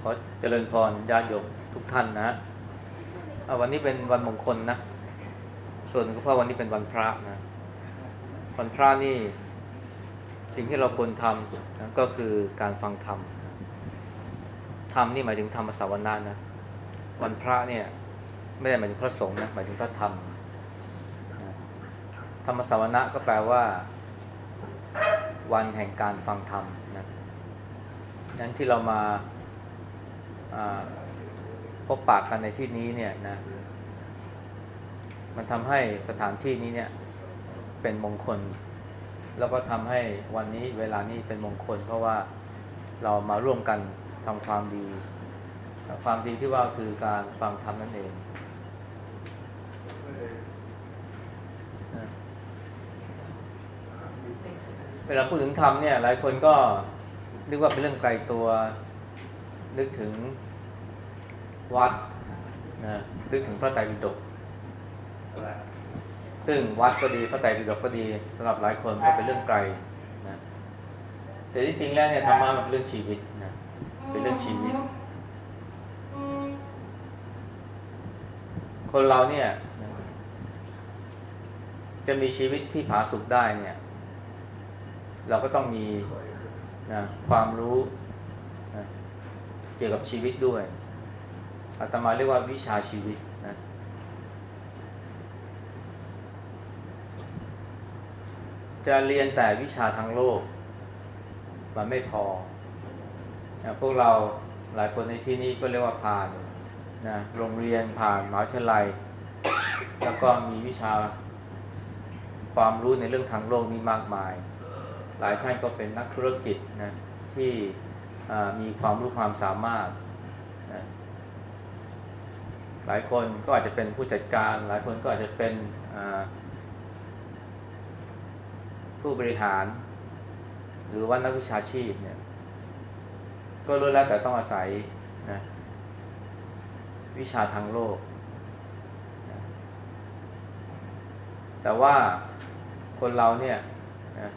ขอเจริญพรญาติโยมทุกท่านนะวันนี้เป็นวันมงคลนะ ส่วนก็เพราะวันนี้เป็นวันพระนะ วันพระนี่ สิ่งที่เราควรทำนะก็คือการฟังธรรมธรรมนี่หมายถึงธรรมสาวนานะ วันพระเนี่ย ไม่ได้หมายถึงพระสงฆ์นะหมายถึงพระธรรมธรรมสาวนะก็แปลว่า วันแห่งการฟังธรรมนะนั้นที่เรามาพบปากกันในที่นี้เนี่ยนะ มันทำให้สถานที่นี้เนี่ย เป็นมงคล แล้วก็ทำให้วันนี้เวลานี้เป็นมงคล เพราะว่าเรามาร่วมกันทำความดี ความดีที่ว่าคือการฟังธรรมนั่นเอง เวลาพูดถึงธรรมเนี่ย หลายคนก็นึกว่าเป็นเรื่องไกลตัว นึกถึงวัดนะนึกถึงพระไตรปิฎกซึ่งวัดก็ดีพระไตรปิฎกก็ดีสำหรับหลายคนก็เป็นเรื่องไกลนะแต่ที่จริงแล้วเนี่ยธรรมะมันเป็นเรื่องชีวิตนะเป็นเรื่องชีวิต คนเราเนี่ย จะมีชีวิตที่ผาสุกได้เนี่ย เราก็ต้องมีนะความรู้นะเกี่ยวกับชีวิตด้วยอาตมาเรียกว่าวิชาชีวิตนะจะเรียนแต่วิชาทางโลก มันไม่พอนะพวกเราหลายคนในที่นี้ก็เรียกว่าผ่านนะโรงเรียนผ่านมหาวิทยาลัย แล้วก็มีวิชาความรู้ในเรื่องทางโลกนี้มากมาย หลายท่านก็เป็นนักธุรกิจนะที่มีความรู้ความสามารถนะหลายคนก็อาจจะเป็นผู้จัดการ หลายคนก็อาจจะเป็นผู้บริหาร หรือว่านักวิชาชีพเนี่ยก็รู้แล้วแต่ต้องอาศัยนะวิชาทางโลกนะแต่ว่าคนเราเนี่ยนะ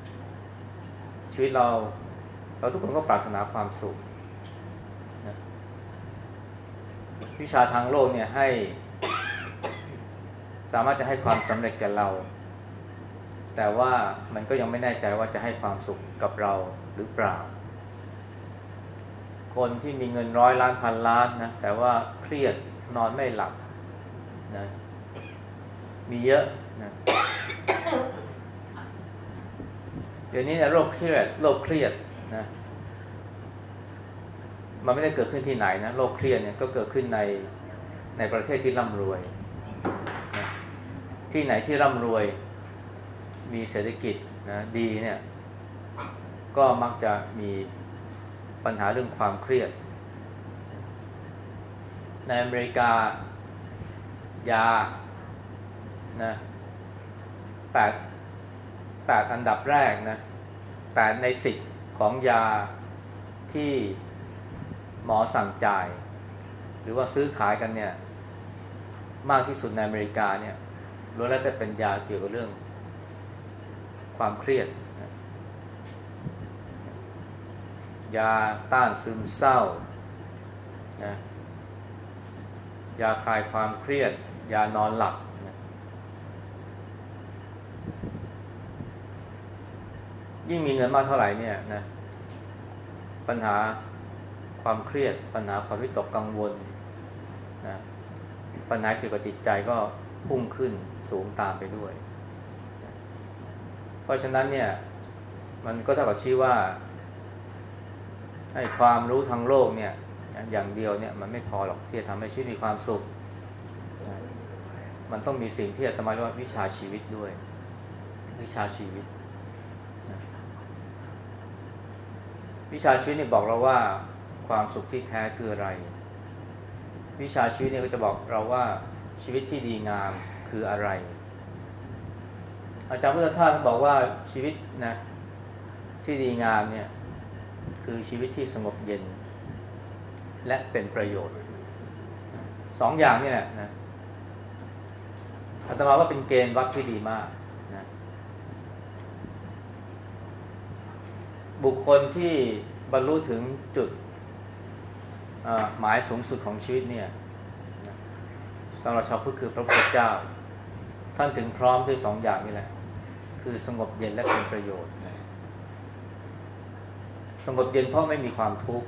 ชีวิตเรา เราทุกคนก็ปรารถนาความสุขวิชาทางโลกเนี่ยให้ สามารถจะให้ความสำเร็จแก่เรา แต่ว่ามันก็ยังไม่แน่ใจว่าจะให้ความสุขกับเราหรือเปล่า คนที่มีเงินร้อยล้านพันล้านนะแต่ว่าเครียดนอนไม่หลับนะมีเยอะนะ เดี๋ยวนี้นะโรคเครียดโรคเครียดนะมันไม่ได้เกิดขึ้นที่ไหนนะโรคเครียดเนี่ยก็เกิดขึ้นในในประเทศที่ร่ำรวยนะที่ไหนที่ร่ำรวย มีเศรษฐกิจนะดีเนี่ย ก็มักจะมีปัญหาเรื่องความเครียด ในอเมริกายานะแปด แปดอันดับแรกนะแปดในสิบของยาที่หมอสั่งจ่าย หรือว่าซื้อขายกันเนี่ย มากที่สุดในอเมริกาเนี่ยล้วนแล้วจะเป็นยาเกี่ยวกับเรื่อง ความเครียด ยาต้านซึมเศร้านะยาคลายความเครียด ยานอนหลับนะ ยิ่งมีเงินมากเท่าไหร่เนี่ยนะปัญหาความเครียด ปัญหาความวิตกกังวลนะปัญหาเกี่ยวกับจิตใจก็พุ่งขึ้นสูงตามไปด้วย เพราะฉะนั้นเนี่ย มันก็เท่ากับชี้ว่าให้ความรู้ทางโลกเนี่ย อย่างเดียวเนี่ยมันไม่พอหรอกที่จะทำให้ชีวิตมีความสุข มันต้องมีสิ่งที่อาตมาเรียกว่าวิชาชีวิตด้วย วิชาชีวิต วิชาชีวิตนี่บอกเราว่าความสุขที่แท้คืออะไร วิชาชีวิตเนี่ยก็จะบอกเราว่าชีวิตที่ดีงามคืออะไร อาจารย์พุทธทาสบอกว่าชีวิตนะที่ดีงามเนี่ยคือชีวิตที่สงบเย็น และเป็นประโยชน์สองอย่างนี่แหละนะอาตมาว่าเป็นเกณฑ์วัดที่ดีมากนะ บุคคลที่บรรลุถึงจุดหมายสูงสุดของชีวิตเนี่ยสำหรับชาวพุทธคือพระพุทธเจ้า ท่านถึงพร้อมด้วยสองอย่างนี่แหละ คือสงบเย็นและเป็นประโยชน์ สงบเย็นเพราะไม่มีความทุกข์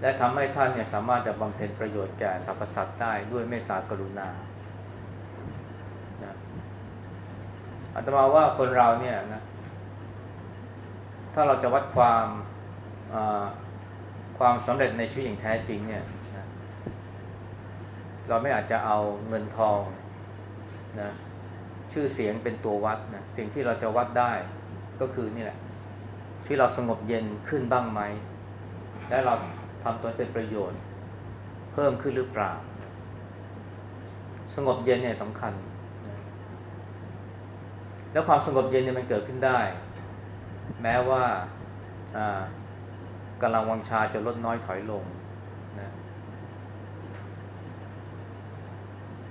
และทำให้ท่านเนี่ยสามารถจะบำเพ็ญประโยชน์แก่สรรพสัตว์ได้ด้วยเมตตากรุณาอาตมาว่าคนเราเนี่ยนะ ถ้าเราจะวัดความความสำเร็จในชีวิตอย่างแท้จริงเนี่ยเราไม่อาจจะเอาเงินทองนะชื่อเสียงเป็นตัววัดนะสิ่งที่เราจะวัดได้ก็คือนี่แหละที่เราสงบเย็นขึ้นบ้างไหม และเราทำตัวเป็นประโยชน์ เพิ่มขึ้นหรือเปล่า สงบเย็นเนี่ยสำคัญ แล้วความสงบเย็นเนี่ยมันเกิดขึ้นได้ แม้ว่ากำลังวังชาจะลดน้อยถอยลงนะ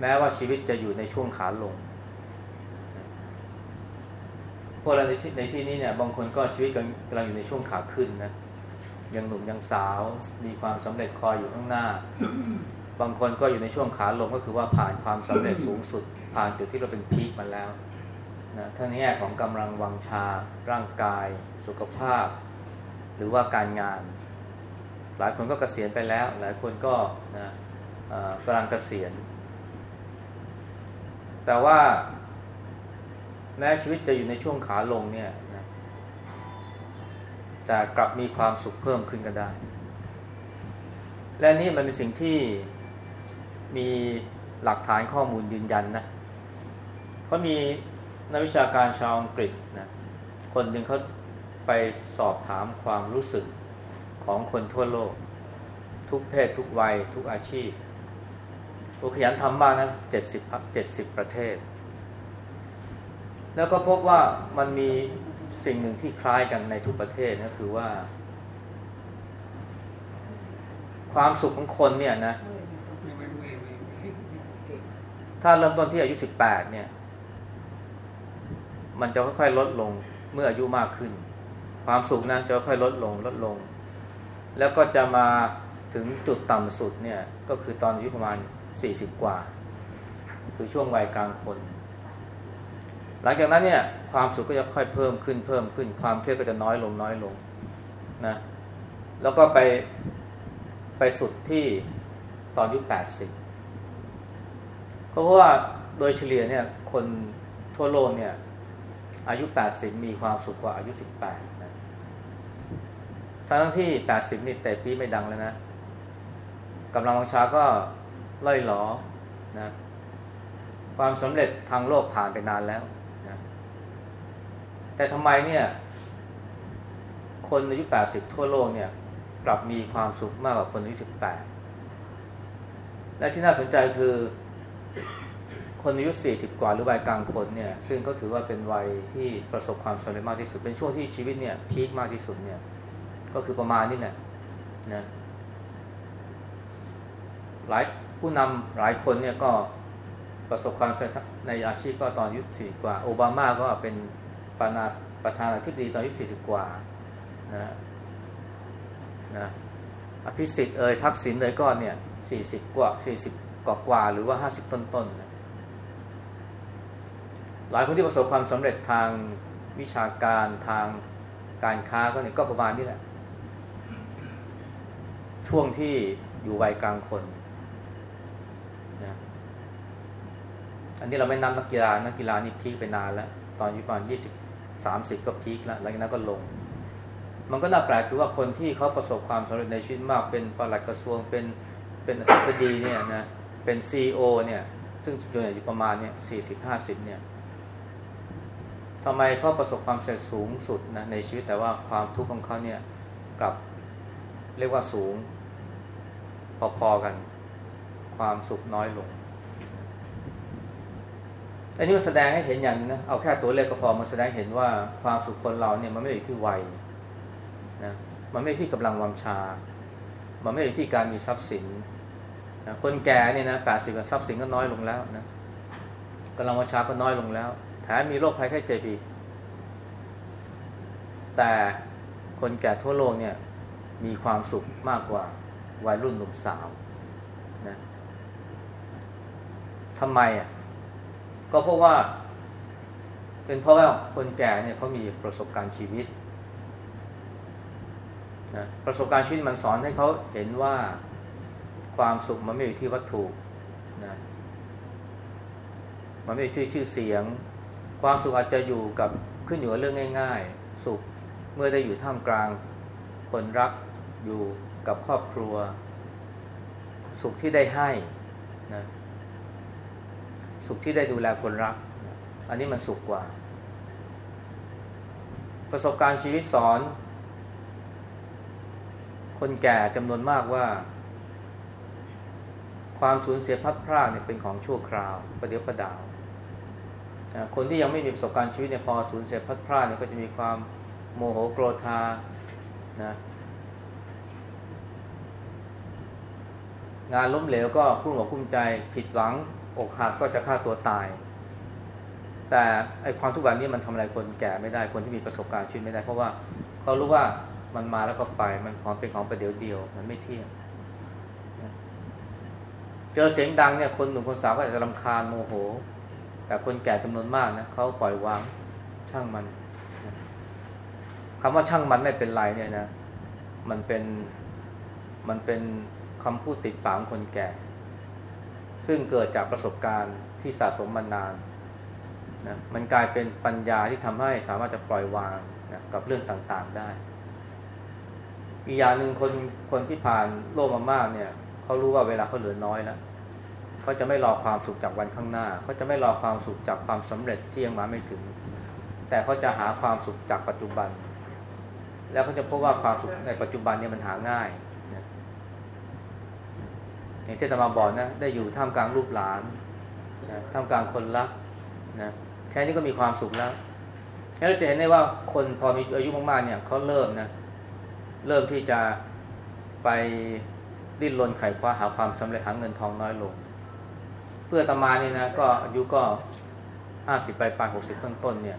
แม้ว่าชีวิตจะอยู่ในช่วงขาลงพวกเราในที่ในที่นี้เนี่ยบางคนก็ชีวิตกำลังอยู่ในช่วงขาขึ้นนะยังหนุ่มยังสาวมีความสำเร็จคอยอยู่ข้างหน้า บางคนก็อยู่ในช่วงขาลงก็คือว่าผ่านความสำเร็จสูงสุด ผ่านจุดที่เราเป็นพีคมาแล้ว นะทั้งแง่ของกำลังวังชา ร่างกาย สุขภาพ หรือว่าการงาน หลายคนก็เกษียณไปแล้ว หลายคนก็นะกำลังเกษียณ แต่ว่า แม้ชีวิตจะอยู่ในช่วงขาลงเนี่ยนะจะกลับมีความสุขเพิ่มขึ้นก็ได้ และนี่มันเป็นสิ่งที่มีหลักฐานข้อมูลยืนยันนะเพราะมี นักวิชาการชาวอังกฤษนะคนหนึ่งเขาไปสอบถามความรู้สึกของคนทั่วโลก ทุกเพศทุกวัย ทุกอาชีพตัวขยันทำบ้างนะเจ็ดสิบเจ็ดสิบประเทศ แล้วก็พบว่ามันมีสิ่งหนึ่งที่คล้ายกันในทุกประเทศก็คือว่า ความสุขของคนเนี่ยนะ ถ้าเริ่มต้นที่อายุสิบแปดเนี่ย มันจะค่อยๆลดลงเมื่ออายุมากขึ้น ความสุขนะจะค่อยลดลงลดลง แล้วก็จะมาถึงจุดต่ำสุดเนี่ยก็คือตอนอายุประมาณสี่สิบกว่า คือช่วงวัยกลางคน หลังจากนั้นเนี่ยความสุขก็จะค่อยเพิ่มขึ้นเพิ่มขึ้น ความเครียดก็จะน้อยลงน้อยลงนะแล้วก็ไปไปสุดที่ตอนอายุแปดสิบเพราะว่าโดยเฉลี่ยเนี่ยคนทั่วโลกเนี่ย อายุ 80 มีความสุขกว่าอายุ 18นะทั้งที่ 80 นี่แต่ปีไม่ดังแล้วนะกำลังวังชาก็ล่อยหลอนะความสำเร็จทางโลกผ่านไปนานแล้วนะแต่ทำไมเนี่ย คนอายุ 80 ทั่วโลกเนี่ย กลับมีความสุขมากกว่าคนอายุ 18 และที่น่าสนใจคือ คนอายุ 40 กว่าหรือวัยกลางคนเนี่ยซึ่งเขาถือว่าเป็นวัยที่ประสบความสำเร็จมากที่สุดเป็นช่วงที่ชีวิตเนี่ยพีคมากที่สุดเนี่ยก็คือประมาณนี้แหละนะหลายผู้นำหลายคนเนี่ยก็ประสบความสำเร็จในอาชีพก็ตอนอายุ40กว่า โอบามาก็เป็นประธานประธานาธิบดีตอนอายุ40กว่านะนะอภิสิทธิ์เอ่ยทักษิณเลยก็เนี่ย40กว่า40กว่ากว่าหรือว่า50ต้นๆนะ หลายคนที่ประสบความสำเร็จทางวิชาการทางการค้าก็เนี่ยก็ประมาณนี้แหละ ช่วงที่อยู่วัยกลางคนนะอันนี้เราไม่นับนักกีฬานักกีฬานี่พีคไปนานแล้ว ตอนอายุประมาณยี่สิบสามสิบก็พีคแล้วหลังจากนั้นก็ลง มันก็น่าแปลกคือว่าคนที่เขาประสบความสำเร็จในชีวิตมากเป็นปลัดกระทรวงเป็นเป็นอธิบดีเนี่ยนะเป็นซีอเนี่ย ซึ่งอยู่ประมาณเนี่ยสี่สิบห้าสิบเนี่ย ทำไมเขาประสบความสำเร็จสูงสุดนะในชีวิตแต่ว่าความทุกข์ของเขาเนี่ยกลับเรียกว่าสูง พอๆกัน ความสุขน้อยลงอันนี้มันแสดงให้เห็นอย่างนะเอาแค่ตัวเลขก็พอมาแสดงเห็นว่าความสุขคนเราเนี่ยมันไม่ได้อยู่ที่วัยนะมันไม่ที่กำลังวังชา มันไม่อยู่ที่การมีทรัพย์สินนะคนแก่เนี่ยนะแปดสิบทรัพย์สินก็น้อยลงแล้วนะกำลังวังชาก็น้อยลงแล้ว แถมมีโรคภัยไข้เจ็บอีก แต่คนแก่ทั่วโลกเนี่ยมีความสุขมากกว่าวัยรุ่นหนุ่มสาวนะทำไมอะ ก็เพราะว่า เป็นเพราะว่าคนแก่เนี่ยเขามีประสบการณ์ชีวิตนะประสบการณ์ชีวิตมันสอนให้เขาเห็นว่าความสุขมันไม่อยู่ที่วัตถุนะมันไม่อยู่ที่ชื่อเสียง ความสุขอาจจะอยู่กับขึ้นอยู่กับเรื่องง่าย ๆ สุขเมื่อได้อยู่ท่ามกลางคนรักอยู่กับครอบครัว สุขที่ได้ให้นะสุขที่ได้ดูแลคนรัก อันนี้มันสุขกว่า ประสบการณ์ชีวิตสอน คนแก่จำนวนมากว่า ความสูญเสียพัดพรากเนี่ยเป็นของชั่วคราวประเดี๋ยวประดาว คนที่ยังไม่มีประสบการณ์ชีวิตเนี่ยพอสูญเสียพัดพรากเนี่ยก็จะมีความโมโหโกรธานะงานล้มเหลวก็พุ่งหัวพุ่มใจผิดหวังอกหักก็จะฆ่าตัวตาย แต่ไอความทุกข์แบบนี้มันทำอะไรคนแก่ไม่ได้คนที่มีประสบการณ์ชีวิตไม่ได้ เพราะว่าเขารู้ว่ามันมาแล้วก็ไปมันของเป็นของประเดี๋ยวเดียว มันไม่เที่ยงเจอเสียงดังเนี่ยคนหนุ่มคนสาวก็อาจจะรำคาญโมโห แต่คนแก่จำนวนมากนะเขาปล่อยวางช่างมันคำว่าช่างมันไม่เป็นไรเนี่ยนะ มันเป็นมันเป็นคำพูดติดปากคนแก่ ซึ่งเกิดจากประสบการณ์ที่สะสมมานานนะมันกลายเป็นปัญญาที่ทำให้สามารถจะปล่อยวางนะกับเรื่องต่างๆได้ อีกอย่างหนึ่งคนคนที่ผ่านโลกมามากเนี่ยเขารู้ว่าเวลาเขาเหลือน้อยแล้ว เขาจะไม่รอความสุขจากวันข้างหน้าเขาจะไม่รอความสุขจากความสำเร็จที่ยังมาไม่ถึง แต่เขาจะหาความสุขจากปัจจุบัน แล้วเขาจะพบว่าความสุขในปัจจุบันเนี่ยมันหาง่ายอย่างที่ตมาบอกนะได้อยู่ท่ามกลางรูปหลานนะท่ามกลางคนรักนะแค่นี้ก็มีความสุขแล้วแล้วเราจะเห็นได้ว่าคนพอมีอายุมากๆเนี่ยเขาเริ่มนะเริ่มที่จะไปดิ้นรนไขคว้าหาความสำเร็จหาเงินทองน้อยลง พื่อตมานี่นะก็อายุก็ห้าสิบไปปลายหกสิบต้นๆเนี่ย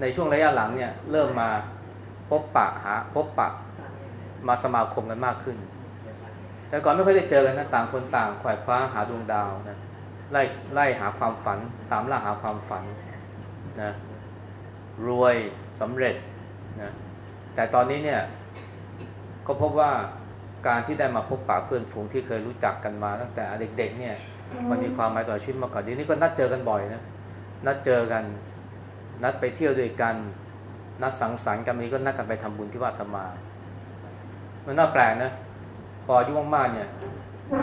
ในช่วงระยะหลังเนี่ย เริ่มมาพบปะหาพบปะมาสมาคมกันมากขึ้น แต่ก่อนไม่ค่อยได้เจอกันนะต่างคนต่างขวายคว้าหาดวงดาวนะไล่ไล่หาความฝัน ตามล่าหาความฝันนะรวยสำเร็จนะแต่ตอนนี้เนี่ยก็พบว่า การที่ได้มาพบปะเพื่อนฝูงที่เคยรู้จักกันมา ตั้งแต่เด็กๆเนี่ย มันมีความหมายต่อชีวิตมากกว่านี้นี่ก็นัดเจอกันบ่อยนะนัดเจอกัน นัดไปเที่ยวด้วยกัน นัดสังสรรค์กันนี้ก็นัดกันไปทำบุญที่วัดธรรมา มันน่าแปลกนะพออายุมากๆเนี่ย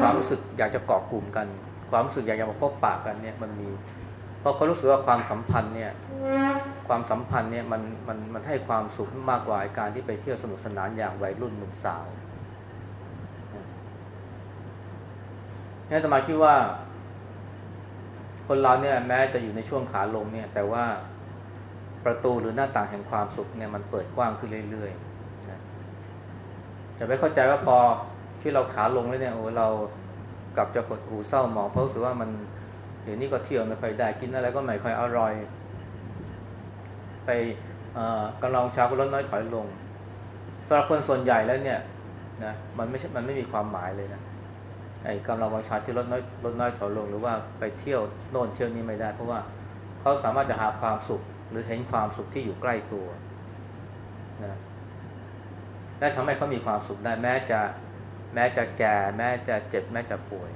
ความรู้สึกอยากจะเกาะกลุ่มกัน ความรู้สึกอยากจะมาพบปะกันเนี่ยมันมีเพราะเขารู้สึกว่าความสัมพันธ์เนี่ยความสัมพันธ์เนี่ยมันมันมันให้ความสุขมากกว่าการที่ไปเที่ยวสนุกสนานอย่างวัยรุ่นหนุ่มสาว นี่ตมาคิดว่า คนเราเนี่ย แม้จะอยู่ในช่วงขาลงเนี่ย แต่ว่าประตูหรือหน้าต่างแห่งความสุขเนี่ยมันเปิดกว้างขึ้นเรื่อยๆนะจะไม่เข้าใจว่าพอที่เราขาลงแล้วเนี่ยโอ้เรากลับจะหดหูเศร้าหมองเพราะรู้สึกว่ามันเดี๋ยวนี้ก็เที่ยวไม่ค่อยได้กินอะไรก็ไม่ค่อยอร่อย ไปกำลังชาก็ลดน้อยถอยลงสำหรับคนส่วนใหญ่แล้วเนี่ยนะมันไม่ใช่มันไม่มีความหมายเลยนะ ไอ้กำลังวังชาที่ลดน้อยลดน้อยถอยลงหรือว่าไปเที่ยวโน่นเที่ยวนี้ไม่ได้ เพราะว่าเขาสามารถจะหาความสุข หรือเห็นความสุขที่อยู่ใกล้ตัวนะและทำให้เขามีความสุขได้แม้จะแม้จะแก่ แม้จะเจ็บแม้จะป่วย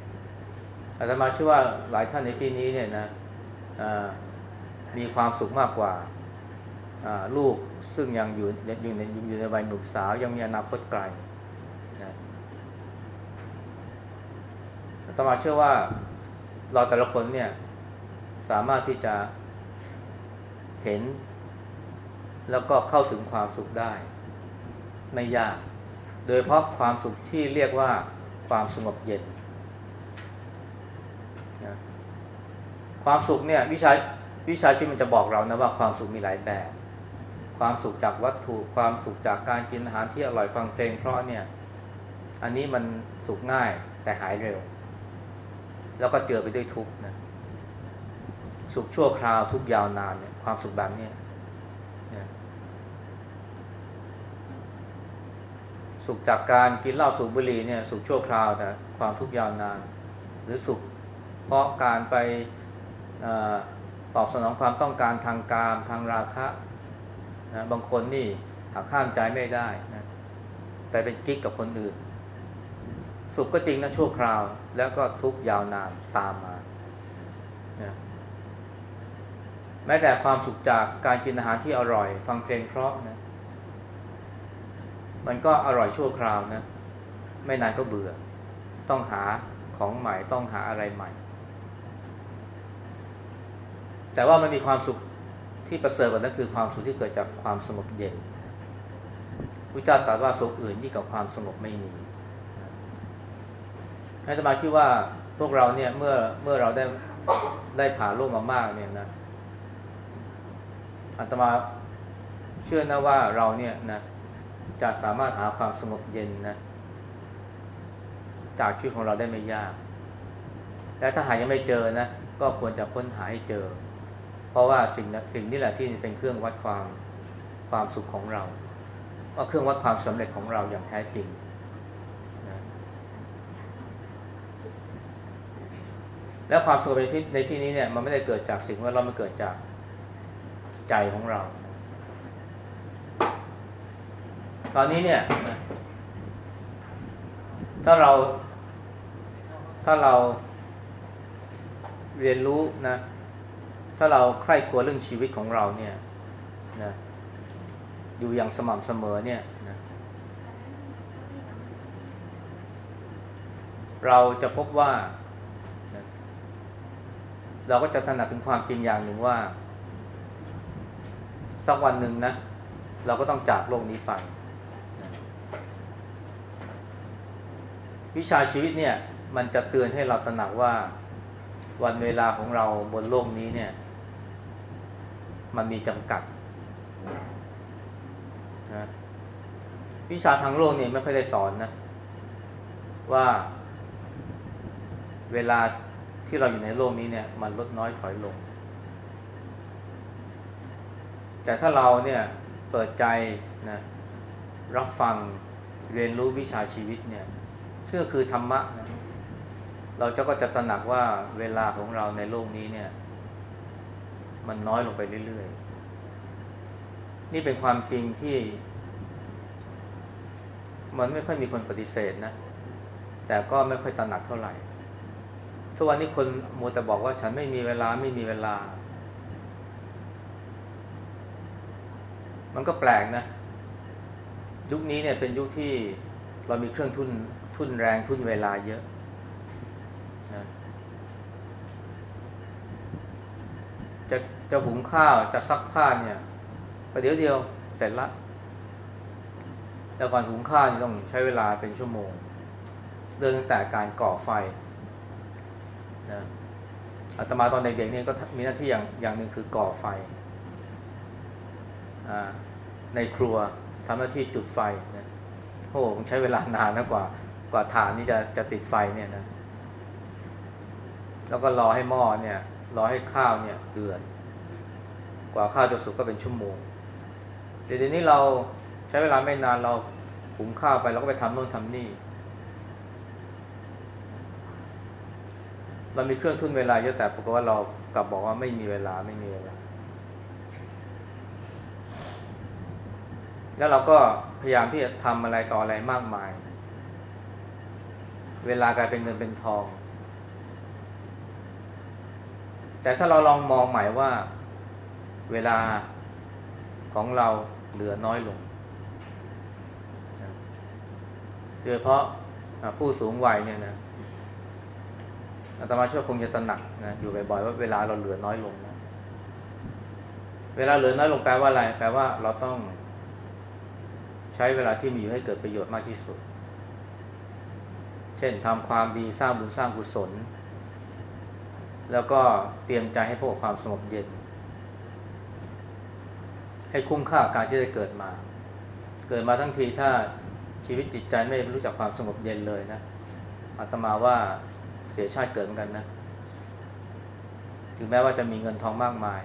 อาตมาเชื่อว่าหลายท่านในที่นี้เนี่ยนะมีความสุขมากกว่าลูกซึ่งยังอยู่อยู่ในอยู่ในวัยหนุ่มสาวยังมีอนาคตไกลนะอา ตมาเชื่อว่าเราแต่ละคนเนี่ย สามารถที่จะเห็น แล้วก็เข้าถึงความสุขได้ ไม่ยาก โดยเพราะความสุขที่เรียกว่าความสงบเย็นนะความสุขเนี่ยวิชาวิชาชีวิตมันจะบอกเรานะว่าความสุขมีหลายแบบ ความสุขจากวัตถุ ความสุขจากการกินอาหารที่อร่อยฟังเพลงเพราะเนี่ย อันนี้มันสุขง่ายแต่หายเร็ว แล้วก็เจอไปด้วยทุกข์นะสุขชั่วคราวทุกยาวนานเนี่ยความสุขแบบนี้สุขจากการกินเหล้าสูบบุหรี่เนี่ย สุขชั่วคราวแต่ความทุกยาวนาน หรือสุข เพราะการไปอตอบสนองความต้องการทางการทางราคะนะบางคนนี่หักห้ามใจไม่ได้นะไปเป็นกิ๊กกับคนอื่น สุขก็จริงนะชั่วคราว แล้วก็ทุกยาวนานตามมา แม้แต่ความสุขจากการกินอาหารที่อร่อย ฟังเพลงเพราะนะ มันก็อร่อยชั่วคราวนะ ไม่นานก็เบื่อ ต้องหาของใหม่ ต้องหาอะไรใหม่ แต่ว่ามันมีความสุขที่ประเสริฐกว่านั้นคือความสุขที่เกิดจากความสงบเย็นพระเจ้าตรัสว่าสุขอื่นยิ่งกว่าความสงบไม่มี อาตมาคิดว่าพวกเราเนี่ยเมื่อเมื่อเราได้ได้ผ่านโลกมามากเนี่ยนะอาตมาเชื่อนะว่าเราเนี่ยนะจะสามารถหาความสงบเย็นนะจากชีวิตของเราได้ไม่ยาก และถ้าหายังไม่เจอนะก็ควรจะค้นหาให้เจอ เพราะว่าสิ่งสิ่งนี้แหละที่เป็นเครื่องวัดความความสุขของเราว่าเครื่องวัดความสำเร็จของเราอย่างแท้จริงนะ แล้วความสุขในที่ในที่นี้เนี่ยมันไม่ได้เกิดจากสิ่งว่าเรามันเกิดจากใจของเรา ตอนนี้เนี่ย ถ้าเรา ถ้าเราเรียนรู้นะ ถ้าเราใคร่ครวญเรื่องชีวิตของเราเนี่ยนะอยู่อย่างสม่ำเสมอเนี่ยนะเราจะพบว่า เราก็จะตระหนักถึงความจริงอย่างหนึ่งว่า สักวันหนึ่งนะ เราก็ต้องจากโลกนี้ไป วิชาชีวิตเนี่ย มันจะเตือนให้เราตระหนักว่า วันเวลาของเราบนโลกนี้เนี่ย มันมีจำกัดนะวิชาทางโลกเนี่ยไม่ค่อยได้สอนนะ ว่าเวลา ที่เราอยู่ในโลกนี้เนี่ยมันลดน้อยถอยลง แต่ถ้าเราเนี่ยเปิดใจนะรับฟังเรียนรู้วิชาชีวิตเนี่ยซึ่งคือธรรมะนะเราจะก็จะตระหนักว่าเวลาของเราในโลกนี้เนี่ย มันน้อยลงไปเรื่อยๆ นี่เป็นความจริงที่ มันไม่ค่อยมีคนปฏิเสธนะ แต่ก็ไม่ค่อยตระหนักเท่าไหร่ ทุกวันนี้คนมัวแต่บอกว่าฉันไม่มีเวลาไม่มีเวลา มันก็แปลกนะ ยุคนี้เนี่ยเป็นยุคที่เรามีเครื่องทุนทุนแรงทุนเวลาเยอะนะจะจะหุงข้าวจะซักผ้าเนี่ยประเดี๋ยวเดียวเสร็จละแต่ก่อนหุงข้าวต้องใช้เวลาเป็นชั่วโมง เรื่องตั้งแต่การก่อไฟ นะอาตมาตอนเด็กๆนี่ก็มีหน้าที่อย่างอย่างหนึ่งคือก่อไฟในครัวทำหน้าที่จุดไฟนะโอ้โหใช้เวลานานนะกว่ากว่าฐานนี่จะจะติดไฟเนี่ยนะ แล้วก็รอให้หม้อเนี่ย รอให้ข้าวเนี่ยเดือดกว่าข้าวจะสุกก็เป็นชั่วโมงเดี๋ยวนี้เราใช้เวลาไม่นานเราหุงข้าวไปเราก็ไปทำโน่นทำนี่ เรามีเครื่องทุนเวลาเยอะแต่ปรากฏว่าเรากลับบอกว่าไม่มีเวลาไม่มีเวลา แล้วเราก็พยายามที่จะทำอะไรต่ออะไรมากมาย เวลากลายเป็นเงินเป็นทอง แต่ถ้าเราลองมองใหม่ว่า เวลาของเราเหลือน้อยลงโดยเฉพาะผู้สูงวัยเนี่ยนะ อาตมาช่วยคงจะตระหนักนะอยู่บ่อยๆว่าเวลาเราเหลือน้อยลงนะเวลาเหลือน้อยลงแปลว่าอะไร แปลว่าเราต้อง ใช้เวลาที่มีอยู่ให้เกิดประโยชน์มากที่สุด เช่นทำความดีสร้างบุญสร้างกุศล แล้วก็เตรียมใจให้พวกความสงบเย็น ให้คุ้มค่าการที่ได้เกิดมา เกิดมาทั้งทีถ้าชีวิตจิตใจไม่รู้จักความสงบเย็นเลยนะอาตมาว่า เสียชาติเกิดเหมือนกันนะ ถึงแม้ว่าจะมีเงินทองมากมาย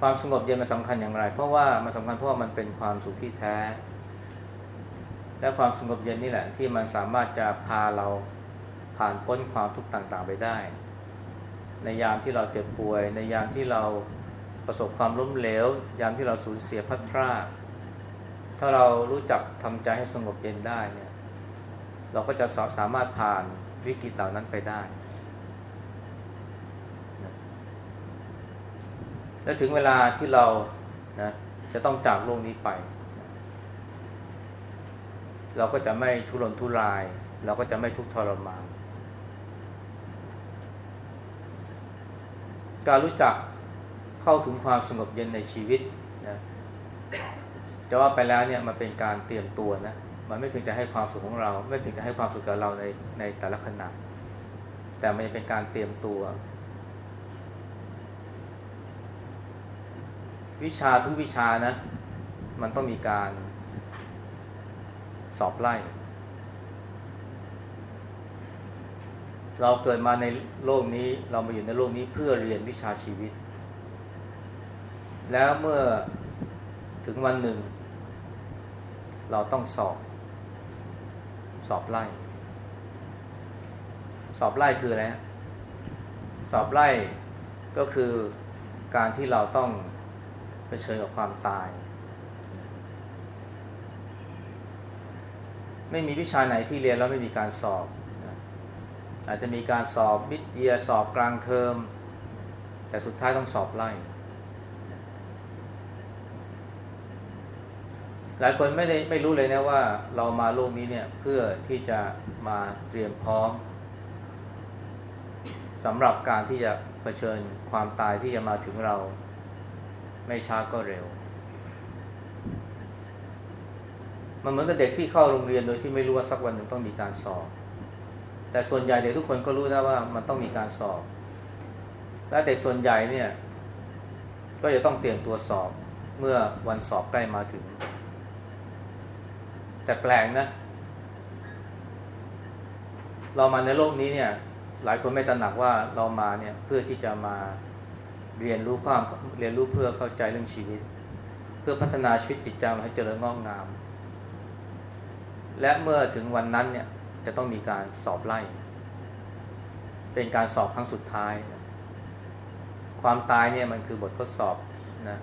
ความสงบเย็นมันสำคัญอย่างไร เพราะว่ามันสำคัญเพราะว่ามันเป็นความสุขที่แท้ และความสงบเย็นนี่แหละ ที่มันสามารถจะพาเราผ่านพ้นความทุกข์ต่าง ๆ ไปได้ ในยามที่เราเจ็บป่วย ในยามที่เราประสบความล้มเหลว ยามที่เราสูญเสียพัดพรากถ้าเรารู้จักทำใจให้สงบเย็นได้เนี่ย เราก็จะสามารถผ่านวิกฤตเหล่านั้นไปได้และถึงเวลาที่เรานะจะต้องจากโลกนี้ไปเราก็จะไม่ทุรนทุราย เราก็จะไม่ทุกข์ทรมานการรู้จักเข้าถึงความสงบเย็นในชีวิตนะจะว่าไปแล้วเนี่ยมันเป็นการเตรียมตัวนะ มันไม่เพียงแต่ให้ความสุขของเรา ไม่เพียงแต่ให้ความสุขกับเราในในแต่ละขณะแต่มันเป็นการเตรียมตัว วิชาทุกวิชานะ มันต้องมีการสอบไล่ เราเกิดมาในโลกนี้เรามาอยู่ในโลกนี้เพื่อเรียนวิชาชีวิต แล้วเมื่อถึงวันหนึ่ง เราต้องสอบ สอบไล่ สอบไล่คืออะไรสอบไล่ก็คือการที่เราต้องเผชิญกับความตาย ไม่มีวิชาไหนที่เรียนแล้วไม่มีการสอบ อาจจะมีการสอบมิดเยียสอบกลางเทอม แต่สุดท้ายต้องสอบไล่ หลายคนไม่ได้ไม่รู้เลยนะว่าเรามาโลกนี้เนี่ยเพื่อที่จะมาเตรียมพร้อมสำหรับการที่จะเผชิญความตายที่จะมาถึงเรา ไม่ช้าก็เร็ว มันเหมือนกับเด็กที่เข้าโรงเรียนโดยที่ไม่รู้ว่าสักวันหนึ่งต้องมีการสอบ แต่ส่วนใหญ่เด็กทุกคนก็รู้นะว่ามันต้องมีการสอบ และเด็กส่วนใหญ่เนี่ย ก็จะต้องเตรียมตัวสอบเมื่อวันสอบใกล้มาถึง แต่แปลกนะ เรามาในโลกนี้เนี่ย หลายคนไม่ตระหนักว่าเรามาเนี่ยเพื่อที่จะมาเรียนรู้ความเรียนรู้เพื่อเข้าใจเรื่องชีวิต เพื่อพัฒนาชีวิตจิตใจให้เจริญงอกงาม และเมื่อถึงวันนั้นเนี่ยจะต้องมีการสอบไล่ เป็นการสอบครั้งสุดท้าย ความตายเนี่ยมันคือบททดสอบนะ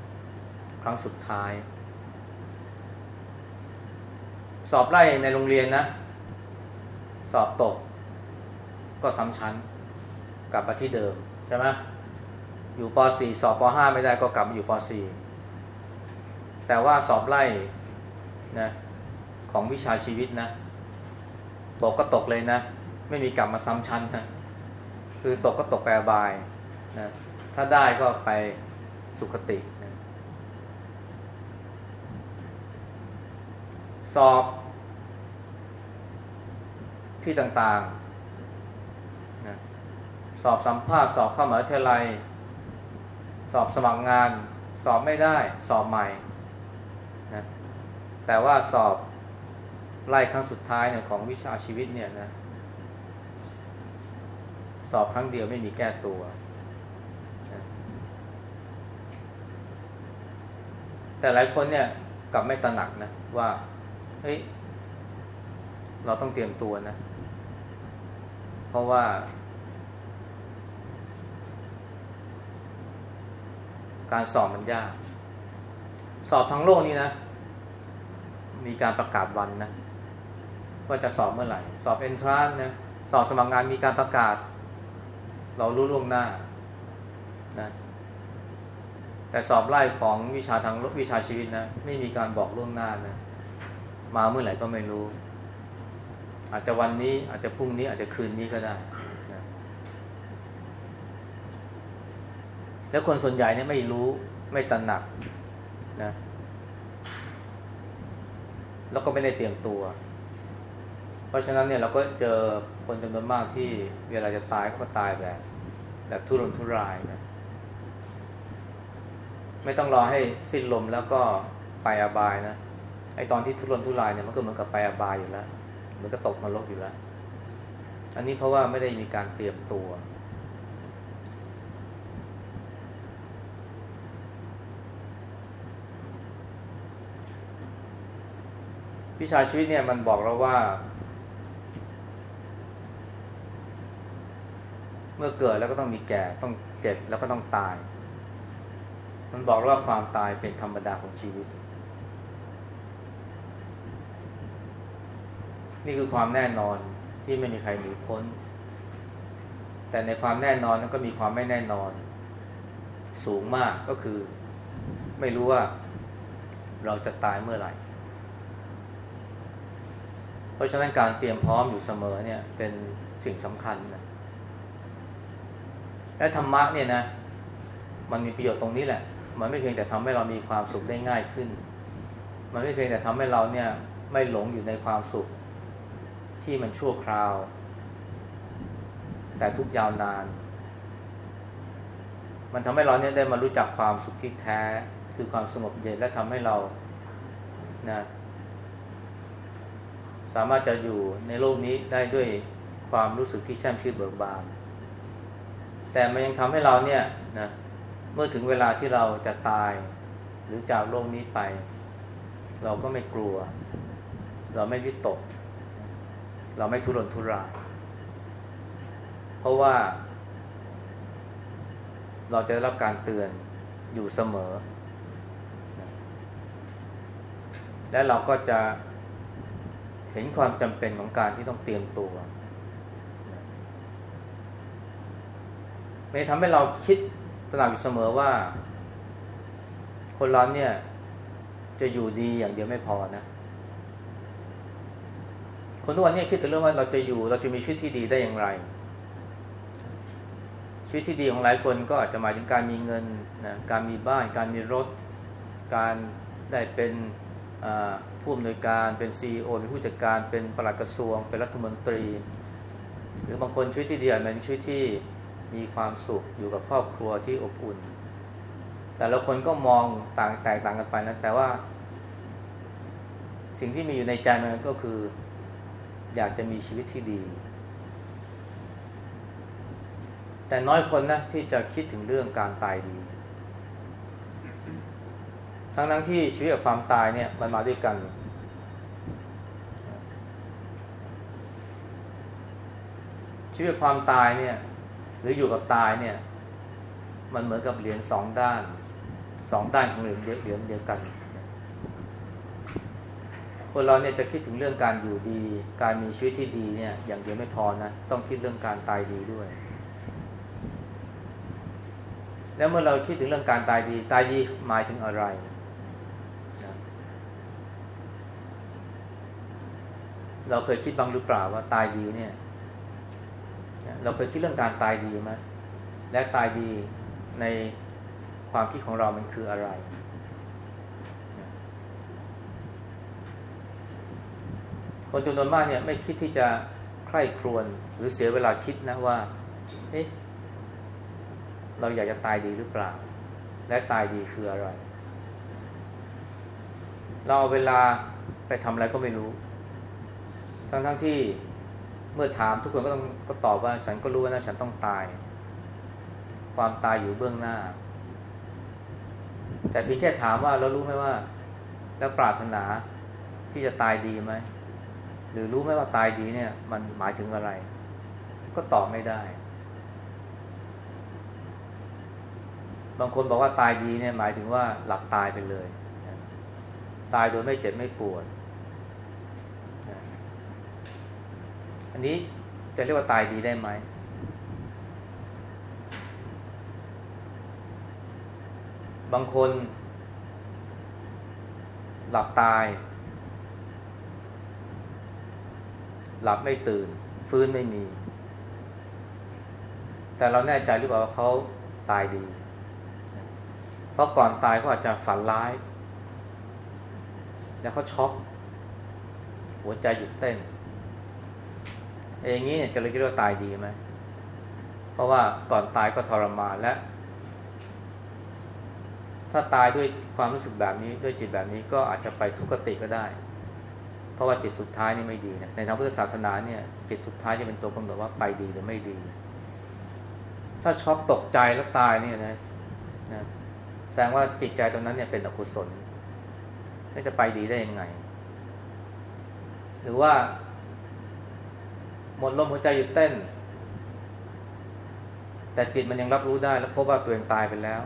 ครั้งสุดท้าย สอบไล่ในโรงเรียนนะ สอบตก ก็ซ้ำชั้น กลับมาที่เดิม ใช่ไหมอยู่ป .4 สอบป .5 ไม่ได้ก็กลับมาอยู่ป .4 แต่ว่าสอบไล่นะของวิชาชีวิตนะตกก็ตกเลยนะ ไม่มีกลับมาซ้ำชั้นนะคือตกก็ตกไปอบายนะถ้าได้ก็ไปสุคตินะ สอบ ที่ต่างๆนะสอบสัมภาษณ์สอบเข้ามหาวิทยาลัย สอบสมัครงาน สอบไม่ได้ สอบใหม่นะแต่ว่าสอบไล่ครั้งสุดท้ายเนี่ยของวิชาชีวิตเนี่ยนะสอบครั้งเดียวไม่มีแก้ตัวนะแต่หลายคนเนี่ยกลับไม่ตระหนักนะว่า ฮ้ย เราต้องเตรียมตัวนะ เพราะว่า การสอบมันยาก สอบทั้งโลกนี่นะ มีการประกาศวันนะ ว่าจะสอบเมื่อไหร่ สอบเอนทรานนะ สอบสมัครงานมีการประกาศ เรารู้ล่วงหน้านะแต่สอบไล่ของวิชาทางวิชาชีวิตนะ ไม่มีการบอกล่วงหน้านะ มาเมื่อไหร่ก็ไม่รู้ อาจจะวันนี้อาจจะพรุ่งนี้อาจจะคืนนี้ก็ได้นะแล้วคนส่วนใหญ่เนี่ยไม่รู้ไม่ตระหนักนะแล้วก็ไม่ได้เตรียมตัว เพราะฉะนั้นเนี่ยเราก็เจอคนจำนวนมากที่เวลาจะตายก็ตายแบบแบบทุรนทุรายนะไม่ต้องรอให้สิ้นลมแล้วก็ไปอบายนะ ไอตอนที่ทุรนทุรายเนี่ยมันก็เหมือนกับไปอบายอยู่แล้วเหมือนก็ตกนรกอยู่แล้ว อันนี้เพราะว่าไม่ได้มีการเตรียมตัว วิชาชีวิตเนี่ยมันบอกเราว่า เมื่อเกิดแล้วก็ต้องมีแก่ต้องเจ็บแล้วก็ต้องตาย มันบอกว่าความตายเป็นธรรมดาของชีวิต นี่คือความแน่นอนที่ไม่มีใครหนีพ้น แต่ในความแน่นอนนั้นก็มีความไม่แน่นอน สูงมากก็คือ ไม่รู้ว่าเราจะตายเมื่อไหร่ เพราะฉะนั้นการเตรียมพร้อมอยู่เสมอเนี่ยเป็นสิ่งสำคัญนะและธรรมะเนี่ยนะ มันมีประโยชน์ตรงนี้แหละ มันไม่เพียงแต่ทำให้เรามีความสุขได้ง่ายขึ้น มันไม่เพียงแต่ทำให้เราเนี่ยไม่หลงอยู่ในความสุข ที่มันชั่วคราว แต่ทุกยาวนาน มันทำให้เราเนี่ยได้มารู้จักความสุขที่แท้ คือความสงบเย็นและทำให้เรานะสามารถจะอยู่ในโลกนี้ได้ด้วยความรู้สึกที่แช่มชื่นเบิกบาน แต่มันยังทำให้เราเนี่ยนะเมื่อถึงเวลาที่เราจะตาย หรือจากโลกนี้ไป เราก็ไม่กลัว เราไม่วิตก เราไม่ทุรนทุราย เพราะว่า เราจะได้รับการเตือนอยู่เสมอ และเราก็จะเห็นความจำเป็นของการที่ต้องเตรียมตัวมันทำให้เราคิดตระหนักอยู่เสมอว่า คนเราเนี่ย จะอยู่ดีอย่างเดียวไม่พอนะ คนทุกวันนี้คิดแต่เรื่องว่าเราจะอยู่เราจะมีชีวิตที่ดีได้อย่างไร ชีวิตที่ดีของหลายคนก็อาจจะหมายถึงการมีเงินนะการมีบ้าน การมีรถ การได้เป็นผู้อำนวยการเป็นซีอเป็นผู้จัดการเป็นปลัดกระทรวง เป็นรัฐมนตรี หรือบางคนชีวิตที่ดีอาจเป็นชีวิตที่มีความสุขอยู่กับครอบครัวที่อบอุ่น แต่ละคนก็มองต่างแตกต่างกันไปนะแต่ว่า สิ่งที่มีอยู่ในใจมันก็คือ อยากจะมีชีวิตที่ดี แต่น้อยคนนะที่จะคิดถึงเรื่องการตายดี ทั้งทั้งที่ชีวิตกับความตายเนี่ยมันมาด้วยกัน ชีวิตความตายเนี่ย หรืออยู่กับตายเนี่ย มันเหมือนกับเหรียญสองด้านสองด้านของเหรียญเหรียญเดียวกัน คนเราเนี่ยจะคิดถึงเรื่องการอยู่ดี การมีชีวิตที่ดีเนี่ย อย่างเดียวไม่พอนะต้องคิดเรื่องการตายดีด้วย แล้วเมื่อเราคิดถึงเรื่องการตายดี ตายดีหมายถึงอะไรเราเคยคิดบ้างหรือเปล่าว่าตายดีเนี่ย เราเคยคิดเรื่องการตายดีไหมและตายดีในความคิดของเรามันคืออะไร คนจำนวนมากเนี่ยไม่คิดที่จะใคร่ครวญหรือเสียเวลาคิดนะว่าเอ๊ะเราอยากจะตายดีหรือเปล่า และตายดีคืออะไร เราเอาเวลาไปทำอะไรก็ไม่รู้ ทั้งทั้งที่เมื่อถามทุกคนก็ต้องก็ตอบว่าฉันก็รู้ว่านะฉันต้องตาย ความตายอยู่เบื้องหน้า แต่เพียงแค่ถามว่าเรารู้ไหมว่า แล้วปรารถนาที่จะตายดีไหม หรือรู้ไหมว่าตายดีเนี่ย มันหมายถึงอะไร ก็ตอบไม่ได้ บางคนบอกว่าตายดีเนี่ยหมายถึงว่าหลับตายไปเลย ตายโดยไม่เจ็บไม่ปวด อันนี้จะเรียกว่าตายดีได้ไหมบางคน หลับตาย หลับไม่ตื่น ฟื้นไม่มี แต่เราแน่ใจหรือเปล่าว่าเขาตายดี เพราะก่อนตายเขาอาจจะฝันร้าย แล้วเขาช็อก หัวใจหยุดเต้นอย่างนี้เนี่ยจะเลยคิดว่าตายดีไหม เพราะว่าก่อนตายก็ทรมานและ ถ้าตายด้วยความรู้สึกแบบนี้ด้วยจิตแบบนี้ก็อาจจะไปทุกขติก็ได้ เพราะว่าจิตสุดท้ายนี่ไม่ดีนะในทางพุทธศาสนาเนี่ยจิตสุดท้ายจะเป็นตัวกำหนดว่าไปดีหรือไม่ดี ถ้าช็อกตกใจแล้วตายนี่นะนะแสดงว่าจิตใจตรงนั้นเนี่ยเป็นอกุศลจะไปดีได้ยังไง หรือว่า หมดลมหัวใจหยุดเต้น แต่จิตมันยังรับรู้ได้ แล้วพบว่าตัวเองตายไปแล้ว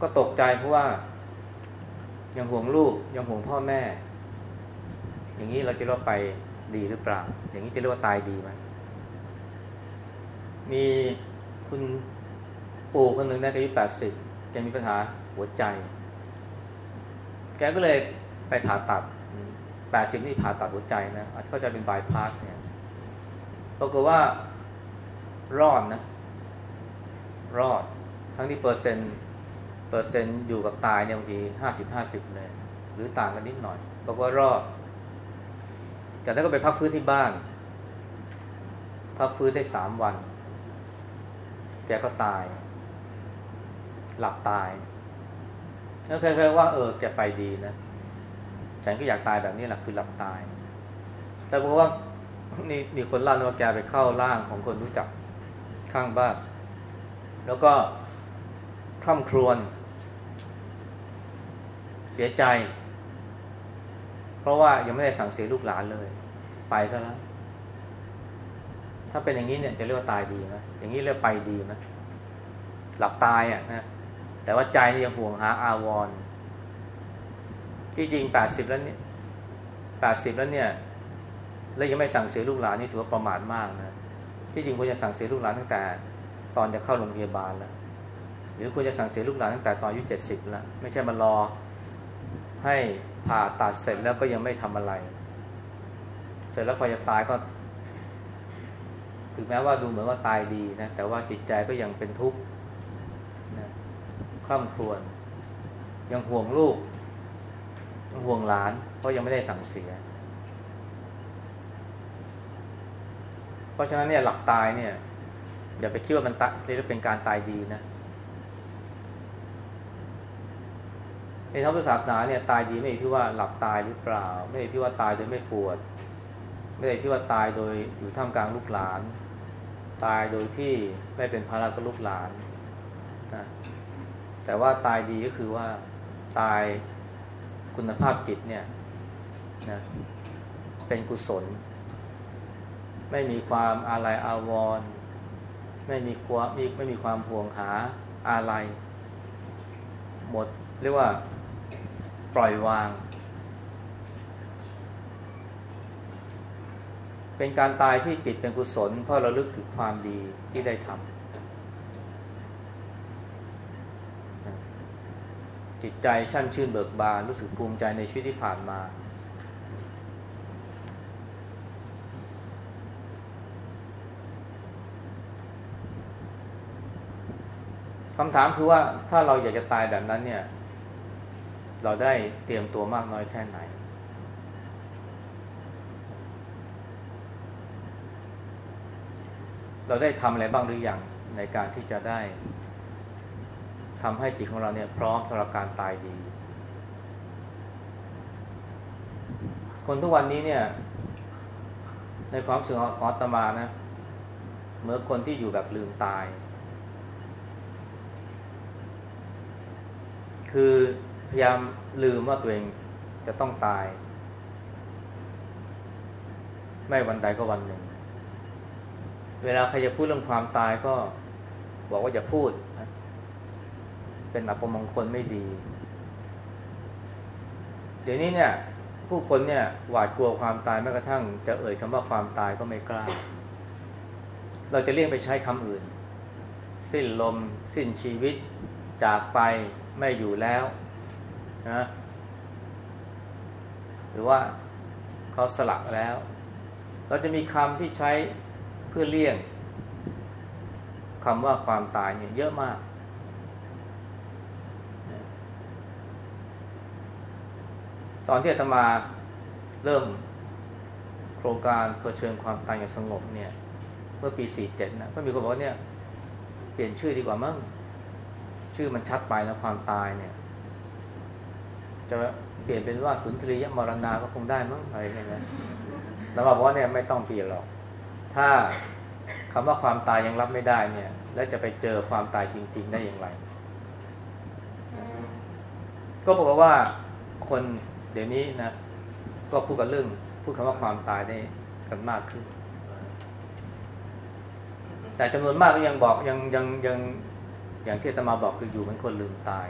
ก็ตกใจเพราะว่า ยังห่วงลูกยังห่วงพ่อแม่ อย่างนี้เราจะเรียกไปดีหรือเปล่า อย่างนี้จะเรียกว่าตายดีไหมมีคุณปู่คนหนึ่งนะอายุแปดสิบแกมีปัญหาหัวใจ แกก็เลยไปผ่าตัดแปดสิบนี่ผ่าตัดหัวใจนะอาจจะจะเป็นบายพาสเนี่ยปรากฏว่ารอดนะ รอด ทั้งที่เปอร์เซ็นต์ เปอร์เซ็นต์อยู่กับตายเนี่ยบางทีห้าสิบห้าสิบเลย หรือต่างกันนิดหน่อยปรากว่ารอดจากนั้นก็ไปพักฟื้นที่บ้าน พักฟื้นได้สามวัน แกก็ตาย หลับตาย แล้วเคยๆว่าเออแกไปดีนะ ฉันก็อยากตายแบบนี้แหละคือหลับตาย แต่บอกว่านี่มีคนเล่าว่าแกไปเข้าร่างของคนรู้จักข้างบ้าน แล้วก็คร่ำครวญ สียใจ เพราะว่ายังไม่ได้สั่งเสียลูกหลานเลย ไปซะแล้ว ถ้าเป็นอย่างนี้เนี่ยจะเรียกว่าตายดีไหมอย่างนี้เรียกไปดีไหมหลับตายอะนะแต่ว่าใจนี่ยังห่วงหาอาวรที่จริงแปดสิบแล้วเนี่ยแปดสิบแล้วเนี่ย แล้วยังไม่สั่งเสียลูกหลานนี่ถือว่าประมาทมากนะที่จริงควรจะสั่งเสียลูกหลานตั้งแต่ ตอนจะเข้าโรงพยาบาลแล้วหรือควรจะสั่งเสียลูกหลานตั้งแต่ตอนอายุเจ็ดสิบแล้วไม่ใช่มารอ ให้ผ่าตัดเสร็จแล้วก็ยังไม่ทำอะไร เสร็จแล้วพอจะตายก็ ถึงแม้ว่าดูเหมือนว่าตายดีนะ แต่ว่าจิตใจก็ยังเป็นทุกข์นะคร่ำครวญยังห่วงลูก ยังห่วงหลาน เพราะยังไม่ได้สั่งเสีย เพราะฉะนั้นเนี่ยหลักตายเนี่ยอย่าไปคิดว่ามันตายเรียกเป็นการตายดีนะ ในทางพุทธศาสนาเนี่ยตายดีไม่ได้ที่ว่าหลับตายหรือเปล่า ไม่ได้ที่ว่าตายโดยไม่ปวด ไม่ได้ที่ว่าตายโดยอยู่ท่ามกลางลูกหลาน ตายโดยที่ไม่เป็นภาระกับลูกหลานนะแต่ว่าตายดีก็คือว่าตายคุณภาพจิตเนี่ยนะเป็นกุศล ไม่มีความอาลัยอาวรณ์ไม่มีความไม่มีความห่วงหาอาลัยหมดเรียกว่า ปล่อยวาง เป็นการตายที่จิตเป็นกุศล เพราะเราลึกถึงความดีที่ได้ทำจิตใจช่ำชื่นเบิกบานรู้สึกภูมิใจในชีวิตที่ผ่านมา คำถามคือว่าถ้าเราอยากจะตายแบบนั้นเนี่ย เราได้เตรียมตัวมากน้อยแค่ไหน เราได้ทำอะไรบ้างหรืออยังในการที่จะได้ทำให้จิตของเราเนี่ยพร้อมสำหรับการตายดี คนทุกวันนี้เนี่ย ในความสึกของอาตมานะเมื่อคนที่อยู่แบบลืมตาย คือ พยายามลืมว่าตัวเองจะต้องตาย ไม่วันใดก็วันหนึ่ง เวลาใครจะพูดเรื่องความตายก็บอกว่าอย่าพูด เป็นอัปมงคลไม่ดี เดี๋ยวนี้เนี่ย ผู้คนเนี่ยหวาดกลัวความตายแม้กระทั่ง จะเอ่ยคำว่าความตายก็ไม่กล้า เราจะเรียกไปใช้คำอื่น สิ้นลม สิ้นชีวิต จากไปไม่อยู่แล้ว นะหรือว่าเขาสลักแล้ว เราจะมีคำที่ใช้เพื่อเลี่ยงคำว่าความตายเนี่ยเยอะมาก ตอนที่อาตมาเริ่มโครงการเผชิญความตายอย่างสงบเนี่ยเมื่อปี 47 นะก็มีคนบอกว่าเนี่ย เปลี่ยนชื่อดีกว่ามั้งชื่อมันชัดไปนะความตายเนี่ย จะเปลี่ยนเป็นว่าสุนทรียมรณาก็คงได้มั้งอะไรอย่างเงี้ยแล้วบอกว่าเนี่ยไม่ต้องเปลี่ยนหรอก ถ้าคำว่าความตายยังรับไม่ได้เนี่ย แล้วจะไปเจอความตายจริง ๆ ได้อย่างไร ก็บอกว่าคนเดี๋ยวนี้นะก็พูดกับเรื่องพูดคำว่าความตายได้กันมากขึ้น แต่จำนวนมากก็ยังบอกยังยังยังอย่างที่ตมาบอกคืออยู่เหมือนคนลืมตาย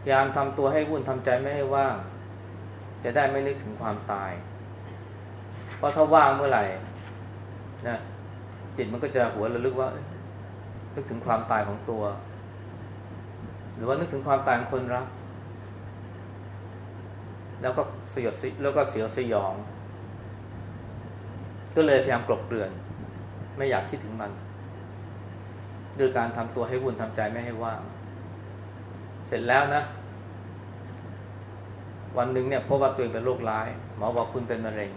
พยายามทำตัวให้วุ่นทำใจไม่ให้ว่าง จะได้ไม่นึกถึงความตาย เพราะถ้าว่างเมื่อไหร่นะจิตมันก็จะหัวระลึกว่า นึกถึงความตายของตัว หรือว่านึกถึงความตายของคนรักแล้วก็สยดสิแล้วก็เสียวสยอง ก็เลยพยายามกลบเกลื่อน ไม่อยากคิดถึงมันด้วยการทำตัวให้วุ่นทำใจไม่ให้ว่าง เสร็จแล้วนะ วันหนึ่งเนี่ยพบว่าตัวเองเป็นโรคร้าย หมอบอกคุณเป็นมะเร็ง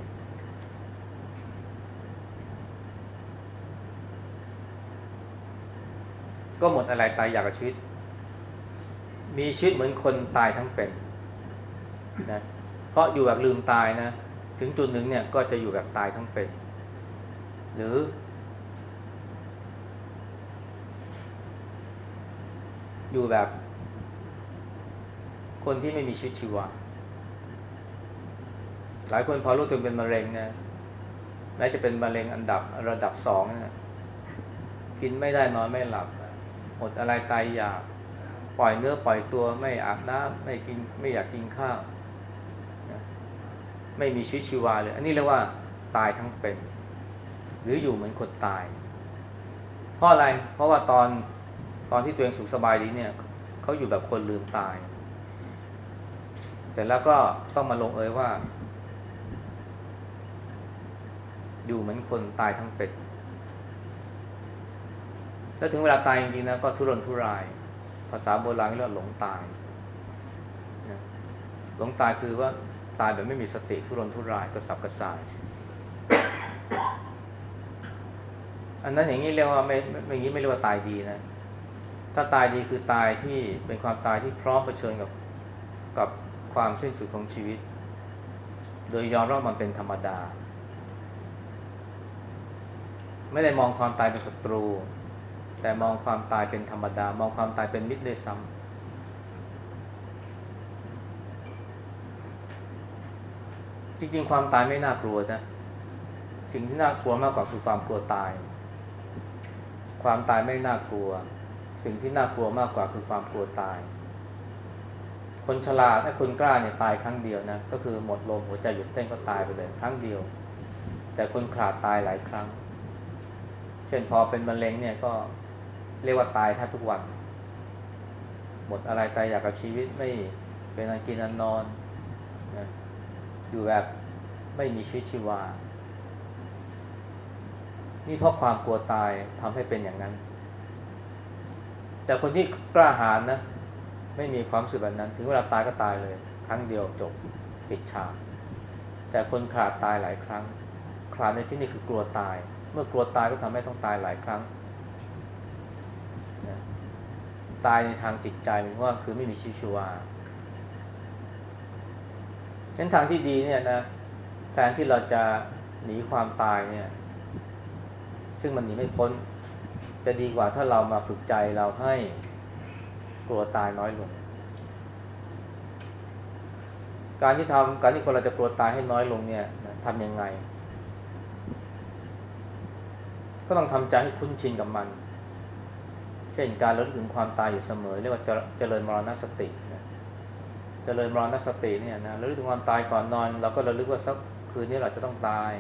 ก็หมดอะไรตายอยากกับชีวิต มีชีวิตเหมือนคนตายทั้งเป็นนะเพราะอยู่แบบลืมตายนะ ถึงจุดหนึ่งเนี่ยก็จะอยู่แบบตายทั้งเป็น หรืออยู่แบบ คนที่ไม่มีชีวิตชีวาหลายคนพอรู้ตัวเป็นมะเร็งนะแม้จะเป็นมะเร็งอันดับระดับสองนะกินไม่ได้นอนไม่หลับหมดอะไรตายอยากปล่อยเนื้อปล่อยตัวไม่อาบน้ำไม่กินไม่อยากกินข้าวไม่มีชีวิตชีวาเลย อันนี้เรียกว่าตายทั้งเป็น หรืออยู่เหมือนคนตาย เพราะอะไร เพราะว่าตอนตอนที่ตัวเองสุขสบายดีเนี่ยเขาอยู่แบบคนลืมตาย เสร็จแล้วก็ต้องมาลงเอยว่า อยู่เหมือนคนตายทั้งเป็นถ้าถึงเวลาตายจริงๆนะก็ทุรนทุราย ภาษาโบราณเรียกหลงตายหลงตายคือว่าตายแบบไม่มีสติทุรนทุรายกระสับกระส่าย อันนั้นอย่างนี้เรียกว่าไม่ไม่อย่างนี้ไม่เรียกว่าตายดีนะ ถ้าตายดีคือตายที่เป็นความตายที่พร้อมเผชิญกับกับ ความสิ้นสุดของชีวิต โดยยอมรับมันเป็นธรรมดา ไม่ได้มองความตายเป็นศัตรู แต่มองความตายเป็นธรรมดา มองความตายเป็นมิตรด้วยซ้ำจริงๆ ความตายไม่น่ากลัวนะสิ่งที่น่ากลัวมากกว่าคือความกลัวตาย ความตายไม่น่ากลัว สิ่งที่น่ากลัวมากกว่าคือความกลัวตาย คนฉลาดถ้าคนกล้าเนี่ยตายครั้งเดียวนะก็คือหมดลมหัวใจหยุดเต้นก็ตายไปเลยครั้งเดียว แต่คนขาดตายหลายครั้ง เช่นพอเป็นมะเร็งเนี่ยก็เรียกว่าตายแทบทุกวัน หมดอะไรตายอยากกับชีวิตไม่เป็นอันกินอันนอนนะอยู่แบบไม่มีชีวิตชีวา นี่เพราะความกลัวตายทำให้เป็นอย่างนั้น แต่คนที่กล้าหาญนะ ไม่มีความสึกแบบนั้น ถึงเวลาตายก็ตายเลย ครั้งเดียวจบปิดฉากแต่คนขาดตายหลายครั้งขาดในที่นี้คือกลัวตาย เมื่อกลัวตายก็ทำให้ต้องตายหลายครั้งนะตายในทางจิตใจหรือว่าคือไม่มีชีวิตชีวาฉะนั้นทางที่ดีเนี่ยนะแทนที่เราจะหนีความตายเนี่ย ซึ่งมันหนีไม่พ้น จะดีกว่าถ้าเรามาฝึกใจเราให้ กลัวตายน้อยลง การที่ทำการที่คนเราจะกลัวตายให้น้อยลงเนี่ยทำยังไง ก็ต้องทำใจให้คุ้นชินกับมัน เช่นการระลึกถึงความตายอยู่เสมอ เรียกว่าเจริญมรณสติจเจริญมรณสติเนี่ยนะระลึกถึงความตายก่อนนอนเราก็ระลึกว่าสักคืนนี้เราจะต้องตาย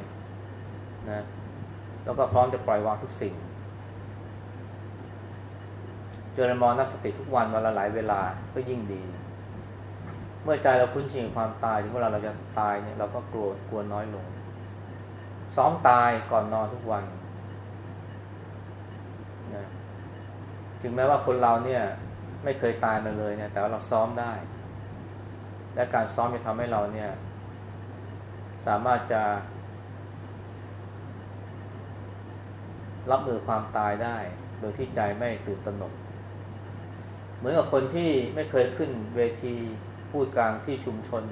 นะแล้วก็พร้อมจะปล่อยวางทุกสิ่ง จริญมรณสติทุกวันวันละหลายเวลาก็ยิ่งดี เมื่อใจเราคุ้นชินกับความตายถึงเวลาเราจะตายเนี่ยเราก็กลัวกลัวน้อยลงซ้อมตายก่อนนอนทุกวันนะถึงแม้ว่าคนเราเนี่ยไม่เคยตายมาเลยเนี่ย แต่ว่าเราซ้อมได้ และการซ้อมจะทำให้เราเนี่ย สามารถจะ รับมือความตายได้ โดยที่ใจไม่ตื่นตระหนก เหมือนกับคนที่ไม่เคยขึ้นเวทีพูดกลางที่ชุมชน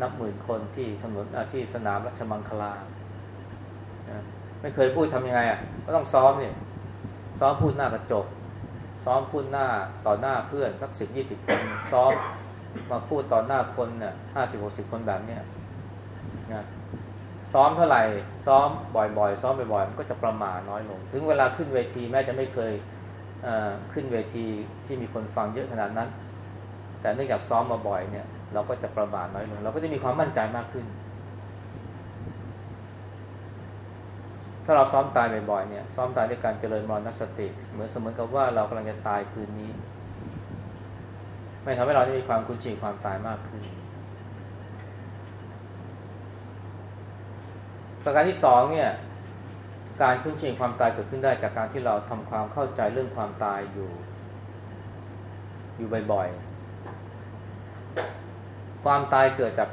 นับหมื่นคนที่ถนนที่สนามรัชมังคลาไม่เคยพูดทำยังไงอะก็ต้องซ้อมเนี่ยซ้อมพูดหน้ากระจก ซ้อมพูดหน้าต่อหน้าเพื่อนสักสิบยี่สิบคนซ้อมมาพูดต่อหน้าคนเนี่ยห้าสิบหกสิบคนแบบเนี้ยนะซ้อมเท่าไหร่ ซ้อมบ่อยๆ ซ้อมบ่อยๆมันก็จะประมาน้อยลง ถึงเวลาขึ้นเวทีแม้จะไม่เคย ขึ้นเวทีที่มีคนฟังเยอะขนาดนั้น แต่เนื่องจากซ้อมมาบ่อยเนี่ย เราก็จะประมาทน้อยลงเราก็จะมีความมั่นใจมากขึ้น ถ้าเราซ้อมตายบ่อยๆเนี่ย ซ้อมตายด้วยการเจริญมรณสติ เหมือนเสมือนกับว่าเรากำลังจะตายคืนนี้ ไม่ทำให้เราได้มีความคุ้นชินความตายมากขึ้น ประการที่สองเนี่ย การคุ้นชินความตายเกิดขึ้นได้จากการที่เราทำความเข้าใจเรื่องความตายอยู่ อยู่บ่อยๆ ความตายเกิดจาก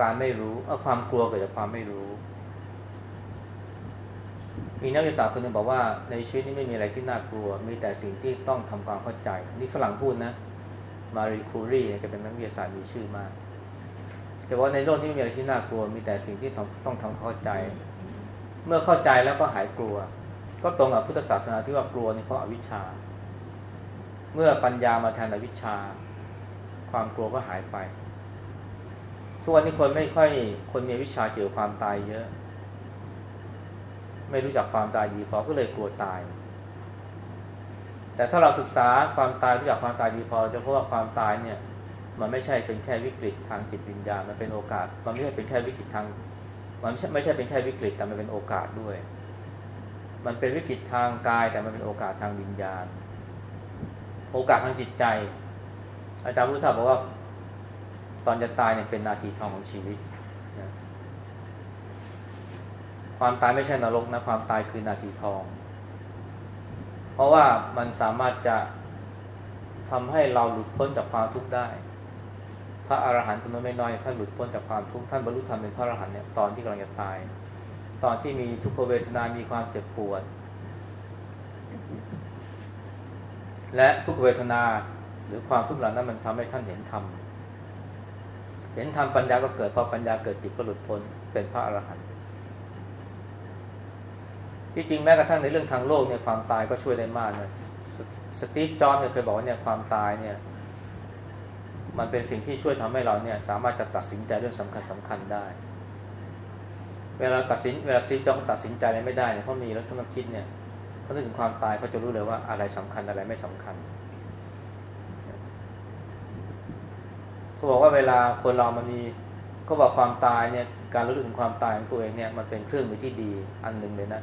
การไม่รู้เออความกลัวเกิดจากความไม่รู้ มีนักวิทยาศาสตร์คนหนึ่งบอกว่าในชีวิตนี้ไม่มีอะไรที่น่ากลัว มีแต่สิ่งที่ต้องทำความเข้าใจ นี่ฝรั่งพูดนะ มารีคูรีแกเป็นนักวิทยาศาสตร์มีชื่อมากแต่ว่าในโลกที่ไม่มีอะไรที่น่ากลัว มีแต่สิ่งที่ต้องต้องทำเข้าใจ เมื่อเข้าใจแล้วก็หายกลัว ก็ตรงกับพุทธศาสนาที่ว่ากลัวนี่เพราะอาวิชชา เมื่อปัญญามาแทนอวิชชา ความกลัวก็หายไป ทุกวันนี้คนไม่ค่อยคนมีวิชาเกี่ยวกับความตายเยอะ ไม่รู้จักความตายดีพอก็เลยกลัวตาย แต่ถ้าเราศึกษาความตายรู้จักความตายดีพอจะพบว่าความตายเนี่ยมันไม่ใช่เป็นแค่วิกฤตทางจิตวิญญาณ มันเป็นโอกาส มันไม่ใช่เป็นแค่วิกฤตทาง มันไม่ใช่เป็นแค่วิกฤตแต่มันเป็นโอกาสด้วย มันเป็นวิกฤตทางกายแต่มันเป็นโอกาสทางวิญญาณ โอกาสทางจิตใจ อาจารย์พุทธาบอกว่า ตอนจะตายเนี่ยเป็นนาทีทองของชีวิตความตายไม่ใช่นรกนะความตายคือนาทีทอง เพราะว่ามันสามารถจะทำให้เราหลุดพ้นจากความทุกข์ได้ พระอรหันต์จำนวนไม่น้อยท่านหลุดพ้นจากความทุกข์ท่านบรรลุธรรมเป็นพระอรหันต์เนี่ยตอนที่กำลังจะตาย ตอนที่มีทุกขเวทนา มีความเจ็บปวด และทุกเวทนาหรือความทุกข์เหล่านั้นมันทำให้ท่านเห็นธรรมเห็นธรรมปัญญาก็เกิดพอปัญญาเกิดจิตก็หลุดพ้นเป็นพระอรหันต์ที่จริงแม้กระทั่งในเรื่องทางโลกเนี่ยความตายก็ช่วยได้มากนะสตีฟจอห์นเคยบอกว่าเนี่ยความตายเนี่ย มันเป็นสิ่งที่ช่วยทำให้เราเนี่ยสามารถจะตัดสินใจเรื่องสำคัญสำคัญได้ เวลาตัดสินเวลาซีจองตัดสินใจอะไรไม่ได้เนี่ยเขามีแล้วถ้ามาคิดเนี่ยเขาถึงความตายเขาจะรู้เลยว่าอะไรสำคัญอะไรไม่สำคัญเขาบอกว่าเวลาคนเรามันมีเขาบอกความตายเนี่ยการรู้ถึงความตายของตัวเองเนี่ยมันเป็นเครื่องมือที่ดีอันหนึ่งเลยนะ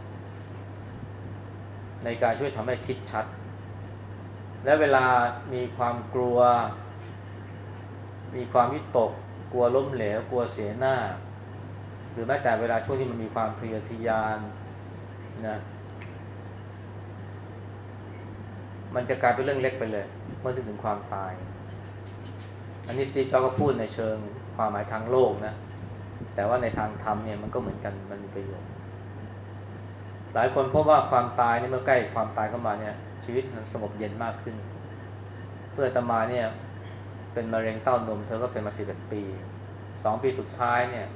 ในการช่วยทำให้คิดชัด และเวลามีความกลัว มีความวิตก กลัวล้มเหลว กลัวเสียหน้า หรือแม้แต่เวลาช่วงที่มันมีความทะเยอทะยานนะมันจะกลายเป็นเรื่องเล็กไปเลย เมื่อถึงความตาย อันนี้ซีจอก็พูดในเชิงความหมายทางโลกนะ แต่ว่าในทางธรรมเนี่ยมันก็เหมือนกันมันมีประโยชน์หลายคนพบว่าความตายเนี่ยเมื่อใกล้ความตายเข้ามาเนี่ย ชีวิตมันสงบเย็นมากขึ้น เพื่อตมาเนี่ย เป็นมะเร็งเต้านม เธอก็เป็นมาสิบเอ็ดปีสองปีสุดท้ายเนี่ย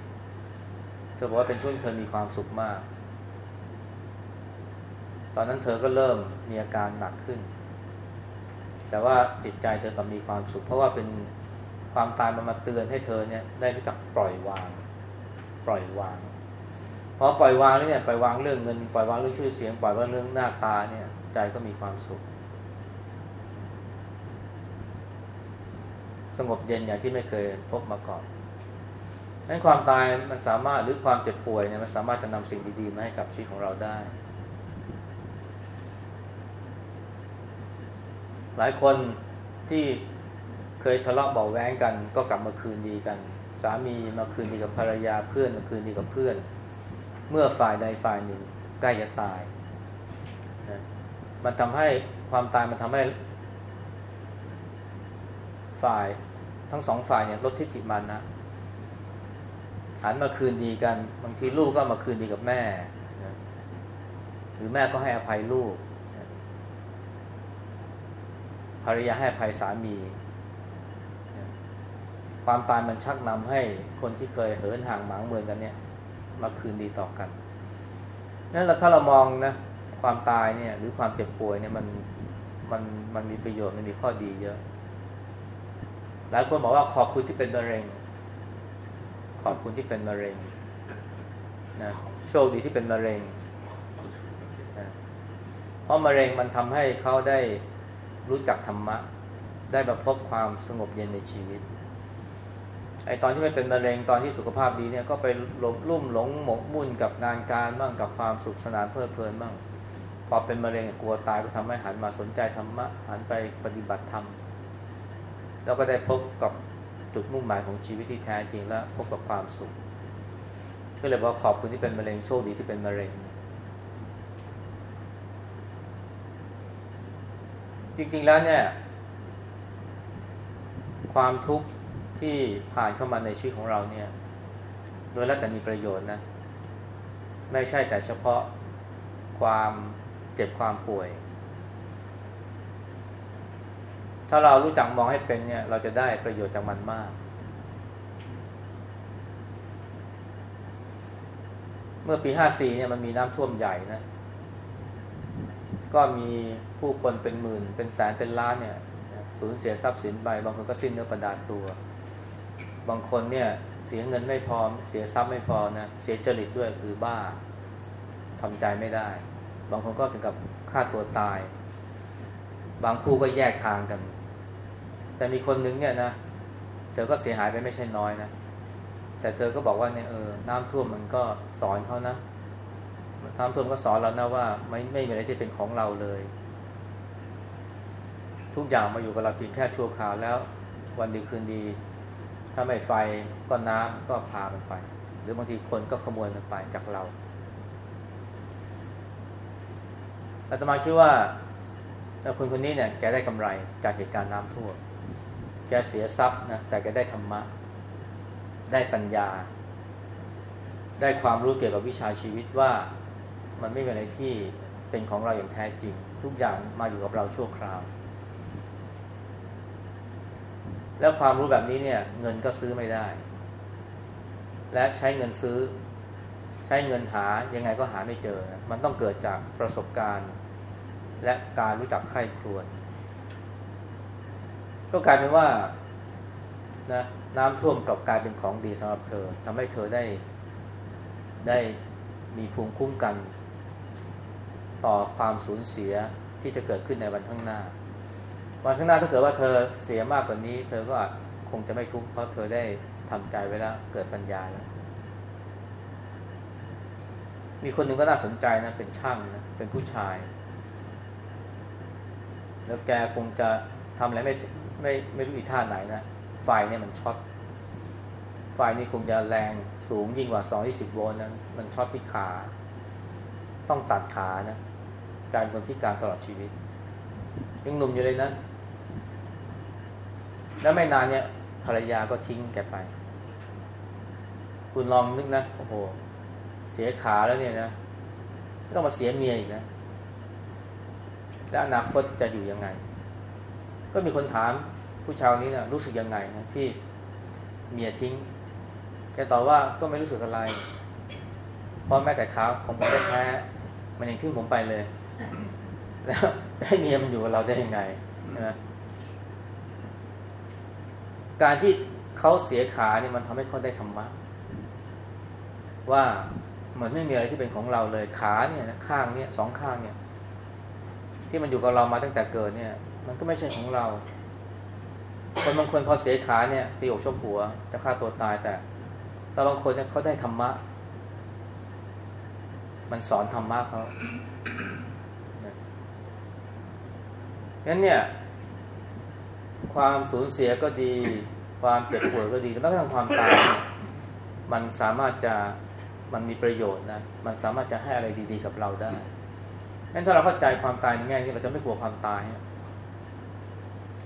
เธอบอกว่าเป็นช่วงเธอมีความสุขมาก ตอนนั้นเธอก็เริ่มมีอาการหนักขึ้น แต่ว่าจิตใจเธอก็มีความสุข เพราะว่าเป็นความตายมันมาเตือนให้เธอเนี่ยได้รู้จักปล่อยวาง ปล่อยวางพอปล่อยวางแล้วเนี่ยปล่อยวางเรื่องเงินปล่อยวางเรื่องชื่อเสียงปล่อยวางเรื่องหน้าตาเนี่ย ใจก็มีความสุข สงบเย็นอย่างที่ไม่เคยพบมาก่อนนั้นความตายมันสามารถหรือความเจ็บป่วยเนี่ยมันสามารถจะนำสิ่งดีๆมาให้กับชีวิตของเราได้ หลายคนที่เคยทะเลาะเบาแว้งกัน ก็กลับมาคืนดีกัน สามีมาคืนดีกับภรรยาเพื่อนมาคืนดีกับเพื่อน เมื่อฝ่ายใดฝ่ายหนึ่งใกล้จะตาย มันทำให้ความตายมันทำให้ ฝ่าย ทั้งสองฝ่ายเนี่ยลดทิฏฐิมันนะหันมาคืนดีกัน บางทีลูกก็มาคืนดีกับแม่หรือแม่ก็ให้อภัยลูกภรรยาให้อภัยสามี ความตายมันชักนำให้คนที่เคยเหินห่างหมางเมืองกันเนี่ย มาคืนดีต่อกันนั้นถ้าเรามองนะความตายเนี่ย หรือความเจ็บป่วยเนี่ยมันมันมันมีประโยชน์มันมีข้อดีเยอะ ลายคนบอกว่าขอบคุณที่เป็นมะเร็ง ขอบคุณที่เป็นมะเร็งนะโชคดีที่เป็นมะเร็งนะเพราะมะเร็งมันทำให้เขาได้รู้จักธรรมะ ได้มาพบความสงบเย็นในชีวิตไอตอนที่ไม่เป็นมะเร็งตอนที่สุขภาพดีเนี่ยก็ไปหลงลุ่มหลงหมกมุ่นกับงานการบ้างกับความสุขสนานเพลิดเพลินบ้างพอเป็นมะเร็งกลัวตายก็ทำให้หันมาสนใจธรรมะหันไปปฏิบัติธรรม แล้วก็ได้พบกับจุดมุ่งหมายของชีวิตที่แท้จริงและพบกับความสุข ก็เลยบอกขอบคุณที่เป็นมะเร็งโชคดีที่เป็นมะเร็ง จริงๆแล้วเนี่ย ความทุกข์ที่ผ่านเข้ามาในชีวิตของเราเนี่ยโดยแล้วแต่มีประโยชน์นะ ไม่ใช่แต่เฉพาะความเจ็บความป่วย ถ้าเรารู้จักมองให้เป็นเนี่ย เราจะได้ประโยชน์จากมันมาก เมื่อปีห้าสี่เนี่ยมันมีน้ำท่วมใหญ่นะ ก็มีผู้คนเป็นหมื่น เป็นแสนเป็นล้านเนี่ยสูญเสียทรัพย์สินไป บางคนก็สิ้นเนื้อประดาตัว บางคนเนี่ยเสียเงินไม่พอเสียทรัพย์ไม่พอนะเสียจริตด้วยคือบ้าทำใจไม่ได้ บางคนก็ถึงกับฆ่าตัวตาย บางคู่ก็แยกทางกัน แต่มีคนนึงเนี่ยนะเธอก็เสียหายไปไม่ใช่น้อยนะแต่เธอก็บอกว่าเนี่ยเออน้ำท่วมมันก็สอนเขานะน้ำท่วมก็สอนเรานะว่า ไม่ไม่มีอะไรที่เป็นของเราเลย ทุกอย่างมาอยู่กับเราเพียงแค่ชั่วคราวแล้ว วันดีคืนดี ถ้าไม่ไฟก็น้ำก็พามันไป หรือบางทีคนก็ขโมยมันไปจากเราอาตมาคิดว่าคนคนนี้เนี่ยแกได้กำไรจากเหตุการณ์น้ำท่วม แกเสียทรัพย์นะแต่แกได้ธรรมะ ได้ปัญญา ได้ความรู้เกี่ยวกับวิชาชีวิตว่ามันไม่เป็นอะไรที่เป็นของเราอย่างแท้จริง ทุกอย่างมาอยู่กับเราชั่วคราว แล้วความรู้แบบนี้เนี่ย เงินก็ซื้อไม่ได้ และใช้เงินซื้อ ใช้เงินหายังไงก็หาไม่เจอ มันต้องเกิดจากประสบการณ์ และการรู้จักใคร่ครวญ ก็กลายเป็นว่านะน้ำท่วมกลับกลายเป็นของดีสำหรับเธอทำให้เธอได้ได้มีภูมิคุ้มกัน ต่อความสูญเสียที่จะเกิดขึ้นในวันข้างหน้า วันข้างหน้าถ้าเกิดว่าเธอเสียมากกว่านี้ เธอก็คงจะไม่ทุกข์เพราะเธอได้ทำใจไว้แล้วเกิดปัญญาแล้วมีคนหนึ่งก็น่าสนใจนะ เป็นช่างนะเป็นผู้ชาย แล้วแกคงจะทำอะไรไม่ ไม่ไม่รู้อีท่าไหนนะไฟเนี่ยมันช็อตไฟนี่คงจะแรงสูงยิ่งกว่าสองยี่สิบโวลต์นั้นมันช็อตที่ขา ต้องตัดขานะกลายคนพิการตลอดชีวิต ยังหนุ่มอยู่เลยนะ แล้วไม่นานเนี่ยภรรยาก็ทิ้งแกไป คุณลองนึกนะ โอ้โห เสียขาแล้วเนี่ยนะต้องมาเสียเมียอีกนะ แล้วอนาคตจะอยู่ยังไง ก็มีคนถามผู้ชายนี้นะรู้สึกยังไงนะที่เมียทิ้ง แกตอบว่าก็ไม่รู้สึกอะไร เพราะแม้แต่ขาของผมแท้มันยังทิ้งผมไปเลย แล้วให้เมียมันอยู่กับเราได้ยังไงนะการที่เขาเสียขาเนี่ยมันทำให้เขาได้ธรรมะว่ามันไม่มีอะไรที่เป็นของเราเลยขาเนี่ยข้างเนี่ยสองข้างเนี่ย ที่มันอยู่กับเรามาตั้งแต่เกิดเนี่ย มันก็ไม่ใช่ของเรา คนบางคนพอเสียขาเนี่ยตีอกชกหัวจะฆ่าตัวตายแต่แต่บางคนเนี่ยเขาได้ธรรมะ มันสอนธรรมะเขางั้นเนี่ย ความสูญเสียก็ดี ความเจ็บป่วยก็ดีแม้กระทั่งความตาย มันสามารถจะมันมีประโยชน์นะ มันสามารถจะให้อะไรดี ๆ กับเราได้งั้นถ้าเราเข้าใจความตายในแง่นี้เราจะไม่กลัวความตาย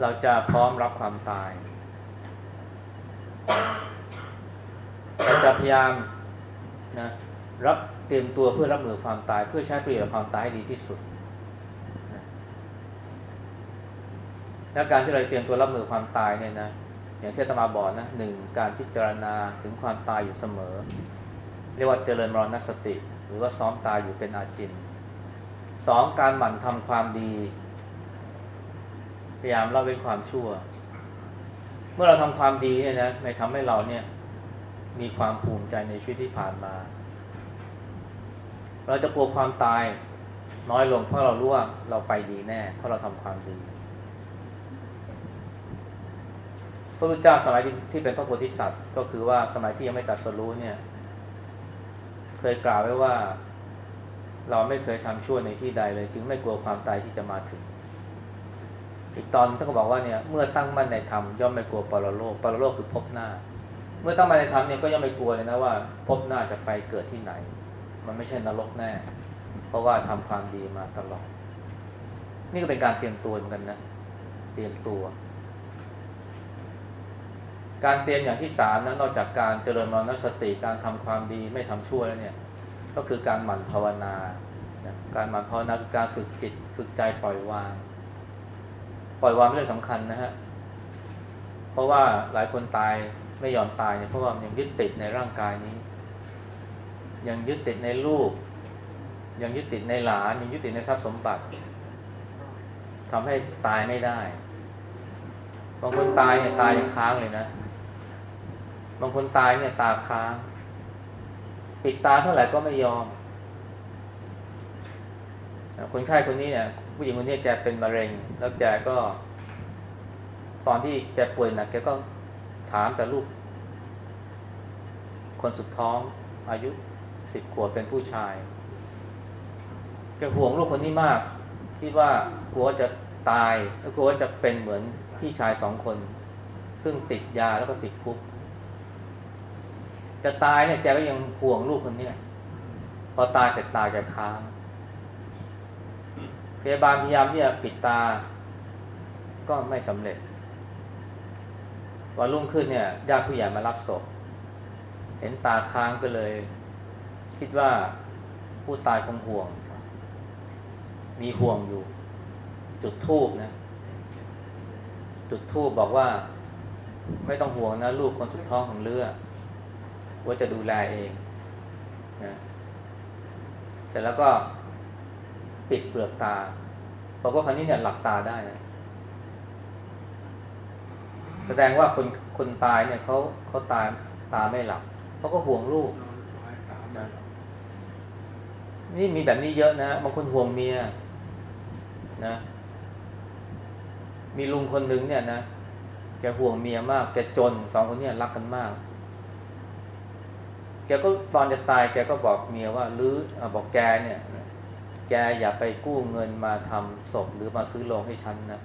เราจะพร้อมรับความตาย เราจะพยายามนะรับเตรียมตัวเพื่อรับมือความตาย เพื่อใช้ประโยชน์ความตายให้ดีที่สุดและการที่เราเตรียมตัวรับมือความตายเนี่ยนะอย่างที่ตมาบอกนะหนึ่งการพิจารณาถึงความตายอยู่เสมอ เรียกว่าเจริญมรณสติ หรือว่าซ้อมตายอยู่เป็นอาจินสองการหมั่นทำความดี พยายามละเว้นความชั่วมมื่อเราทำความดีเนี่ยนะไม่ทำให้เราเนี่ย มีความภูมิใจในชีวิตที่ผ่านมา เราจะกลัวความตายน้อยลงเพราะเรารู้ว่าเราไปดีแน่ เพราะเราทำความดีพระพุทธเจ้าสมัยที่เป็นพระโพธิสัตว์ ก็คือว่าสมัยที่ยังไม่ตัดสรู้เนี่ย เคยกล่าวไว้ว่า เราไม่เคยทำชั่วในที่ใดเลย จึงไม่กลัวความตายที่จะมาถึง อีกตอนท่านก็บอกว่าเนี่ยเมื่อตั้งมั่นในธรรมย่อมไม่กลัวปรโลกปรโลกคือพบหน้า เมื่อตั้งมั่นในธรรมเนี่ยก็ย่อมไม่กลัวเลยนะว่า พบหน้าจะไปเกิดที่ไหน มันไม่ใช่นรกแน่ เพราะว่าทำความดีมาตลอด นี่ก็เป็นการเตรียมตัวเหมือนกันนะ เตรียมตัว การเตรียมอย่างที่สามนะนอกจากการเจริญมรณสติการทำความดีไม่ทำชั่วแล้วเนี่ย ก็คือการหมั่นภาวนา การหมั่นภาวนาคือการฝึกจิตฝึกใจปล่อยวาง ปล่อยวางเป็นเรื่สำคัญนะฮะ เพราะว่าหลายคนตายไม่ยอมตายเนี่ยเพราะว่ายังยึดติดในร่างกายนี้ ยังยึดติดในลูก ยังยึดติดในหลาน ยังยึดติดในทรัพย์สมบัติทำให้ตายไม่ได้บางคนตายเนี่ยตายยังค้างเลยนะบางคนตายเนี่ยตาค้าง ปิดตาเท่าไหร่ก็ไม่ยอมคนไข้คนนี้เนี่ย ผู้หญิงคนนี้แกเป็นมะเร็ง แล้วแกก็ ตอนที่แกป่วยหนักแกก็ถามแต่ลูก คนสุดท้อง อายุสิบขวบเป็นผู้ชาย แกห่วงลูกคนนี้มาก คิดว่ากลัวจะตาย แล้วกลัวว่าจะเป็นเหมือนพี่ชายสองคน ซึ่งติดยาแล้วก็ติดคุก จะตายเนี่ยแกก็ยังห่วงลูกคนนี้พอตายเสร็จตายแกค้าง พยาบาลพยายามที่จะปิดตา ก็ไม่สำเร็จ วันรุ่งขึ้นเนี่ยญาติผู้ใหญ่มารับศพ เห็นตาค้างก็เลย คิดว่าผู้ตายคงห่วง มีห่วงอยู่ จุดทูบนะ จุดทูบบอกว่า ไม่ต้องห่วงนะ ลูกคนสุดท้องของเลือว่าจะดูแลเองนะเสร็จแล้วก็ ปิดเปลือกตาบอกว่าครั้นี้เนี่ยหลับตาได้นะแสดงว่าคนคนตายเนี่ยเขาเขาตายตาไม่หลับเขาก็ห่วงลูกนะนี่มีแบบนี้เยอะนะบางคนห่วงเมียนะ มีลุงคนหนึ่งเนี่ยนะแกห่วงเมียมากแกจนสองคนเนี่ยรักกันมากแกก็ตอนจะตายแกก็บอกเมียว่าหรืออบอกแกเนี่ย แกอย่าไปกู้เงินมาทำศพหรือมาซื้อโรงให้ฉันนะ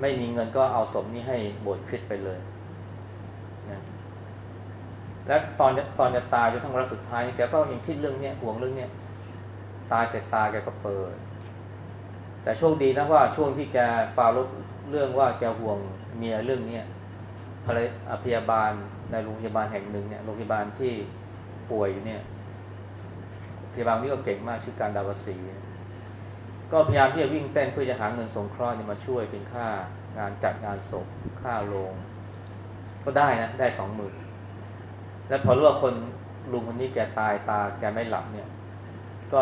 ไม่มีเงินก็เอาศพนี้ให้โบสถ์คริสไปเลยนะและตอนตอนจะตายจนทั้งวันสุดท้ายแกก็ยังคิดเรื่องเนี้ยห่วงเรื่องเนี้ยตายเสร็จตาแกก็เปิด แต่โชคดีนะว่าช่วงที่แกปาลบเรื่องว่าแกห่วงเมียเรื่องเนี้ยภรรยาพยาบาลในโรงพยาบาลแห่งหนึ่งเนี่ยโรงพยาบาลที่ป่วยอยู่เนี่ย พยาบาลนี้ก็เก่งมากชื่อการดาวสีก็พยายามที่จะวิ่งเต้นเพื่อจะหาเงินสงเคราะห์มาช่วยเป็นค่างานจัดงานศพค่าโรงก็ได้นะได้สองหมื่นแล้วพอรู้ว่าคนลุงคนนี้แกตายตาแกไม่หลับเนี่ย ก็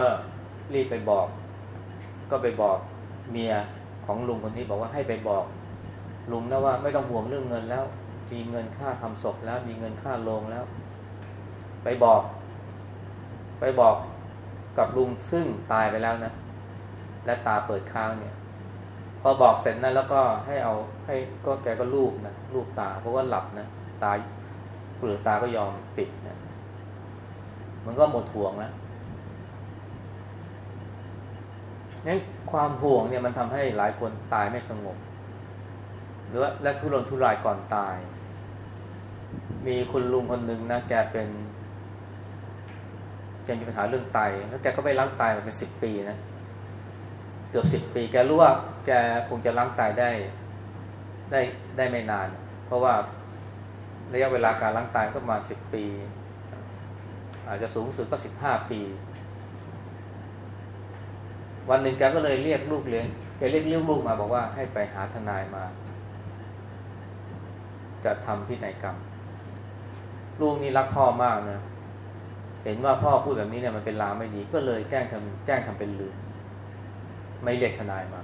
รีบไปบอก ก็ไปบอกเมียของลุงคนนี้บอกว่าให้ไปบอก ลุงนะว่าไม่ต้องห่วงเรื่องเงินแล้ว มีเงินค่าทำศพแล้ว มีเงินค่าโรงแล้ว ไปบอก ไปบอก กับลุงซึ่งตายไปแล้วนะ และตาเปิดค้างเนี่ย พอบอกเสร็จนะแล้วก็ให้เอาให้ก็แกก็ลูบนะลูบตาเพราะว่าหลับนะตาเปลือกตาก็ยอมปิดนะมันก็หมดห่วงแล้วนี่ความห่วงเนี่ยมันทำให้หลายคนตายไม่สงบ หรือว่าและทุรนทุรายก่อนตาย มีคุณลุงคนหนึ่งนะแกเป็น แกมีปัญหาเรื่องไตแล้วแกก็ไปล้างไตมาเป็นสิบปีนะเกือบสิบปีแกรู้ว่าแกคงจะล้างไตได้ได้ได้ไม่นาน เพราะว่าระยะเวลาการล้างไตก็มาสิบปี อาจจะสูงสุดก็สิบห้าปี วันหนึ่งแกก็เลยเรียกลูกเลี้ยงแกเรียกลูกมาบอกว่าให้ไปหาทนายมา จะทำพินัยกรรมลูกนี่รักพ่อมากนะ เห็นว่าพ่อพูดแบบนี้เนี่ยมันเป็นลาไม่ดี ก็เลยแกล้งทำแกล้งทำเป็นลืมไม่เรียกทนายมา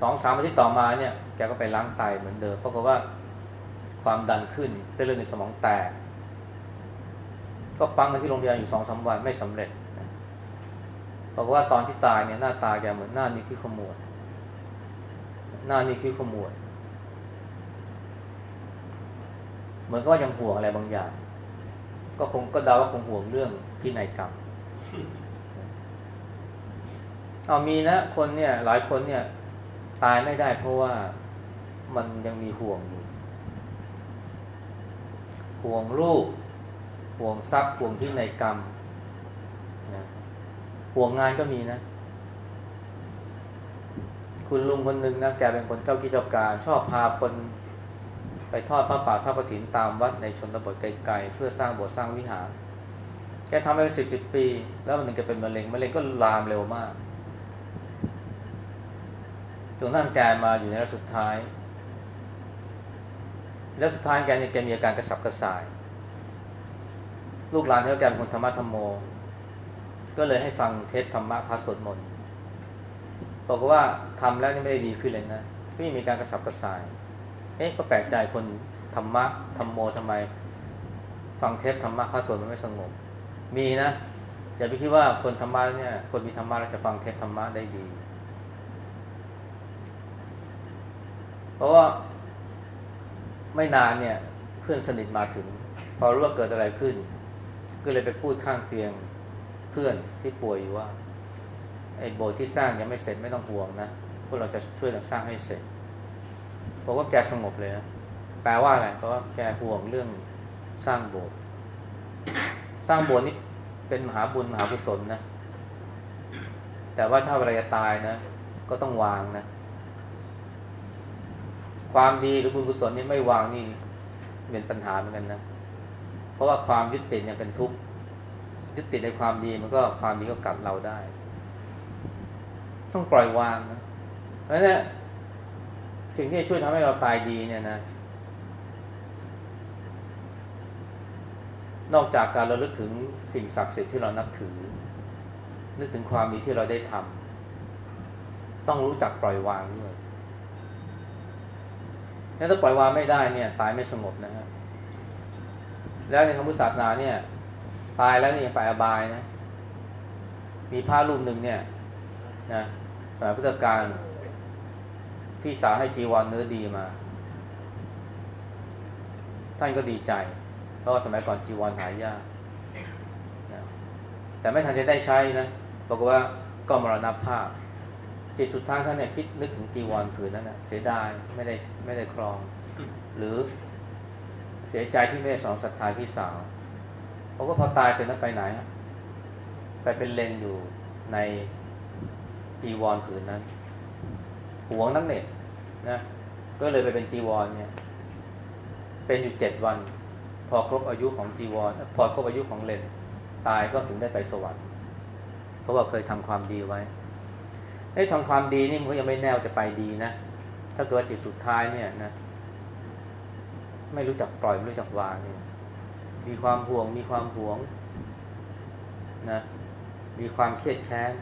สองสามอาทิตย์ต่อมาเนี่ยแกก็ไปล้างไตเหมือนเดิมเพราะว่าความดันขึ้นเส้นเลือดในสมองแตก ก็ปังมาที่โรงพยาบาลอยู่สองสาวันไม่สำเร็จบอกว่าตอนที่ตายเนี่ยหน้าตาแกเหมือนหน้านี้คือขมวด หน้านี้คือขมวด เหมือนก็ว่ายังห่วงอะไรบางอย่าง ก็คงก็เดาว่าคงห่วงเรื่องพินัยกรรมเอามีนะคนเนี่ย หลายคนเนี่ย ตายไม่ได้ เพราะว่ามันยังมีห่วงอยู่ห่วงลูกห่วงทรัพย์ห่วงพินัยกรรมนะห่วงงานก็มีนะ คุณลุงคนหนึ่งนะแกเป็นคนเจ้ากิจการ ชอบพาคน ไปทอดพระป่าทอดกระถินตามวัดในชนบทไกลๆเพื่อสร้างโบสถ์สร้างวิหาร แกทำไปเป็นสิบสิบปี แล้ววันหนึ่งแกเป็นมะเร็งมะเร็งก็ลามเร็วมากจนทั้งแกมาอยู่ในระสุดท้าย แล้วสุดท้ายแกเนี่ยแกมีอาการกระสับกระส่าย ลูกหลานที่แกเป็นคนธรรมะธรรมโม ก็เลยให้ฟังเทศธรรมะพระสวดมนต์บอกว่าทำแล้วนี่ไม่ได้ดีขึ้นเลยนะก็ยังมีการกระสับกระส่าย เอ๊ะก็แปลกใจคนธรรมะธรรมโมทำไม ฟังเทศธรรมะพระสวดมันไม่สงบ มีนะอย่าไปคิดว่าคนธรรมะเนี่ย คนมีธรรมะแล้วจะฟังเทศธรรมะได้ดี เพราะว่าไม่นานเนี่ย เพื่อนสนิทมาถึง พอรู้ว่าเกิดอะไรขึ้น ก็เลยไปพูดข้างเตียงเพื่อนที่ป่วยอยู่ว่าไอ้โบสถ์ที่สร้างยังไม่เสร็จไม่ต้องห่วงนะพวกเราจะช่วยกันสร้างให้เสร็จ บอกว่าแกสงบเลยนะแปลว่าอะไรเพราะว่าแกห่วงเรื่องสร้างโบสถ์สร้างโบสถ์นี่เป็นมหาบุญมหากุศลนะ แต่ว่าถ้าเวลาจะตายนะ ก็ต้องวางนะ ความดีหรือบุญกุศลนี่ไม่วางนี่เป็นปัญหาเหมือนกันนะ เพราะว่าความยึดติดเนี่ยเป็นทุกข์ยึดติดในความดีมันก็ความดีก็กัดเราได้ ต้องปล่อยวางนะเพราะนั้น สิ่งที่ช่วยทำให้เราตายดีเนี่ยนะ นอกจากการเราลึกถึงสิ่งศักดิ์สิทธิ์ที่เรานับถือ นึกถึงความดีที่เราได้ทำต้องรู้จักปล่อยวางด้วยถ้าปล่อยวางไม่ได้เนี่ย ตายไม่สงบนะฮะแล้วในทางพุทธศาสนาเนี่ย ตายแล้วนี่ยังไปอบายนะ มีพระรูปหนึ่งเนี่ยนะสมัยพุทธกาล พี่สาวให้จีวรเนื้อดีมา ท่านก็ดีใจ เพราะว่าสมัยก่อนจีวรหายากนะแต่ไม่ทันจะได้ใช้นะบอกว่าก็มรณภาพจิตสุดท้ายท่านเนี่ยคิดนึกถึงจีวรผืนนั้นนะเสียดายไม่ได้ไม่ได้ครอง หรือเสียใจที่ไม่ได้สอนศรัทธาพี่สาวเขาก็พอตายเสร็จแล้วไปไหน ไปเป็นเลนอยู่ในจีวรผืนนั้น หวงนักเน็ตนะก็เลยไปเป็นจีวรเนี่ย เป็นอยู่เจ็ดวัน พอครบอายุของจีวร พอครบอายุของเลนตายก็ถึงได้ไปสวรรค์เพราะว่าเคยทำความดีไว้ไอ้ทำความดีนี่มันก็ยังไม่แน่วจะไปดีนะถ้าเกิดจิตสุดท้ายเนี่ยนะไม่รู้จักปล่อยไม่รู้จักวางเนี่ยมีความห่วง มีความหวงนะมีความเครียดแค้น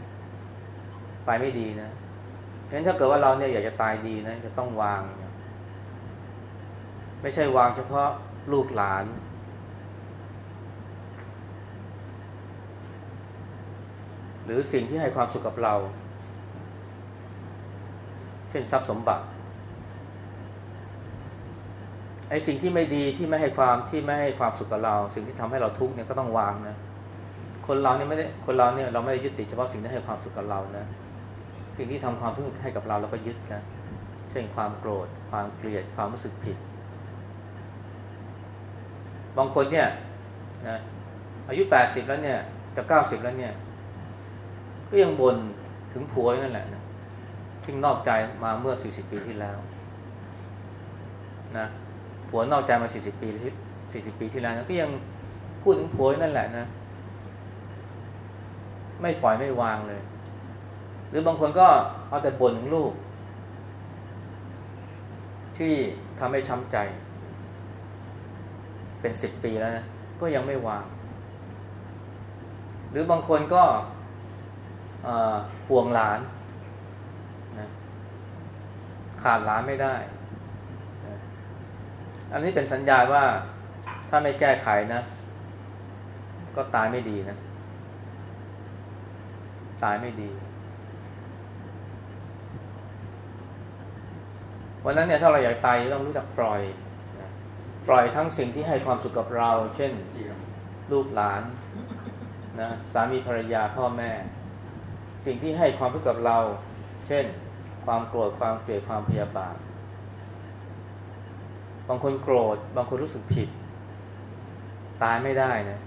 ไปไม่ดีนะ เพราะฉะนั้นถ้าเกิดว่าเราเนี่ยอยากจะตายดีนะจะต้องวาง ไม่ใช่วางเฉพาะลูกหลาน หรือสิ่งที่ให้ความสุขกับเรา เช่นทรัพย์สมบัติไอ้สิ่งที่ไม่ดีที่ไม่ให้ความที่ไม่ให้ความสุขกับเรา สิ่งที่ทำให้เราทุกข์เนี่ยก็ต้องวางนะคนเราเนี่ยไม่ได้คนเราเนี่ยเราไม่ได้ยึดติดเฉพาะสิ่งที่ให้ความสุขกับเรานะ สิ่งที่ทำความทุกข์ให้กับเราเราก็ยึดนะ เช่นความโกรธ ความเกลียด ความรู้สึกผิด บางคนเนี่ยนะอายุแปดสิบแล้วเนี่ยจะเก้าสิบแล้วเนี่ย ก็ยังบ่นถึงผัวนั่นแหละนะที่นอกใจมาเมื่อสี่สิบปีที่แล้วนะผัวนอกใจมาสี่สิบปีที่สี่สิบปีที่แล้วก็ยังพูดถึงผัวนั่นแหละนะ ไม่ปล่อยไม่วางเลย หรือบางคนก็เอาแต่บ่นถึงลูก ที่ทำให้ช้ำใจ เป็นสิบปีแล้วนะก็ยังไม่วาง หรือบางคนก็ห่วงหลานขาดหลานไม่ได้ อันนี้เป็นสัญญาณว่าถ้าไม่แก้ไขนะ ก็ตายไม่ดีนะ ตายไม่ดี วันนั้นเนี่ยถ้าเราอยากตายต้องรู้จักปล่อยปล่อยทั้งสิ่งที่ให้ความสุขกับเรา เช่นลูกหลานนะสามีภรรยาพ่อแม่ สิ่งที่ให้ความทุกข์กับเรา เช่น ความโกรธความเกลียดความพยาบาทบางคนโกรธ บางคนรู้สึกผิด ตายไม่ได้นะ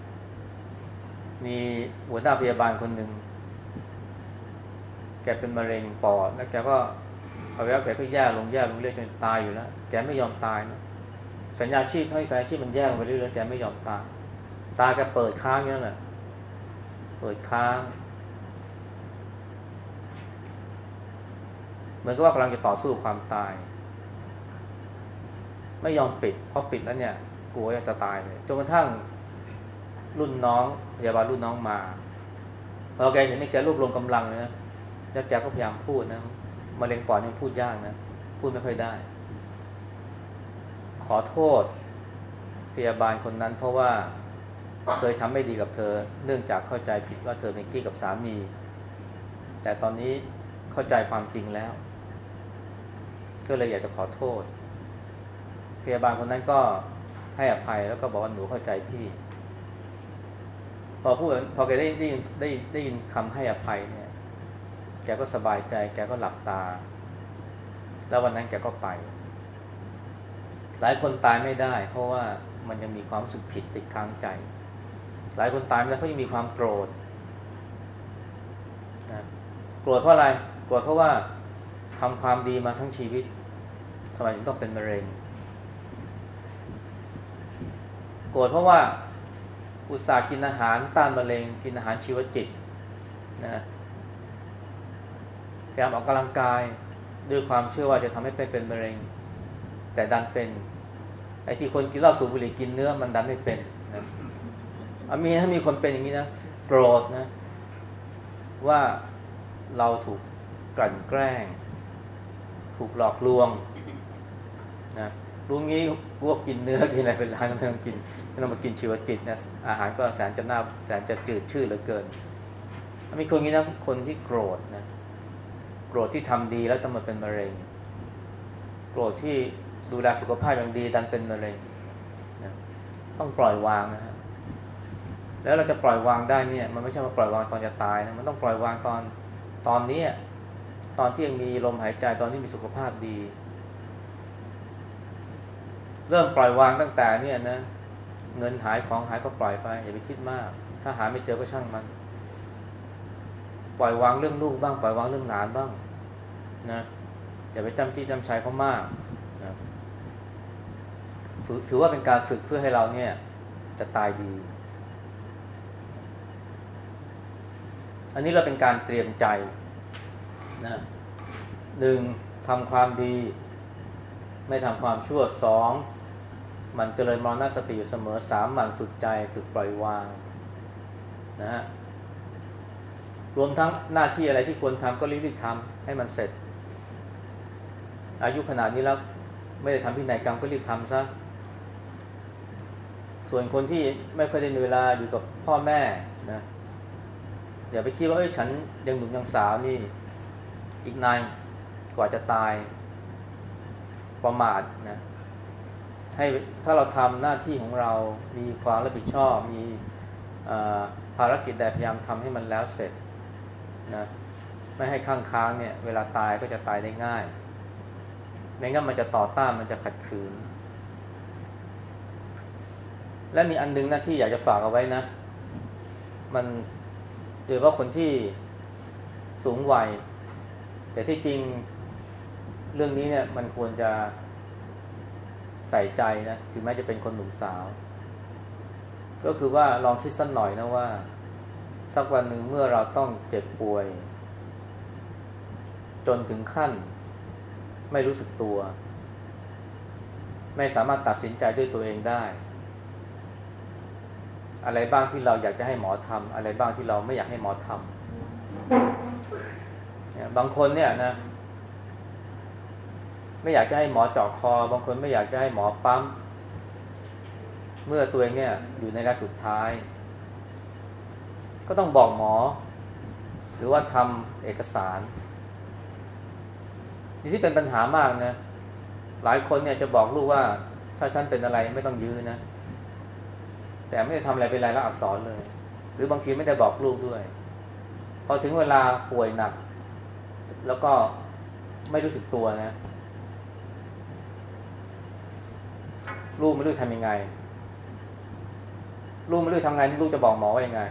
มีหัวหน้าพยาบาลคนหนึ่งแกเป็นมะเร็งปอดแล้วแกก็ เอาแล้วแกก็แย่ลงแย่ลงเรื่อยจนตายอยู่แล้ว แกไม่ยอมตายนะสัญญาชีพให้สัญญาชีพมันแย่ลงไปเรื่อยๆแกไม่ยอมตาย ตาแกเปิดค้างอย่างนั้นแหละเปิดค้างเหมือนกับว่ากำลังจะต่อสู้ความตาย ไม่ยอมปิดเพราะปิดแล้วเนี่ยกลัวจะตายเลยจนกระทั่งรุ่นน้องพยาบาลรุ่นน้องมาพอแกเห็นนี่แกรวบรวมกำลังเลยนะแล้วแกก็พยายามพูดนะ มะเร็งปอดนี่พูดยากนะ พูดไม่ค่อยได้ ขอโทษพยาบาลคนนั้น เพราะว่าเคยทำไม่ดีกับเธอ เนื่องจากเข้าใจผิดว่าเธอเป็นกี้กับสามี แต่ตอนนี้เข้าใจความจริงแล้ว ก็เลยอยากจะขอโทษ พยาบาลคนนั้นก็ให้อภัยแล้วก็บอกว่าหนูเข้าใจพี่ พอพูดพอแกได้ได้ยินได้ได้ยินคำให้อภัยเนี่ย แกก็สบายใจ แกก็หลับตา แล้ววันนั้นแกก็ไป หลายคนตายไม่ได้ เพราะว่ามันยังมีความรู้สึกผิดติดค้างใจ หลายคนตายไม่ได้เพราะยังมีความโกรธนะโกรธเพราะอะไรโกรธเพราะว่าทำความดีมาทั้งชีวิตทำไมถึงต้องเป็นมะเร็ง โกรธเพราะว่าอุตส่าห์กินอาหารต้านมะเร็ง กินอาหารชีวจิตนะ พยายามออกกำลังกายด้วยความเชื่อว่าจะทำให้เป็นเป็นมะเร็ง แต่ดันเป็น ไอ้ที่คนกินเหล้าสูบบุหรี่กินเนื้อมันดันไม่เป็นนะมีถ้ามีคนเป็นอย่างนี้นะโกรธนะ ว่าเราถูกกลั่นแกล้ง ถูกหลอกลวงนะรู้งี้พวกกินเนื้อกินอะไรเป็นร้านไม่ต้องกินไม่ต้องมากินชีวจิตนะอาหารก็แสนจะน่าแสนจะจืดชืดเหลือเกินมีคนนี้นะคนที่โกรธนะ โกรธที่ทำดีแล้วต้องมาเป็นมะเร็ง โกรธที่ดูแลสุขภาพอย่างดีดันเป็นมะเร็งนะต้องปล่อยวางนะฮะแล้วเราจะปล่อยวางได้เนี่ย มันไม่ใช่มาปล่อยวางตอนจะตายนะมันต้องปล่อยวางตอนตอนนี้ตอนที่ยังมีลมหายใจตอนที่มีสุขภาพดี เริ่มปล่อยวางตั้งแต่เนี่ยนะเงินหายของหายก็ปล่อยไปอย่าไปคิดมาก ถ้าหาไม่เจอก็ช่างมัน ปล่อยวางเรื่องลูกบ้างปล่อยวางเรื่องหลานบ้างนะอย่าไปจำจี้จำชัยเขามากนะถือว่าเป็นการฝึกเพื่อให้เราเนี่ย จะตายดี อันนี้เราเป็นการเตรียมใจนะหนึ่งทำความดี ไม่ทำความชั่วสองมันเจริญมรณสติอยู่เสมอสามมันฝึกใจฝึกปล่อยวางนะฮะ รวมทั้งหน้าที่อะไรที่ควรทำก็รีบๆทำให้มันเสร็จ อายุขนาดนี้แล้วไม่ได้ทำพินัยกรรมก็รีบทำซะส่วนคนที่ไม่ค่อยได้มีเวลาอยู่กับพ่อแม่นะอย่าไปคิดว่าเอ้ยฉันยังหนุ่มยังสาวนี่ อีกนานกว่าจะตายประมาทนะให้ถ้าเราทำหน้าที่ของเรามีความรับผิดชอบมีภารกิจใดพยายามทำให้มันแล้วเสร็จ นะไม่ให้ข้างค้างเนี่ย เวลาตายก็จะตายได้ง่ายไม่งั้นมันจะต่อต้านมันจะขัดขืน และมีอันนึงนะที่อยากจะฝากเอาไว้นะ มันโดยเฉพาะคนที่สูงวัย แต่ที่จริงเรื่องนี้เนี่ย มันควรจะใส่ใจนะ ถึงแม้จะเป็นคนหนุ่มสาว ก็คือว่าลองคิดสั้นหน่อยนะว่า สักวันหนึ่งเมื่อเราต้องเจ็บป่วย จนถึงขั้น ไม่รู้สึกตัว ไม่สามารถตัดสินใจด้วยตัวเองได้ อะไรบ้างที่เราอยากจะให้หมอทำอะไรบ้างที่เราไม่อยากให้หมอทำบางคนเนี่ยนะ ไม่อยากจะให้หมอเจาะคอ บางคนไม่อยากจะให้หมอปั๊มเมื่อตัวเองเนี่ย อยู่ในระยะสุดท้าย ก็ต้องบอกหมอ หรือว่าทำเอกสารนี่ที่เป็นปัญหามากนะ หลายคนเนี่ยจะบอกลูกว่า ถ้าฉันเป็นอะไรไม่ต้องยื้อนะ แต่ไม่ได้ทำอะไรเป็นลายลักษณ์อักษรเลย หรือบางทีไม่ได้บอกลูกด้วย พอถึงเวลาป่วยหนัก แล้วก็ไม่รู้สึกตัวนะ ลูกไม่รู้ทำยังไง ลูกไม่รู้ทำไงลูกจะบอกหมอว่ายังไง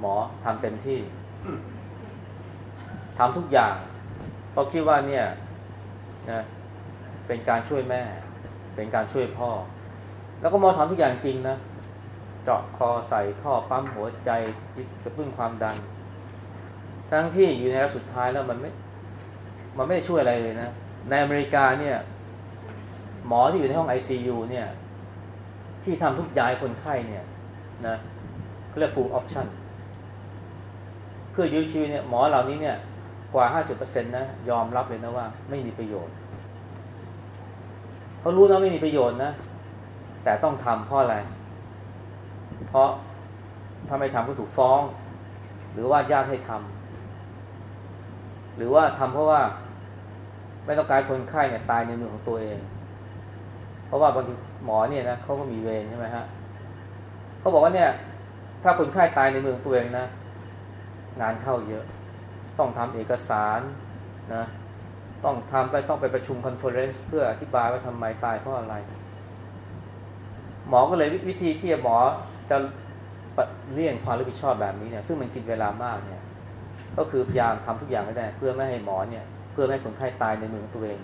หมอทำเต็มที่ทำทุกอย่างเพราะคิดว่าเนี่ยนะเป็นการช่วยแม่ เป็นการช่วยพ่อ แล้วก็หมอทำทุกอย่างจริงนะเจาะคอใส่ท่อปั๊มหัวใจกระตุ้นความดัน ทั้งที่อยู่ในระดับสุดท้ายแล้วมันไม่ มันไม่ได้ช่วยอะไรเลยนะ ในอเมริกาเนี่ย หมอที่อยู่ในห้อง ICU เนี่ย ที่ทำทุกยายคนไข้เนี่ย นะเขาเรียก full option เพื่อยื้อชีวิตเนี่ยหมอเหล่านี้เนี่ยกว่า 50%นะยอมรับเลยนะว่า ไม่มีประโยชน์เขารู้นะไม่มีประโยชน์นะ แต่ต้องทำเพราะอะไร เพราะถ้าไม่ทำก็ถูกฟ้อง หรือว่าญาติให้ทำหรือว่าทำเพราะว่าไม่ต้องการคนไข้เนี่ยตายในมือของตัวเอง เพราะว่าบางทีหมอเนี่ยนะเขาก็มีเวรใช่ไหมฮะเขาบอกว่าเนี่ย ถ้าคนไข้ตายในมือของตัวเองนะ งานเข้าเยอะ ต้องทำเอกสารนะต้องทำไปต้องไปประชุม conference เพื่ออธิบายว่าทำไมตายเพราะอะไร หมอก็เลยวิธีที่หมอจะเลี่ยงความรับผิดชอบแบบนี้เนี่ยซึ่งมันกินเวลามากเนี่ยก็คือพยายามทำทุกอย่างให้ได้เพื่อไม่ให้หมอเนี่ยเพื่อไม่ให้คนไข้ตายในมือของตัวเอง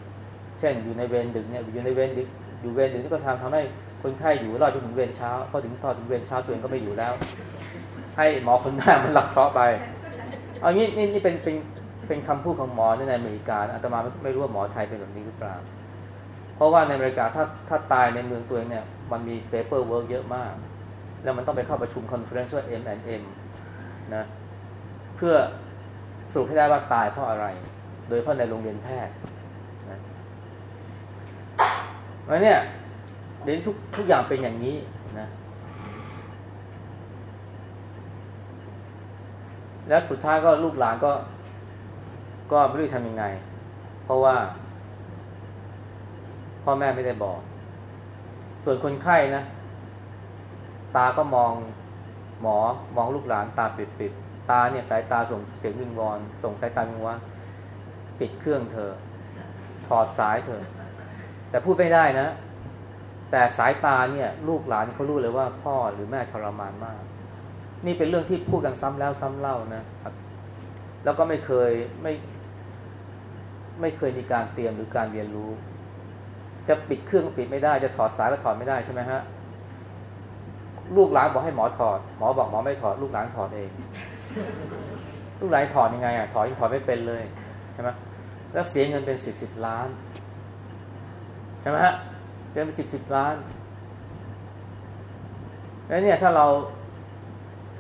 เช่นอยู่ในเวรดึกเนี่ยอยู่ในเวรดึกอยู่เวรดึกนี่ก็ทำทำให้คนไข้อยู่รอดจนถึงเวรเช้าพอถึงพอถึงเวรเช้าตัวเองก็ไม่อยู่แล้ว ให้หมอคนหน้ามันรับเคราะห์ไป เอางี้นี่นี่เป็นเป็นเป็นคำพูดของหมอในอเมริกาอาตมาไม่รู้ว่าหมอไทยเป็นแบบนี้หรือเปล่า เพราะว่าในอเมริกาถ้าถ้าตายในเมืองตัวเองเนี่ยมันมี paperwork เยอะมาก แล้วมันต้องไปเข้าประชุม conference ว่า M&M นะเพื่อสรุปให้ได้ว่าตายเพราะอะไร โดยเฉพาะในโรงเรียนแพทย์นะแล้วเนี่ยเดี๋ยวทุกทุกอย่างเป็นอย่างนี้นะ แล้วสุดท้ายก็ลูกหลานก็ ก็ไม่รู้ทำยังไง เพราะว่า พ่อแม่ไม่ได้บอก ส่วนคนไข้นะ ตาก็มองหมอมองลูกหลานตาปิดปิดตาเนี่ยสายตาส่งเสียงวิงวอนส่งสายตาวิงวอนปิดเครื่องเธอ ถอดสายเธอ แต่พูดไม่ได้นะ แต่สายตาเนี่ย ลูกหลานเขารู้เลยว่าพ่อหรือแม่ทรมานมาก นี่เป็นเรื่องที่พูดกันซ้ำแล้วซ้ำเล่านะครับ แล้วก็ไม่เคยไม่ ไม่เคยมีการเตรียมหรือการเรียนรู้ จะปิดเครื่องก็ปิดไม่ได้ จะถอดสายก็ถอดไม่ได้ใช่ไหมฮะลูกหลานบอกให้หมอถอด หมอบอกหมอไม่ถอด ลูกหลานถอดเอง ลูกหลานถอดยังไงอะถอดยังถอดไม่เป็นเลยใช่ไหมแล้วเสียเงินเป็นสิบสิบล้านใช่ไหมฮะเสียเป็นสิบสิบล้านแล้วเนี่ยถ้าเรา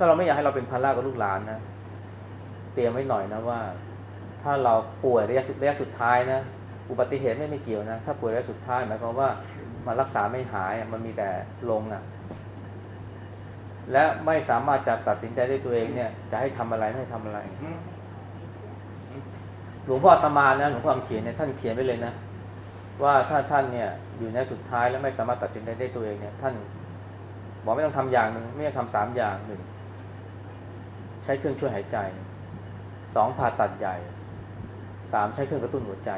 ถ้าเราไม่อยากให้เราเป็นภาระกับลูกหลานนะ เตรียมไว้หน่อยนะว่า ถ้าเราป่วยระยะสุดระยะสุดท้ายนะ อุบัติเหตุไม่ไม่เกี่ยวนะ ถ้าป่วยระยะสุดท้ายหมายความว่ามันรักษาไม่หายมันมีแต่ลงอะ และไม่สามารถจะตัดสินใจได้ตัวเองเนี่ย จะให้ทำอะไรไม่ให้ทำอะไร หลวงพ่อตมานะหลวงพ่อคำเขียนเนี่ยท่านเขียนไว้เลยนะ ว่าถ้าท่านเนี่ย อยู่ในสุดท้ายแล้วไม่สามารถตัดสินใจได้ตัวเองเนี่ย ท่านบอกไม่ต้องทำอย่างหนึ่งไม่ต้องทำสามอย่างหนึ่ง ใช้เครื่องช่วยหายใจสองผ่าตัดใหญ่สามใช้เครื่องกระตุ้นหัวใจ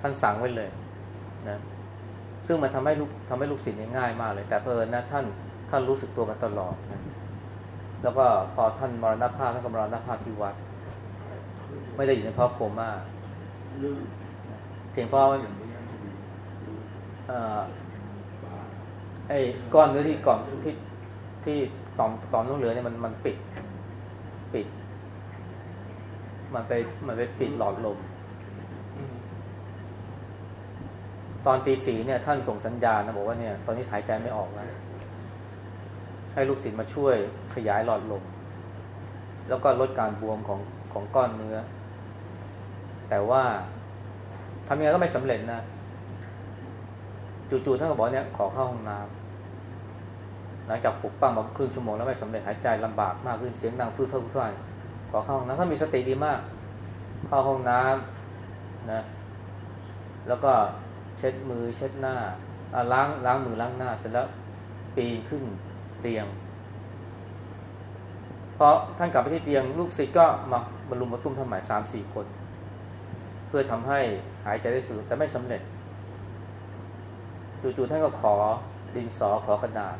ท่านสั่งไว้เลยนะซึ่งมันทำให้ลูกทำให้ลูกศิษย์ง่ายมากเลย แต่เพลินนะท่านท่านรู้สึกตัวมาตลอดนะแล้วก็พอท่านมรณภาพท่านก็มรณภาพที่วัด ไม่ได้อยู่ในภาวะโคม่าเพียงเพราะไอ้ก้อนเนื้อที่ก่อนที่ที่ต่อมต่อมน้ำเหลือเนี่ยมันมันปิด ปิด มันไปมันไปปิดหลอดลม ตอนตีสีเนี่ย ท่านส่งสัญญาณนะบอกว่าเนี่ย ตอนนี้หายใจไม่ออกแล้วให้ลูกศิษย์มาช่วยขยายหลอดลม แล้วก็ลดการบวมของของก้อนเนื้อ แต่ว่าทำยังไงก็ไม่สำเร็จนะจู่ๆท่านก็บอกเนี่ยขอเข้าห้องน้ำ หลังจากปลุกปั้งมาครึ่งชั่วโมงแล้วไม่สำเร็จหายใจลำบากมากขึ้นเสียงดังฟื้นฟื้นฟื้นขอเข้าห้องน้ำถ้ามีสติดีมาก เข้าห้องน้ำนะแล้วก็เช็ดมือเช็ดหน้าล้างล้างมือล้างหน้าเสร็จแล้วปีนขึ้นเตียงพอท่านกลับไปที่เตียงลูกศิษย์ก็มาบรรลุมาตุ้มทำหมายสามสี่คน เพื่อทำให้หายใจได้สูงแต่ไม่สำเร็จจู่ๆท่านก็ขอดินสอขอกระดาษ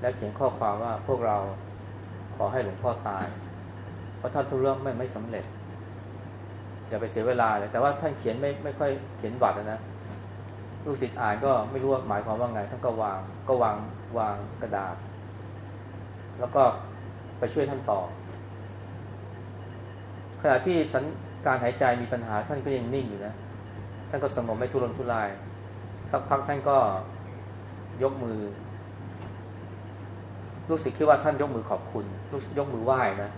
แล้วเขียนข้อความว่าพวกเราขอให้หลวงพ่อตาย เพราะท่านทุเรื่องไม่ไม่สำเร็จอย่าไปเสียเวลาเลย แต่ว่าท่านเขียนไม่ไม่ค่อยเขียนบัตรนะลูกศิษย์อ่านก็ไม่รู้ว่าหมายความว่าไงท่านก็วางก็วางวางกระดาษ แล้วก็ไปช่วยท่านต่อ ขณะที่สัญการหายใจมีปัญหาท่านก็ยังนิ่งอยู่นะ ท่านก็สงบไม่ทุรนทุราย สักพักท่านก็ยกมือ ลูกศิษย์คิดว่าท่านยกมือขอบคุณ ลูกยกมือไหว้นะ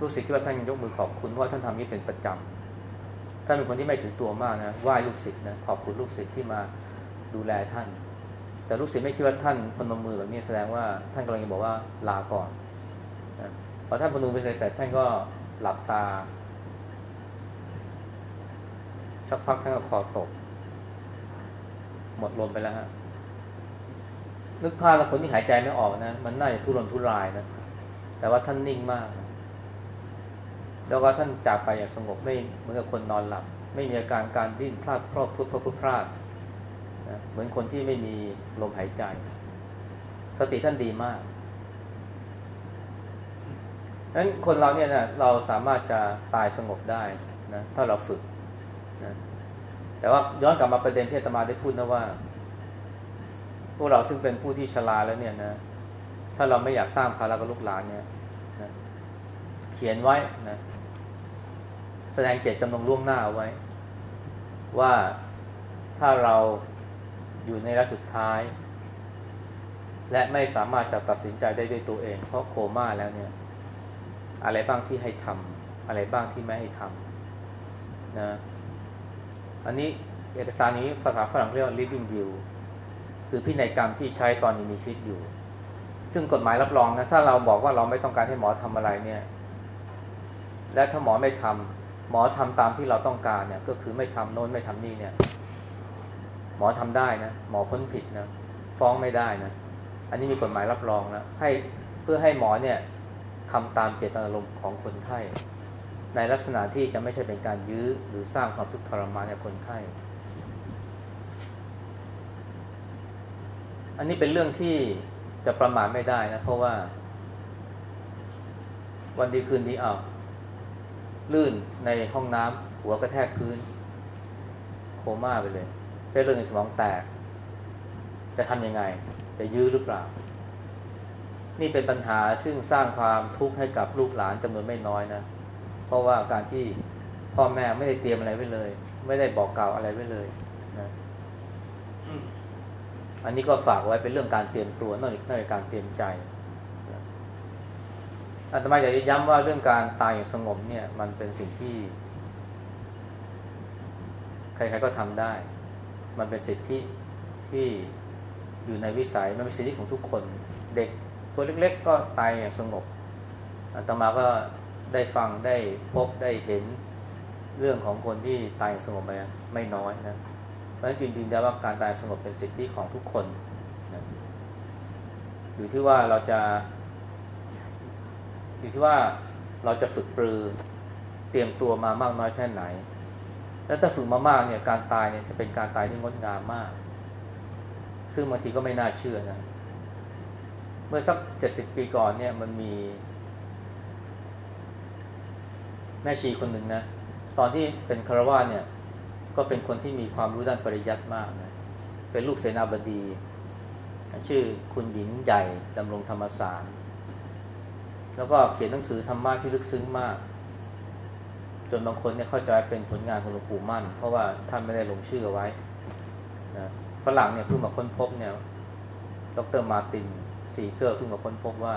ลูกศิษย์คิดว่าท่านยกมือขอบคุณเพราะท่านทำนี้เป็นประจำท่านเป็นคนที่ไม่ถือตัวมากนะไหว้ลูกศิษย์นะขอบคุณลูกศิษย์ที่มาดูแลท่าน แต่ลูกศิษย์ไม่คิดว่าท่านพนมมือแบบนี้แสดงว่าท่านกำลังจะบอกว่าลาก่อนพอท่านพนมไปเสร็จท่านก็หลับตาสักพักท่านก็คอตก หมดลมไปแล้วฮะ นึกภาพแล้วคนที่หายใจไม่ออกนะ มันน่าจะทุรนทุรายนะ แต่ว่าท่านนิ่งมากนะแล้วก็ท่านจากไปอย่างสงบไม่เหมือนกับคนนอนหลับ ไม่มีอาการการดิ้นพลาดพลาดพุทพพุทพลาดนะเหมือนคนที่ไม่มีลมหายใจ สติท่านดีมากนั้นคนเราเนี่ยนะเราสามารถจะตายสงบได้นะถ้าเราฝึกนะแต่ว่าย้อนกลับมาประเด็นที่ตมาได้พูดนะว่า วกเราซึ่งเป็นผู้ที่ชราแล้วเนี่ยนะถ้าเราไม่อยากสร้างภาระกับลูกหลานเนี่ยนะเขียนไว้นะแสดงเจตจำนงล่วงหน้าเอาไว้ ว่าถ้าเราอยู่ในระสุดท้าย และไม่สามารถจะตัดสินใจได้ด้วยตัวเอง เพราะโคม่าแล้วเนี่ย อะไรบ้างที่ให้ทำอะไรบ้างที่ไม่ให้ทำนะอันนี้เอกสารนี้ภาษาฝรั่งเรียกว่า living will คือพินัยกรรมที่ใช้ตอนยังมีชีวิตอยู่ ซึ่งกฎหมายรับรองนะถ้าเราบอกว่าเราไม่ต้องการให้หมอทำอะไรเนี่ย และถ้าหมอไม่ทำหมอทำตามที่เราต้องการเนี่ย ก็คือไม่ทำโน้นไม่ทำนี่เนี่ย หมอทำได้นะหมอพ้นผิดนะฟ้องไม่ได้นะอันนี้มีกฎหมายรับรองนะให้เพื่อให้หมอเนี่ยทำตามเจตนารมณ์ของคนไข้ในลักษณะที่จะไม่ใช่เป็นการยื้อหรือสร้างความทุกข์ทรมานในคนไข้ อันนี้เป็นเรื่องที่จะประมาทไม่ได้นะ เพราะว่า วันดีคืนดีเอาลื่นในห้องน้ำหัวกระแทกพื้น โคม่าไปเลย เส้นเลือดในสมองแตก จะทำยังไง จะยื้อหรือเปล่า นี่เป็นปัญหาซึ่งสร้างความทุกข์ให้กับลูกหลานจำนวนไม่น้อยนะ เพราะว่าการที่พ่อแม่ไม่ได้เตรียมอะไรไว้เลย ไม่ได้บอกกล่าวอะไรไว้เลย อันนี้ก็ฝากไว้เป็นเรื่องการเตรียมตัวนอกจากนอกจากการเตรียมใจอาตมาอยากจะย้ำว่าเรื่องการตายอย่างสงบเนี่ย มันเป็นสิ่งที่ ใครๆก็ทำได้ มันเป็นสิทธิที่อยู่ในวิสัยมันเป็นสิทธิของทุกคน เด็กตัวเล็ก ๆ ก็ตายอย่างสงบอาตมาก็ได้ฟังได้พบได้เห็นเรื่องของคนที่ตายอย่างสงบไปไม่น้อยนะ พราะฉะนั้นยืนยันว่าการตายสงบเป็นสิทธิของทุกคนนะอยู่ที่ว่าเราจะ อยู่ที่ว่าเราจะฝึกปรือเตรียมตัวมามากน้อยแค่ไหน แล้วถ้าฝึกมามากเนี่ยการตายเนี่ยจะเป็นการตายที่งดงามมาก ซึ่งบางทีก็ไม่น่าเชื่อนะ เมื่อสักเจ็ดสิบปีก่อนเนี่ยมันมี แม่ชีคนหนึ่งนะ ตอนที่เป็นคารวาเนี่ย ก็เป็นคนที่มีความรู้ด้านปริยัติมากนะ เป็นลูกเสนาบดี ชื่อคุณหญิงใหญ่ดำรงธรรมสาร แล้วก็เขียนหนังสือธรรมะที่ลึกซึ้งมาก จนบางคนเนี่ยเข้าใจเป็นผลงานของหลวงปู่มั่น เพราะว่าท่านไม่ได้ลงชื่อเอาไว้นะฝรั่งเนี่ยเพิ่งมาค้นพบเนี่ย ดรมาตินสีเกอร์เพิ่งมาค้นพบว่า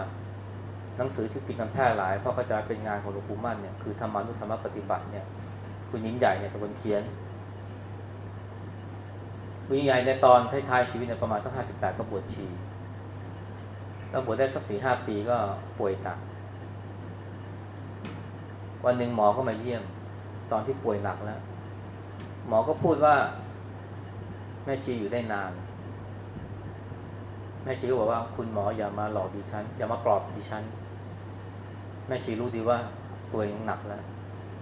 หนังสือที่ปีกันแพร่หลาย เพราะกระจายเป็นงานของหลวงปู่มั่นเนี่ยคือธรรมานุธรรมปฏิบัติเนี่ย คุณหญิงใหญ่เนี่ยเป็นคนเขียน วิญญาณในตอนท้ายๆชีวิตเนี่ยประมาณสักห้าสิบแปดก็บวชชีแล้วบวชได้สักสี่ห้าปีก็ป่วยตัก วันหนึ่งหมอก็มาเยี่ยม ตอนที่ป่วยหนักแล้ว หมอก็พูดว่า แม่ชีอยู่ได้นาน แม่ชีก็บอกว่า คุณหมออย่ามาหลอกดิฉัน อย่ามาปลอบดิฉัน แม่ชีรู้ดีว่าตัวเองหนักแล้ว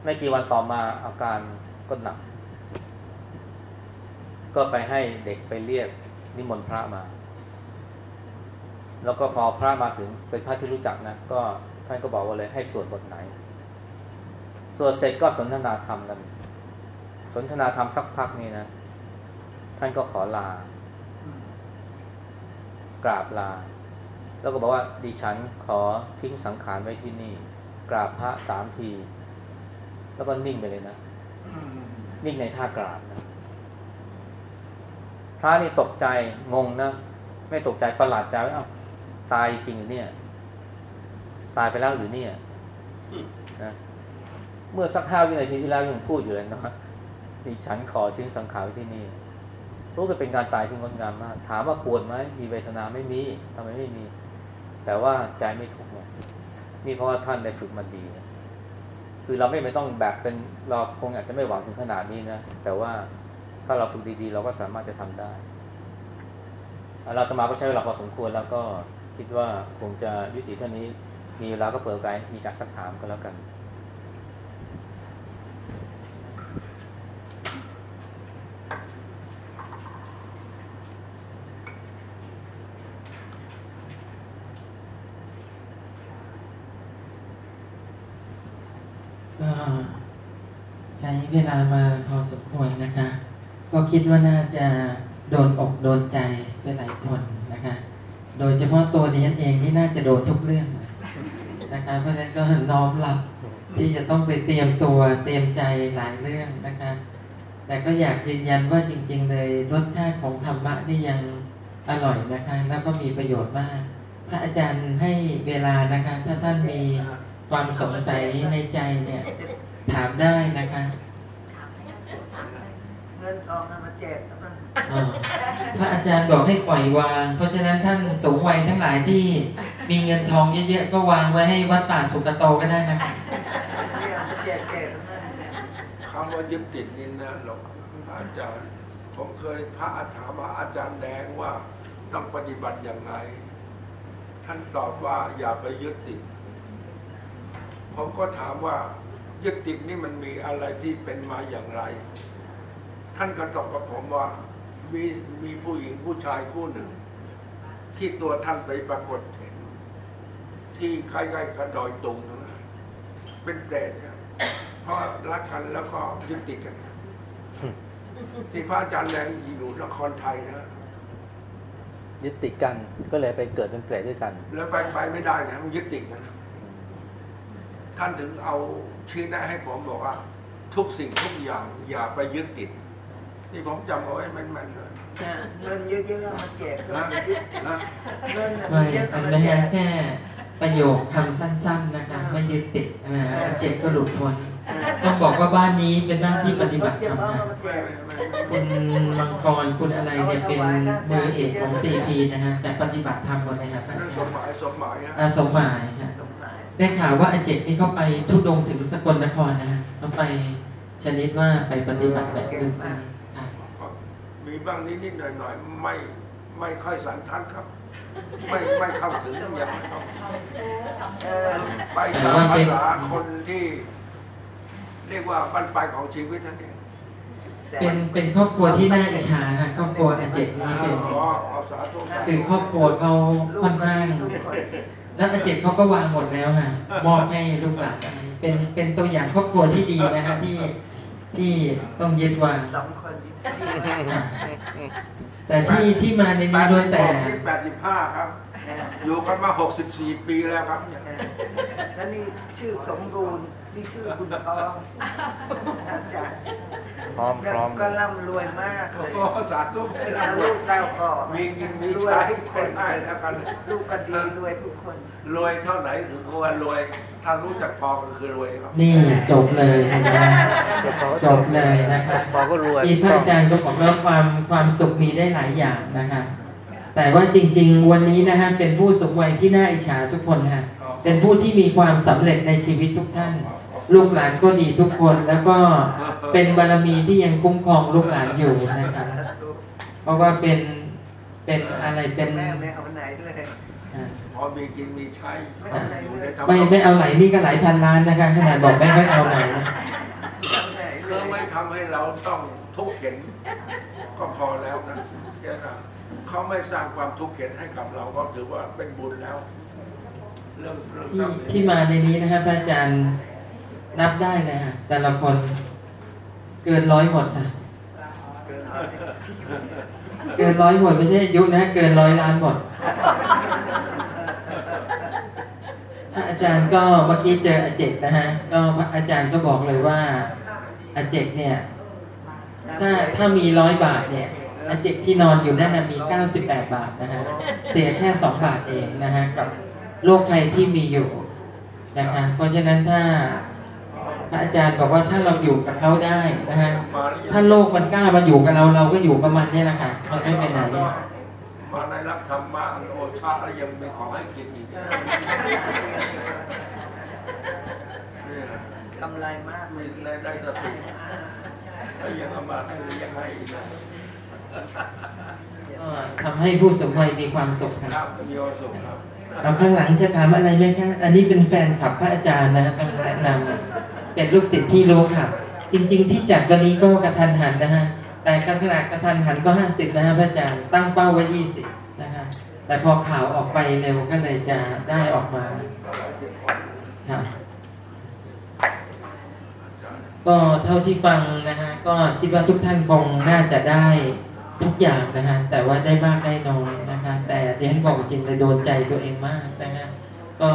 ไม่กี่วันต่อมาอาการก็หนัก ก็ไปให้เด็กไปเรียกนิมนต์พระมา แล้วก็พอพระมาถึงเป็นพระที่รู้จักนะ ก็ท่านก็บอกว่าเลยให้สวดบทไหน สวดเสร็จก็สนทนาธรรมกัน สนทนาธรรมสักพักนี่นะ ท่านก็ขอลา กราบลา แล้วก็บอกว่าดิฉันขอทิ้งสังขารไว้ที่นี่ กราบพระสามที แล้วก็นิ่งไปเลยนะ นิ่งในท่ากราบนะพ ระนี่ตกใจงงนะ ไม่ตกใจประหลาดใจว่าเอ้าตายจริงหรือเนี่ย ตายไปแล้วหรือเนี่ยนะเมื่อสักห้าวินาทีที่แล้วยังพูดอยู่เลยนะดิฉันขอทิ้งสังขารที่นี่รู้ก็เป็นการตายที่งดงามมาก ถามว่าปวดไหมมีเวทนาไม่มีทำไมไม่มี แต่ว่าใจไม่ทุกข์นี่เพราะว่าท่านได้ฝึกมาดีนะคือเราไม่ไม่ต้องแบบเป็นเราคงอาจจะไม่หวังถึงขนาดนี้นะแต่ว่า ถ้าเราฝึกดีๆ เราก็สามารถจะทำได้ เราตมาก็ใช้เวลาพอสมควรแล้วก็คิดว่าคงจะยุติเท่านี้ มีเวลาก็เปิดโอกาสมีการสักถามก็แล้วกันใช้เวลามาพอสมควรนะคะ ก็ คิดว่าน่าจะโดนอกโดนใจไปหลายคนนะคะ โดยเฉพาะตัวดิฉันเองที่น่าจะโดนทุกเรื่องนะคะเพราะฉะนั้นก็น้อมรับที่จะต้องไปเตรียมตัวเตรียมใจหลายเรื่องนะคะ แต่ก็อยากยืนยันว่าจริง ๆ เลยรสชาติของธรรมะนี่ยังอร่อยนะคะ แล้วก็มีประโยชน์มาก พระอาจารย์ให้เวลานะคะ ถ้าท่านมีความสงสัยในใจเนี่ย ถามได้นะคะ งินทองเอามาแจกนะมั้งอ่าพระอาจารย์บอกให้ปล่อยวาง เพราะฉะนั้นท่านสูงวัยทั้งหลายที่มีเงินทองเยอะๆก็วางไว้ให้วัดป่าสุกโตก็ได้นะคะเรียกมาแจกแจกนะมั้งคำว่ายึดติดนี่นะหรอกอาจารย์ ผมเคยพระถามว่าอาจารย์แดงว่าต้องปฏิบัติอย่างไรท่านตอบว่าอย่าไปยึดติด ผมก็ถามว่ายึดติดนี่มันมีอะไรที่เป็นมาอย่างไร ท่านก็ตอบกับผมว่ามีมีผู้หญิงผู้ชายคู่หนึ่ง ที่ตัวท่านไปปรากฏเห็น ที่ใกล้ๆกับดอยตุงนะเป็นเปรตครับเพราะรักกันแล้วก็ยึดติดกัน ที่พระอาจารย์แรงอยู่นครไทยนะยึดติดกันก็เลยไปเกิดเป็นเปรตด้วยกัน แล้วไปไปไม่ได้นะมันยึดติดกันท่านถึงเอาชี้แนะให้ผมบอกว่า ทุกสิ่งทุกอย่างอย่าไปยึดติด นี่ผมจำเอาไว้แม่นๆเลยเงินเยอะๆเอามาแจกก็นะไม่ยึดนะเงินน่ะไม่เยอะอัเอานมาไม่แจใช่กแค่ประโยคคำสั้น ๆนะคะไม่ยึดติดอ่าเจ็บก็หลุดพ้นต้องบอกว่าบ้านนี้เป็นบ้านที่ปฏิบัติธรรมเอานะมาแจไม่กไม่ไม่คุณมังกรคุณอะไรเนี่ยเป็นมือเอกของซีทีนะฮะแต่ปฏิบัติธรรมหมดเลยครับอานั่นจารสมย์หมายสมหมายฮะอาสมหมายฮะสมหมายได้ข่าวว่าอาเจกนี่เขาไปทุดงค์ถึงสกลนครนะฮะเขาไปชนิดว่าไปปฏิบัติแบบลึกซึ้งค่ะ มีบ้างนิดๆหน่อยๆไม่ไม่ค่อยสันทัดครับ ไม่ไม่เข้าถึงอย่างไม่ต้องเออไปตามภาษาคนที่เรียกว่าบรรปลายของชีวิตนั่นเองแจกเป็นเป็นครอบครัวที่น่าอิจฉาฮะครอบครัวอาเจกนี่เป็นอ๋อเอาสาธุสาธุคือครอบครัวเขาลูค่อกนก็ข้างดีทุกคนแล้วอาเจกเขาก็วางหมดแล้วฮะมอบให้ลูกหลานเป็นเป็นตัวอย่างครอบครัวที่ดีนะฮะที่ ที่ต้องยึดวางสองคนแต่ที่ที่มาในนี้ล้วนแต่แปดสิบห้าครับ อยู่กันมาหกสิบสี่ปีแล้วครับเนี่ยแล้วนี่ชื่อสมบูรณ์ นี่ชื่อคุณทองอาจารย์พร้อมพร้อมก็ร่ำรวยมากเลยโอ้สาธุไม่แล้วได้ลูกเราก็มีกินมีรวยใช้ทุกคนได้แล้วกันลูกก็ดีรวยทุกคน รวยเท่าไหนถึงว่ารวยถ้ารู้จักพอก็คือรวยครับนี่จบเลยนะครับจบเลยนะครับพอก็รวยที่พระอาจารย์ก็บอกว่าความความสุขมีได้หลายอย่างนะคะแต่ว่าจริง ๆ วันนี้นะฮะเป็นผู้สูงวัยที่น่าอิจฉาทุกคนฮะเป็นผู้ที่มีความสำเร็จในชีวิตทุกท่าน ลูกหลานก็ดีทุกคนแล้วก็เป็นบารมีที่ยังคุ้มครองลูกหลานอยู่นะครับ เพราะว่าเป็นเป็นอะไรเป็นแม่ไม่เอาไหนเลยอ่าพอมีกินมีใช้ไม่เอาไหนเลยไม่ไม่เอาไหลนี่ก็หลายพันล้านนะคะขนาดบอกไม่ไม่เอาไหลนะเอาไหนเลคือยไม่ทำให้เราต้องทุกข์เข็นก็พอแล้วนะแค่นั้นเขาไม่สร้างความทุกข์เข็นให้กับเราก็ถือว่าเป็นบุญแล้วเรื่องเรื่องที่ทรัพย์สินที่มาในนี้นะครับพระอาจารย์ นับได้เลยฮะแต่ละคนเกินร้อยหมดนะเกินร้อยหมดไม่ใช่ยุนะ เกินร้อยล้านหมดอาจารย์ก็เมื่อกี้เจออาเจกนะฮะก็อาจารย์ก็บอกเลยว่าอาเจกเนี่ย ถ้าถ้ามีร้อยบาทเนี่ยอาเจกที่นอนอยู่นั่นนะมี 98 บาทนะฮะเสียแค่2บาทเองนะฮะกับโรคภัยที่มีอยู่นะคะเพราะฉะนั้นถ้า ระอาจารย์บอกว่าถ้าเราอยู่กับเขาได้นะฮะมาหรือยังถ้าโลกมันกล้ามาอยู่กับเราเราก็อยู่ประมาณนี้แหละค่ะมันไม่เป็นไรมาในรับธรรมะโอชาแล้วยังมีของให้กินอีกเนี่ยกำไรมากเลมียรายได้สติแล้วยังเอามาให้ยังให้อีกนะก็ทำให้ผู้สูงวัยมีความสุขคครัรับบมีความสุขครับเราข้างหลังจะถามอะไรไหมคะอันนี้เป็นแฟนคลับพระอาจารย์นะต้องแนะนำ เป็นลูกศิษย์ที่รู้ค่ะ จริง ๆ ที่จัดวันนี้ก็กระทันหันนะฮะแต่ขนาดกระทันหันก็ห้าสิบนะฮะพระอาจารย์ตั้งเป้าไว้ยี่สิบนะคะแต่พอข่าวออกไปเร็วก็เลยจะได้ออกมาค่ะก็เท่าที่ฟังนะฮะก็คิดว่าทุกท่านคงน่าจะได้ทุกอย่างนะฮะแต่ว่าได้มากได้น้อยนะคะ แต่เรียนบอกจริงเลยโดนใจตัวเองมากนะฮะ ก็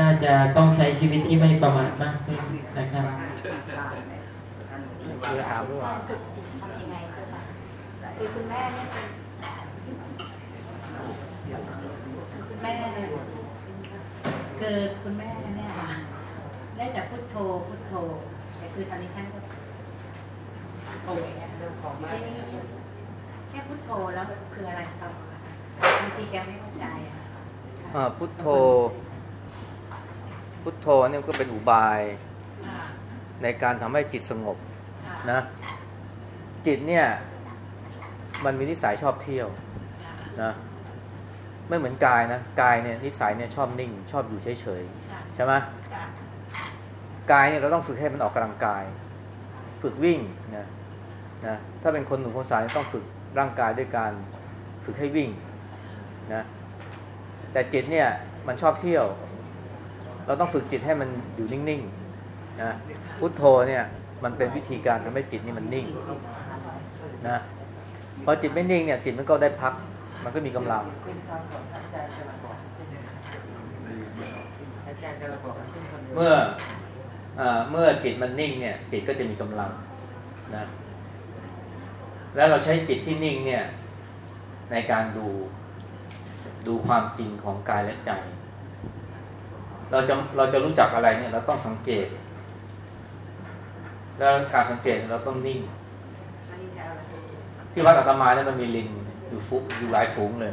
น่าจะต้องใช้ชีวิตที่ไม่ประมาทมากขึ้นนะครับคือถามว่าฝึกจิตทำยังไงเจ้าค่ะคือคุณแม่เนี่ยเป็นคุณแม่เนี่ยคือคุณแม่เนี่ยค่ะได้แต่พุทโธพุทโธแต่คือตอนนี้ท่านก็โอ้ยเนี่ยทีนี้แค่พุทโธแล้วคืออะไรต่อบางทีแกไม่เข้าใจอะอ่าพุทโธ พุทโธเนี่ยก็เป็นอุบายในการทำให้จิตสงบนะจิตเนี่ย มันมีนิสัยชอบเที่ยวนะไม่เหมือนกายนะกายเนี่ยนิสัยเนี่ยชอบนิ่ง ชอบอยู่เฉยๆใช่ไหมกายเนี่ยเราต้องฝึกให้มันออกกำลังกาย ฝึกวิ่งนะนะถ้าเป็นคนหนุ่มคนสาวต้องฝึกร่างกายด้วยการฝึกให้วิ่งนะแต่จิตเนี่ยมันชอบเที่ยว เราต้องฝึกจิตให้มันอยู่นิ่งๆนะพุทโธเนี่ยมันเป็นวิธีการทำให้จิตนี่มันนิ่งนะพอจิตไม่นิ่งเนี่ยจิตมันก็ได้พัก มันก็มีกำลังเมื่อเอเมื่อจิตมันนิ่งเนี่ย จิตก็จะมีกำลังนะแล้วเราใช้จิตที่นิ่งเนี่ย ในการดูดูความจริงของกายและใจ เราจะเราจะรู้จักอะไรเนี่ยเราต้องสังเกต แล้วการสังเกตเราต้องนิ่ง ที่วัดอาตมาเนี่ยมันมีลิงอยู่ฟุอยู่หลายฝูงเลย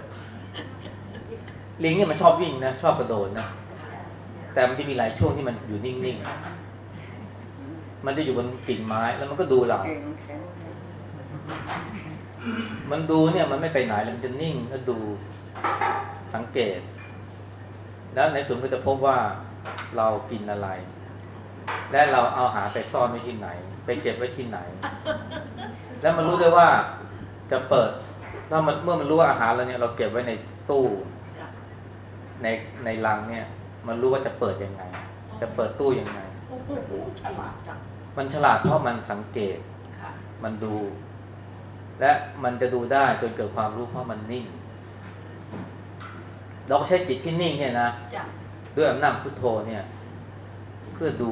ลิงเนี่ยมันชอบวิ่งนะชอบกระโดดนะแต่มันจะมีหลายช่วงที่มันอยู่นิ่งๆ มันจะอยู่บนกิ่งไม้แล้วมันก็ดูเรา มันดูเนี่ยมันไม่ไปไหนเลยมันจะนิ่งแล้วดูสังเกต แล้วในสวนก็จะพบว่าเรากินอะไร และเราเอาอาหารไปซ่อนไว้ที่ไหน ไปเก็บไว้ที่ไหน แล้วมันรู้ด้วยว่าจะเปิดถ้ามันเมื่อมันรู้ว่าอาหารเราเนี่ยเราเก็บไว้ในตู้ ในในรังเนี่ย มันรู้ว่าจะเปิดยังไง จะเปิดตู้ยังไงโอ้โหฉลาดจังมันฉลาดเพราะมันสังเกตค่ะมันดู และมันจะดูได้จนเกิดความรู้เพราะมันนิ่ง เราก็ใช้จิตที่นิ่งเนี่ยนะจ้ะด้วยอำนาจพุทโธเนี่ย เพื่อดู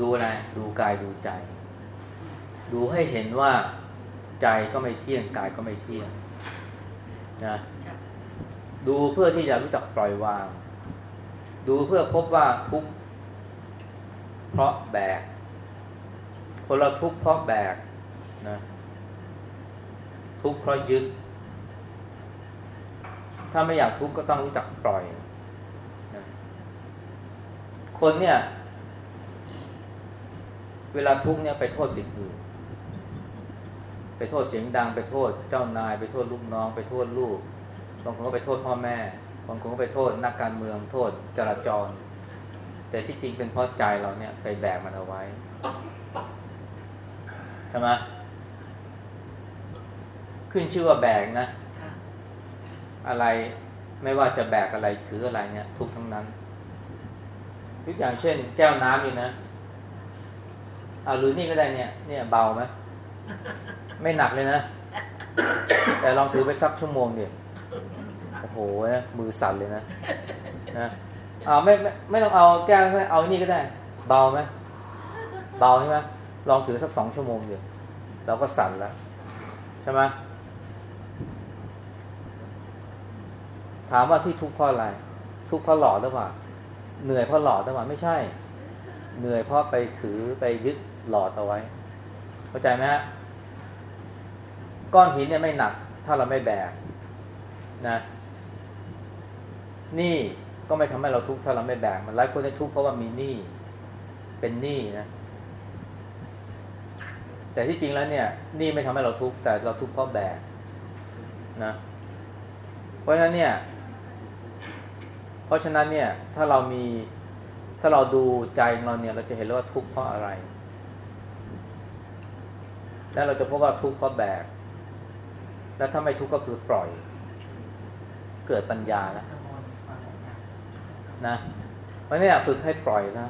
ดูอะไร ดูกายดูใจ ดูให้เห็นว่าใจก็ไม่เที่ยงกายก็ไม่เที่ยงนะดูเพื่อที่จะรู้จักปล่อยวาง ดูเพื่อพบว่าทุกข์เพราะแบก คนเราทุกข์เพราะแบกนะทุกข์เพราะยึด ถ้าไม่อยากทุกข์ก็ต้องรู้จักปล่อยนะคนเนี่ย เวลาทุกข์เนี่ยไปโทษสิ่งอื่นไปโทษเสียงดังไปโทษเจ้านาย ไปโทษลูกน้อง ไปโทษลูกบางคนก็ไปโทษพ่อแม่บางคนก็ไปโทษนักการเมืองโทษจราจร แต่ที่จริงเป็นเพราะใจเราเนี่ยไปแบกมันเอาไว้ใช่ไหมขึ้นชื่อว่าแบกนะค่ะ อะไรไม่ว่าจะแบกอะไรถืออะไรเนี่ยทุกทั้งนั้นยกอย่างเช่น แก้วน้ำนี่นะเอาหรือนี่ก็ได้เนี่ย เนี่ยเบาไหมไม่หนักเลยนะ แต่ลองถือไปสักชั่วโมงเดียวโอ้โหมือสั่นเลยนะนะเอาไม่ไม่ไม่ต้องเอาแก้วเอานี่ก็ได้ เบาไหมเบาใช่ไหมลองถือสักสองชั่วโมงเดียวเราก็สั่นแล้วใช่ไหม ถามว่าที่ทุกข์เพราะอะไร ทุกข์เพราะหลอดหรือเปล่าเหนื่อยเพราะหลอดหรือเปล่าไม่ใช่ เหนื่อยเพราะไปถือไปยึดหลอดเอาไว้ เข้าใจไหมฮะก้อนหินเนี่ยไม่หนัก ถ้าเราไม่แบกนะหนี่ก็ไม่ทำให้เราทุกข์ถ้าเราไม่แบกมันหลายคนได้ทุกข์เพราะว่ามีหนี้เป็นหนี้นะแต่ที่จริงแล้วเนี่ยหนี้ไม่ทำให้เราทุกข์แต่เราทุกข์เพราะแบกนะ เพราะฉะนั้นเนี่ย เพราะฉะนั้นเนี่ยถ้าเรามีถ้าเราดูใจของเราเนี่ยเราจะเห็นเลยว่าทุกข์เพราะอะไร แล้วเราจะพบว่าทุกข์เพราะแบก แล้วถ้าไม่ทุกข์ก็คือปล่อย เกิดปัญญาแล้วนะเพราะนี่ฝึกให้ปล่อยนะ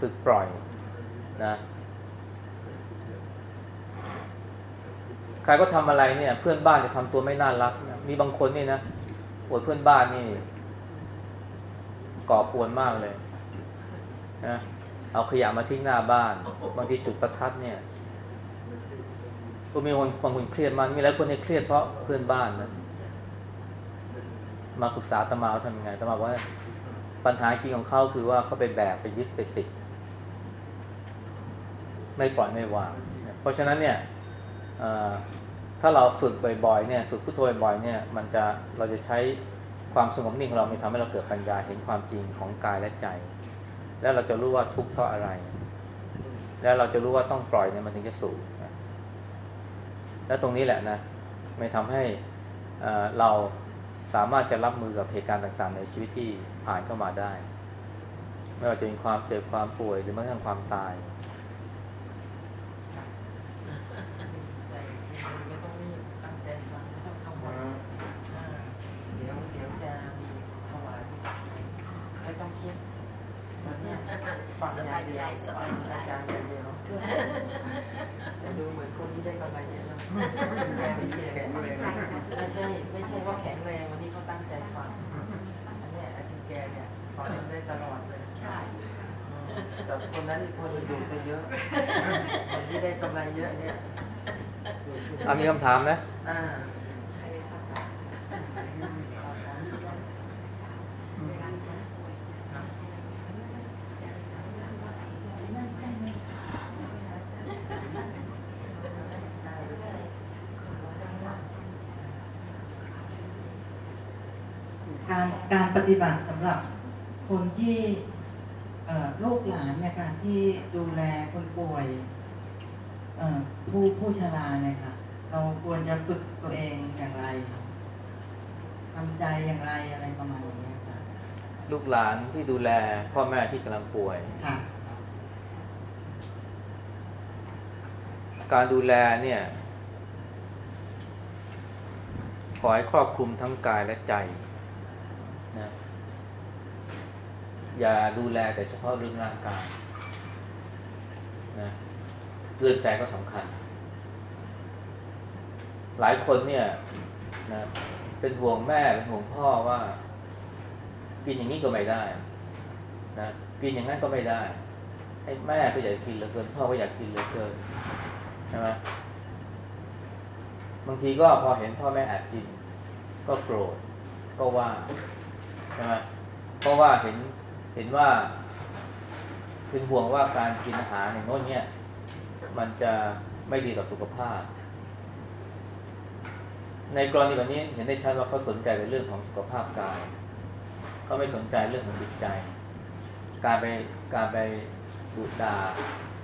ฝึกปล่อยนะใครก็ทำอะไรเนี่ย เพื่อนบ้านจะทำตัวไม่น่ารัก มีบางคนนี่นะโอดเพื่อนบ้านนี่ ก่อกวนมากเลยนะเอาขยะมาทิ้งหน้าบ้าน บางทีจุดประทัดเนี่ยก็มีคนบางคนเครียดมากมีหลายคนเนี่ยเครียดเพราะเพื่อนบ้านนะมาปรึกษาตมาว่าทำยังไงตมาว่า ปัญหาจริงของเขาคือว่าเขาไปแบกไปยึดไปติด ไม่ปล่อยไม่วาง เพราะฉะนั้นเนี่ยถ้าเราฝึกบ่อยๆเนี่ย ฝึกพุทโธบ่อยๆเนี่ย มันจะเราจะใช้ ความสงบนิ่งของเรามันทำให้เราเกิดปัญญาเห็นความจริงของกายและใจ แล้วเราจะรู้ว่าทุกข์เพราะอะไร แล้วเราจะรู้ว่าต้องปล่อยเนี่ยมันถึงจะสูงแล้วตรงนี้แหละนะไม่ทำให้เอ่อเราสามารถจะรับมือกับเหตุการณ์ต่าง ๆ ในชีวิตที่ผ่านเข้ามาได้ ไม่ว่าจะเป็นความเจ็บความป่วยหรือแม้กระทั่งความตาย ไม่ต้องรีบตั้งใจฟังไม่ต้องกังวลอ่าเดี๋ยวเดี๋ยวจะมีถวายไม่ต้องคิด ตอนเนี้ยฟังอย่างเดียวฟังอาจารย์อย่างเดียวแต่ดูเหมือนคนที่ได้กำไรเยอะนะแข็งไม่เชียร์ไม่ใช่ไม่ใช่ว่าแข็งแรงวันนี้เขาตั้งใจฟังอันเนี้ยอาชิแกเนี่ยฟังได้ตลอดเลยใช่แต่คนนั้นอีกคนหนึ่งดูไปเยอะคนที่ได้กำไรเยอะเนี่ยอามีคำถามไหมอ่า การการปฏิบัติสำหรับคนที่เอ่อลูกหลานเนี่ยค่ะที่ดูแลคนป่วยเอ่อผู้ผู้ชราเนี่ยค่ะเราควรจะฝึกตัวเองอย่างไรทำใจอย่างไรอะไรประมาณอย่างเงี้ยค่ะลูกหลานที่ดูแลพ่อแม่ที่กำลังป่วยค่ะการดูแลเนี่ยขอให้ครอบคลุมทั้งกายและใจนะ อย่าดูแลแต่เฉพาะเรื่องร่างกายนะเรื่องใจก็สำคัญ หลายคนเนี่ยนะเป็นห่วงแม่ เป็นห่วงพ่อว่า กินอย่างนี้ก็ไม่ได้นะกินอย่างนั้นก็ไม่ได้ไอ้แม่ก็อยากกินเหลือเกิน พ่อก็อยากกินเหลือเกินใช่ไหมบางทีก็พอเห็นพ่อแม่แอบกิน ก็โกรธก็ว่าใช่ไหมเพราะว่าเห็น เห็นว่าเป็นห่วงว่าการกินอาหารอย่างโน้นเนี่ย มันจะไม่ดีต่อสุขภาพ ในกรณีแบบนี้เห็นได้ชัดว่าเขาสนใจในเรื่องของสุขภาพกายเขาไม่สนใจเรื่องของจิตใจ การไปการไปดุด่า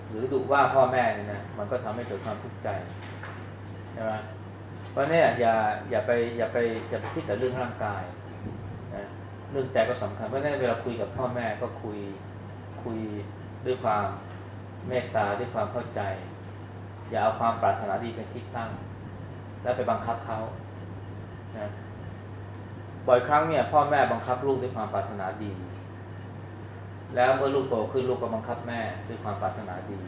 หรือดุว่าพ่อแม่เนี่ยนะมันก็ทำให้เกิดความทุกข์ใจใช่ไหมเพราะเนี่ยอย่าอย่าไปอย่าไปอย่าไปคิดแต่เรื่องร่างกาย เรื่องใจก็สำคัญเพราะฉะนั้นเวลาคุยกับพ่อแม่ก็คุยคุยด้วยความเมตตาด้วยความเข้าใจ อย่าเอาความปรารถนาดีเป็นที่ตั้ง แล้วไปบังคับเขานะบ่อยครั้งเนี่ย พ่อแม่บังคับลูกด้วยความปรารถนาดี แล้วเมื่อลูกโตขึ้นลูกก็บังคับแม่ด้วยความปรารถนาดี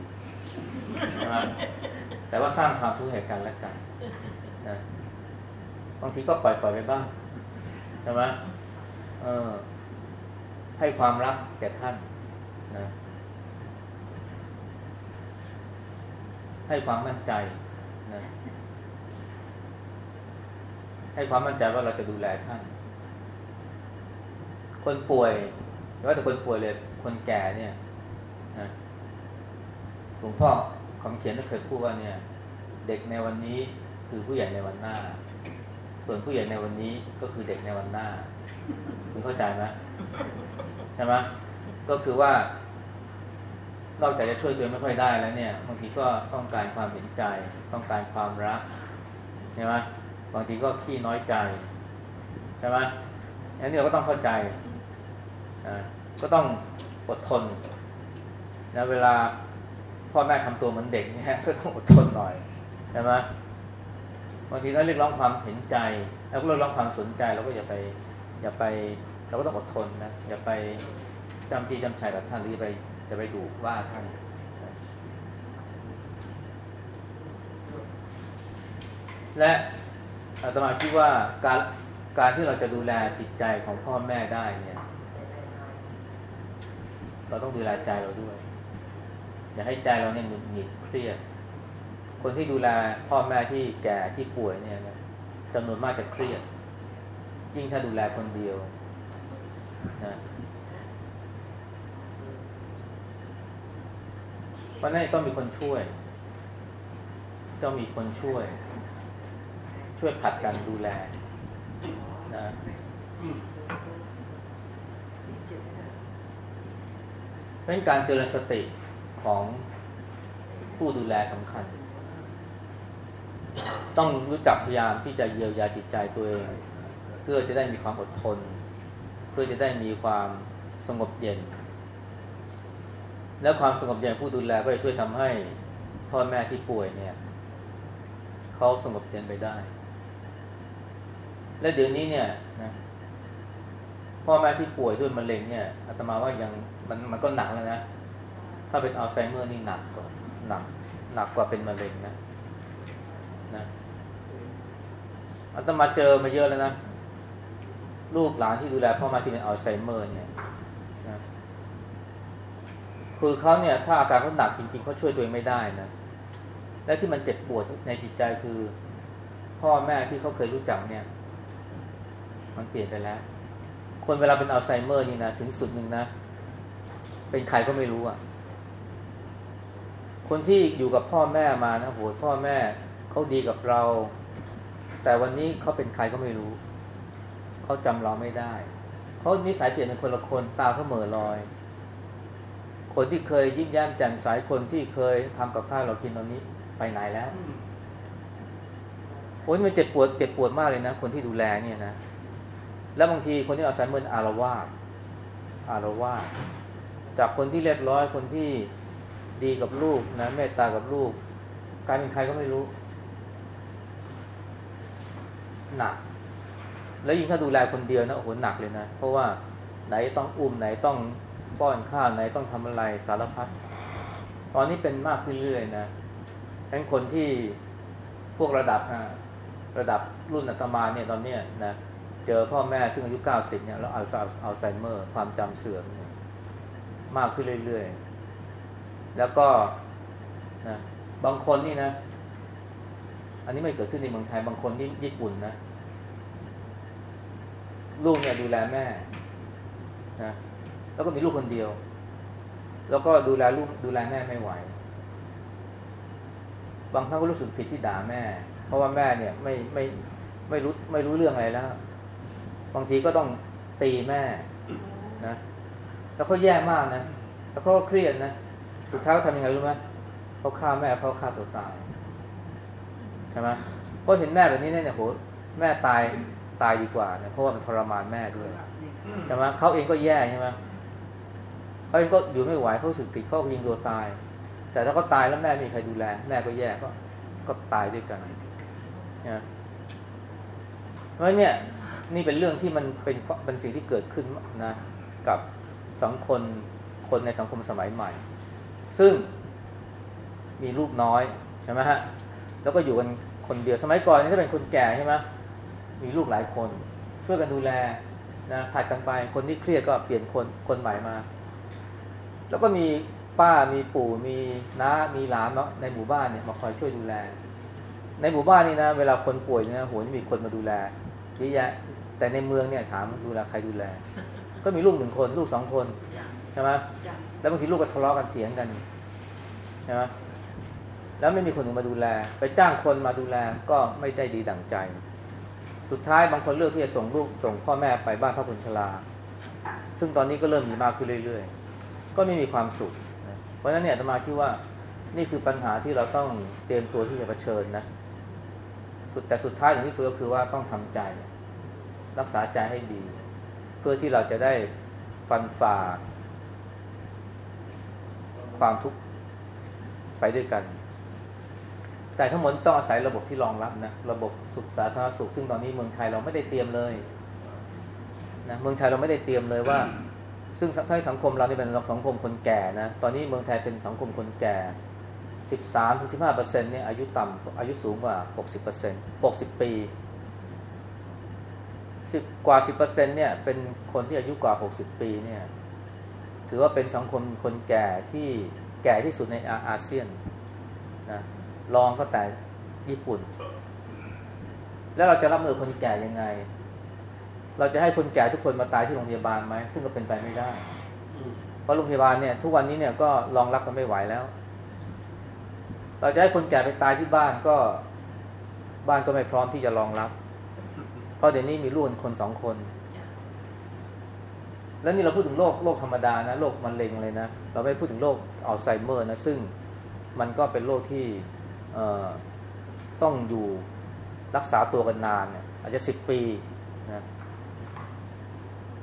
ใช่ไหมแต่ว่าสร้างความทุกข์ให้กันและกันนะบางทีก็ปล่อยปล่อยไปบ้างใช่ไหม ให้ความรักแก่ท่านนะให้ความมั่นใจนะให้ความมั่นใจว่าเราจะดูแลท่าน คนป่วยไม่ว่าแต่คนป่วยเลยคนแก่เนี่ยนะหลวงพ่อคำเขียนก็เคยพูดว่าเนี่ย เด็กในวันนี้คือผู้ใหญ่ในวันหน้า ส่วนผู้ใหญ่ในวันนี้ก็คือเด็กในวันหน้า คุณเข้าใจไหมใช่ไหมก็คือว่านอกจากจะช่วยตัวเองไม่ค่อยได้แล้วเนี่ยบางทีก็ต้องการความเห็นใจ ต้องการความรักใช่ไหมบางทีก็ขี้น้อยใจใช่ไหมอันนี้เราก็ต้องเข้าใจนะก็ต้องอดทนนะเวลาพ่อแม่ทำตัวเหมือนเด็กเนี่ยก็ต้องอดทนหน่อยใช่ไหมบางทีถ้าเรียกร้องความเห็นใจ แล้วก็เรียกร้องความสนใจเราก็อย่าไป อย่าไปเราก็ต้องอดทนนะอย่าไปจำปีจำชัยกับท่านหรือไปจะไปดูว่าท่านและอาตมาคิดว่าการการที่เราจะดูแลจิตใจของพ่อแม่ได้เนี่ย เราต้องดูแลใจเราด้วย อย่าให้ใจเราเนี่ยหงุดหงิดเครียด คนที่ดูแลพ่อแม่ที่แก่ที่ป่วยเนี่ยนะจำนวนมากจะเครียด ยิ่งถ้าดูแลคนเดียวนะเพราะนั้นต้องมีคนช่วย ต้องมีคนช่วย ช่วยผลัดกันดูแลนะเป็นการเจริญสติของผู้ดูแลสำคัญ ต้องรู้จักพยายามที่จะเยียวยาจิตใจตัวเอง เพื่อจะได้มีความอดทน เพื่อจะได้มีความสงบเย็น และความสงบเย็นผู้ดูแลก็จะช่วยทำให้พ่อแม่ที่ป่วยเนี่ยเขาสงบเย็นไปได้ และเดี๋ยวนี้เนี่ยนะพ่อแม่ที่ป่วยด้วยมะเร็งเนี่ยอาตมาว่ายังมันมันก็หนักแล้วนะถ้าเป็นอัลไซเมอร์นี่หนักกว่าหนักหนักกว่าเป็นมะเร็งนะนะอาตมาเจอมาเยอะแล้วนะ ลูกหลานที่ดูแลพ่อแม่ที่เป็นอัลไซเมอร์เนี่ยนะคือเขาเนี่ยถ้าอาการเขาหนักจริงๆเขาช่วยตัวเองไม่ได้นะและที่มันเจ็บปวดในจิตใจคือ พ่อแม่ที่เขาเคยรู้จักเนี่ย มันเปลี่ยนไปแล้ว คนเวลาเป็นอัลไซเมอร์นี่นะถึงสุดหนึ่งนะเป็นใครก็ไม่รู้อะ คนที่อยู่กับพ่อแม่มานะโหพ่อแม่เขาดีกับเรา แต่วันนี้เขาเป็นใครก็ไม่รู้ เขาจำเราไม่ได้เขานิสัยเปลี่ยนเป็นคนละคนตาเขาเหม่อลอย คนที่เคยยิ้มแย้มแจ่มใสคนที่เคยทำกับข้าวเรากินตอนนี้ไปไหนแล้วโอ้ยมันเจ็บปวดเจ็บปวดมากเลยนะ คนที่ดูแลเนี่ยนะ แล้วบางทีคนที่เอาไซเมอร์อารวาสอารวาสจากคนที่เรียบร้อยคนที่ดีกับลูกนะเมตตากับลูกกลายเป็นใครก็ไม่รู้หนัก แล้วยิ่งถ้าดูแลคนเดียวนะโอ้โหหนักเลยนะ เพราะว่าไหนต้องอุ้มไหนต้องป้อนข้าวไหนต้องทำอะไรสารพัดตอนนี้เป็นมากขึ้นเรื่อยๆนะทั้งคนที่พวกระดับระดับรุ่นอาตมาเนี่ยตอนเนี้ยนะเจอพ่อแม่ซึ่งอายุเก้าสิบเนี่ยแล้วอัลไซอัลไซเมอร์ความจำเสื่อมมากขึ้นเรื่อยๆ แล้วก็นะบางคนนี่นะ อันนี้ไม่เกิดขึ้นในเมืองไทยบางคนที่ญี่ปุ่นนะ ลูกเนี่ยดูแลแม่นะแล้วก็มีลูกคนเดียว แล้วก็ดูแลลูกดูแลแม่ไม่ไหว บางครั้งก็รู้สึกผิดที่ด่าแม่ เพราะว่าแม่เนี่ยไม่ไม่ไม่รู้ไม่รู้เรื่องอะไรแล้ว บางทีก็ต้องตีแม่นะแล้วเขาแย่มากนะแล้วเขาก็เครียดนะสุดท้ายเขาทำยังไงรู้ไหมเขาฆ่าแม่เขาฆ่าตัวตายใช่ไหมเพราะเห็นแม่แบบนี้เนี่ยโหแม่ตาย ตายดีกว่าเนี่ยเพราะว่ามันทรมานแม่ด้วยใช่ไหมเขาเองก็แย่ใช่ไหมเขาเองก็อยู่ไม่ไหวเขารู้สึกผิดเขาก็ยิงตัวตาย แต่ถ้าเขาตายแล้วแม่ไม่มีใครดูแล แม่ก็แย่ก็ก็ตายด้วยกันนะเพราะฉะนั้นเนี่ยนี่เป็นเรื่องที่มันเป็นเป็นสิ่งที่เกิดขึ้นนะกับสังคมคนในสังคมสมัยใหม่ ซึ่งมีลูกน้อยใช่ไหมฮะแล้วก็อยู่กันคนเดียวสมัยก่อนนี่ถ้าเป็นคนแก่ใช่ไหม มีลูกหลายคน ช่วยกันดูแลนะผัดกันไปคนที่เครียดก็เปลี่ยนคนคนใหม่มา แล้วก็มีป้ามีปู่มีน้ามีหลานเนาะในหมู่บ้านเนี่ยมาคอยช่วยดูแล ในหมู่บ้านนี่นะ เวลาคนป่วยเนี่ยนะโหจะมีคนมาดูแลเยอะแยะแต่ในเมืองเนี่ยถามดูแลใครดูแล ก็มีลูกหนึ่งคนลูกสองคนใช่ไหมแล้วบางทีลูกก็ทะเลาะกันเถียงกันใช่ไหมแล้วไม่มีคนอื่นมาดูแล ไปจ้างคนมาดูแลก็ไม่ได้ดีดั่งใจ สุดท้ายบางคนเลือกที่จะส่งลูกส่งพ่อแม่ไปบ้านพระคุณชรา ซึ่งตอนนี้ก็เริ่มมีมากขึ้นเรื่อย ๆ ก็ไม่มีความสุขนะเพราะฉะนั้นเนี่ยอาตมาคิดว่านี่คือปัญหาที่เราต้องเตรียมตัวที่จะเผชิญนะ สุดแต่สุดท้ายอย่างที่สุดก็คือว่าต้องทำใจ รักษาใจให้ดี เพื่อที่เราจะได้ฟันฝ่า ความทุกข์ไปด้วยกัน แต่ทั้งหมดต้องอาศัยระบบที่รองรับนะระบบสุขสาธารณสุข ซึ่งตอนนี้เมืองไทยเราไม่ได้เตรียมเลยนะเมืองไทยเราไม่ได้เตรียมเลยว่า ซึ่งถ้าสังคมเรานี่เป็นสังคมคนแก่นะตอนนี้เมืองไทยเป็นสังคมคนแก่ 13ถึง15เปอร์เนี่ยอายุต่ำอายุสูงกว่า 60เปอร์เซ็นต์60 ปี10กว่า 10เปอร์เนี่ยเป็นคนที่อายุกว่า 60 ปีเนี่ยถือว่าเป็นสังคมคนแก่ที่แก่ที่สุดในอาเซียน นะรองก็แต่ญี่ปุ่น แล้วเราจะรับมือคนแก่ยังไง เราจะให้คนแก่ทุกคนมาตายที่โรงพยาบาลไหมซึ่งก็เป็นไปไม่ได้เพราะโรงพยาบาลเนี่ย ทุกวันนี้เนี่ยก็รองรับกันไม่ไหวแล้ว เราจะให้คนแก่ไปตายที่บ้านก็บ้านก็ไม่พร้อมที่จะรองรับ เพราะเดี๋ยวนี้มีลูกคนสองคน แล้วนี่เราพูดถึงโรคโรคธรรมดานะโรคมะเร็งเลยนะ เราไม่พูดถึงโรคอัลไซเมอร์นะ ซึ่งมันก็เป็นโรคที่เอ่อ ต้องอยู่รักษาตัวกันนานเนี่ยอาจจะสิบปีนะ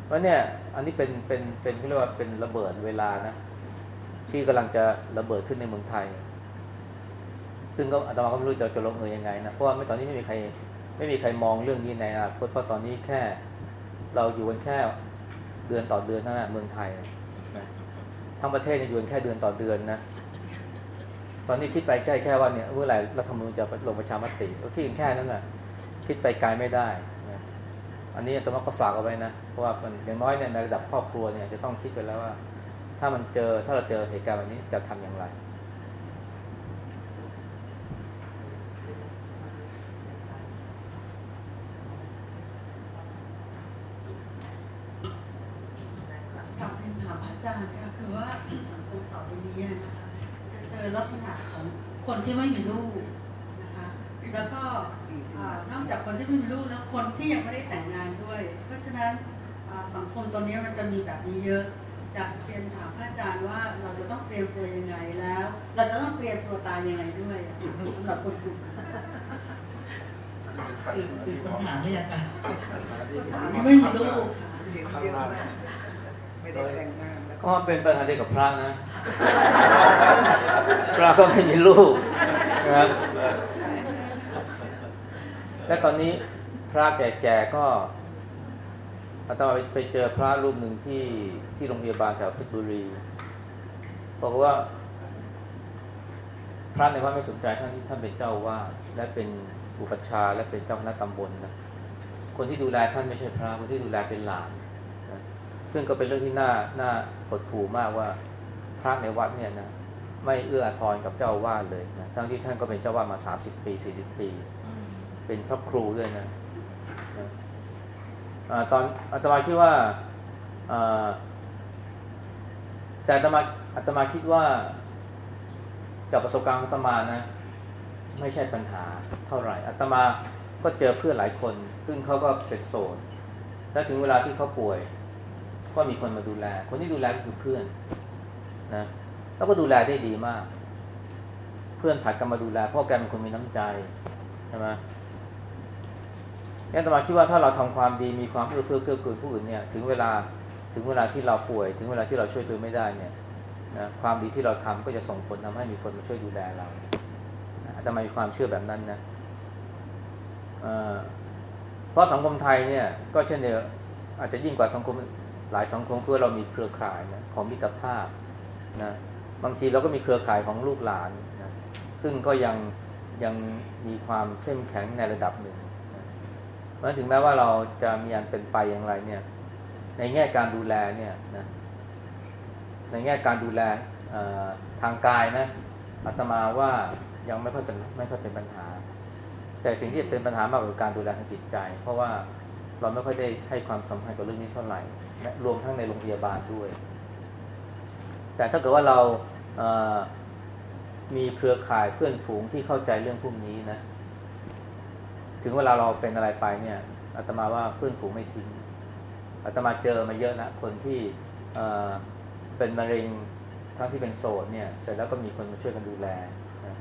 เพราะเนี่ยอันนี้เป็นเป็นเป็นเรียกว่าเป็นระเบิดเวลานะ ที่กำลังจะระเบิดขึ้นในเมืองไทย ซึ่งก็อาตมาก็ไม่รู้จะจะลงเอยยังไงนะเพราะว่าไม่ตอนนี้ไม่มีใคร ไม่มีใครมองเรื่องนี้ในอนาคตเพราะตอนนี้แค่เราอยู่กันแค่เดือนต่อเดือนเท่านั้นเมืองไทยนะทั้งประเทศเนี่ยอยู่กันแค่เดือนต่อเดือนนะ ตอนนี้คิดไปใกล้แค่ว่าเนี่ยเมื่อไหร่รัฐธรรมนูญจะลงประชามติก็คิดแค่นั้นแหละคิดไปไกลไม่ได้นะอันนี้ต้องก็ฝากเอาไว้นะเพราะว่ามันอย่างน้อยเนี่ยในระดับครอบครัวเนี่ยจะต้องคิดไปแล้วว่า ถ้ามันเจอถ้าเราเจอเหตุการณ์แบบนี้จะทำอย่างไรกลับเรียนถามอาจารย์ค่ะคือว่าสังคมต่อไปนี้นะคะจะ เจอลักษณะของคนที่ไม่มีลูกนะคะ แล้วก็อ่านอกจากคนที่ไม่มีลูกแล้วคนที่ยังไม่ได้แต่งงานด้วย เพราะฉะนั้นอ่าสังคมตอนนี้มันจะมีแบบนี้เยอะอยากเรียนถามพระอาจารย์ว่าเราจะต้องเตรียมตัวยังไงแล้ว เราจะต้องเตรียมตัวตายยังไงด้วยอะสำหรับคนกลุ่มนั้นคือคือปัญหาเนี่ยค่ะที่ไม่มีลูกค่ะเด็กเยอะมากไม่ได้แต่งงาน ก็เป็นปัญหาเดียวกับพระนะ พระก็ไม่มีลูกนะครับและตอนนี้พระแก่ๆก็อาตมาไปเจอพระรูปหนึ่งที่ที่โรงพยาบาลแถวเพชรบุรีบอกว่า พระในวัดไม่สนใจท่านที่ท่านเป็นเจ้าว่าดและเป็นอุปัชฌาย์และเป็นเจ้าคณะตำบลนะคนที่ดูแลท่านไม่ใช่พระคนที่ดูแลเป็นหลาน ซึ่งก็เป็นเรื่องที่น่าน่าหดหู่มากว่าพระในวัดเนี่ยนะไม่เอื้อทอาทรกับเจ้าวาสเลยนะทั้งที่ท่านก็เป็นเจ้าวาสมาสามสิบปีสี่สิบปี เป็นพระครูด้วยนะนะตอนอาตมาคิดว่าแต่อาตมาอาตมาคิดว่าจากประสบการณ์อาตมานะ ไม่ใช่ปัญหาเท่าไหร่อาตมาก็เจอเพื่อนหลายคน ซึ่งเขาก็เป็นโสดแล้วถึงเวลาที่เขาป่วย ก็มีคนมาดูแล คนที่ดูแลก็คือเพื่อนนะแล้วก็ดูแลได้ดีมาก เพื่อนผัดกันมาดูแลเพราะแกเป็นคนมีน้ำใจใช่ไหมยันตมาคิดว่าถ้าเราทำความดีมีความเอื้อเฟื้อเกื้อกูลผู้อื่นเนี่ยถึงเวลาถึงเวลาที่เราป่วย ถึงเวลาที่เราช่วยตัวไม่ได้เนี่ยนะความดีที่เราทำก็จะส่งผลทำให้มีคนมาช่วยดูแลเราอาตมามีความเชื่อแบบนั้นนะเเพราะสังคมไทยเนี่ยก็เช่นเดียวอาจจะยิ่งกว่าสังคม หลายสังคมเพื่อเรามีเครือข่ายนะของมิตรภาพนะบางทีเราก็มีเครือข่ายของลูกหลานนะซึ่งก็ยังยังมีความเข้มแข็งในระดับหนึ่งนะเพราะถึงแม้ว่าเราจะมีอันเป็นไปอย่างไรเนี่ย ในแง่การดูแลเนี่ยนะในแง่การดูแลทางกายนะอาตมาว่ายังไม่ค่อยเป็นไม่ค่อยเป็นปัญหา แต่สิ่งที่เป็นปัญหามากกว่าการดูแลทางจิตใจ เพราะว่าเราไม่ค่อยได้ให้ความสำคัญกับเรื่องนี้เท่าไหร่ รวมทั้งในโรงพยาบาลด้วย แต่ถ้าเกิดว่าเราเมีเครือข่ายเพื่อนฝูงที่เข้าใจเรื่องพวกนี้นะ ถึงเวลาเราเป็นอะไรไปเนี่ยอาตมาว่าเพื่อนฝูงไม่ทิ้งอาตมาเจอมาเยอะนะคนที่เป็นมะเร็งทั้งที่เป็นโสดเนี่ย เสร็จแล้วก็มีคนมาช่วยกันดูแลนะ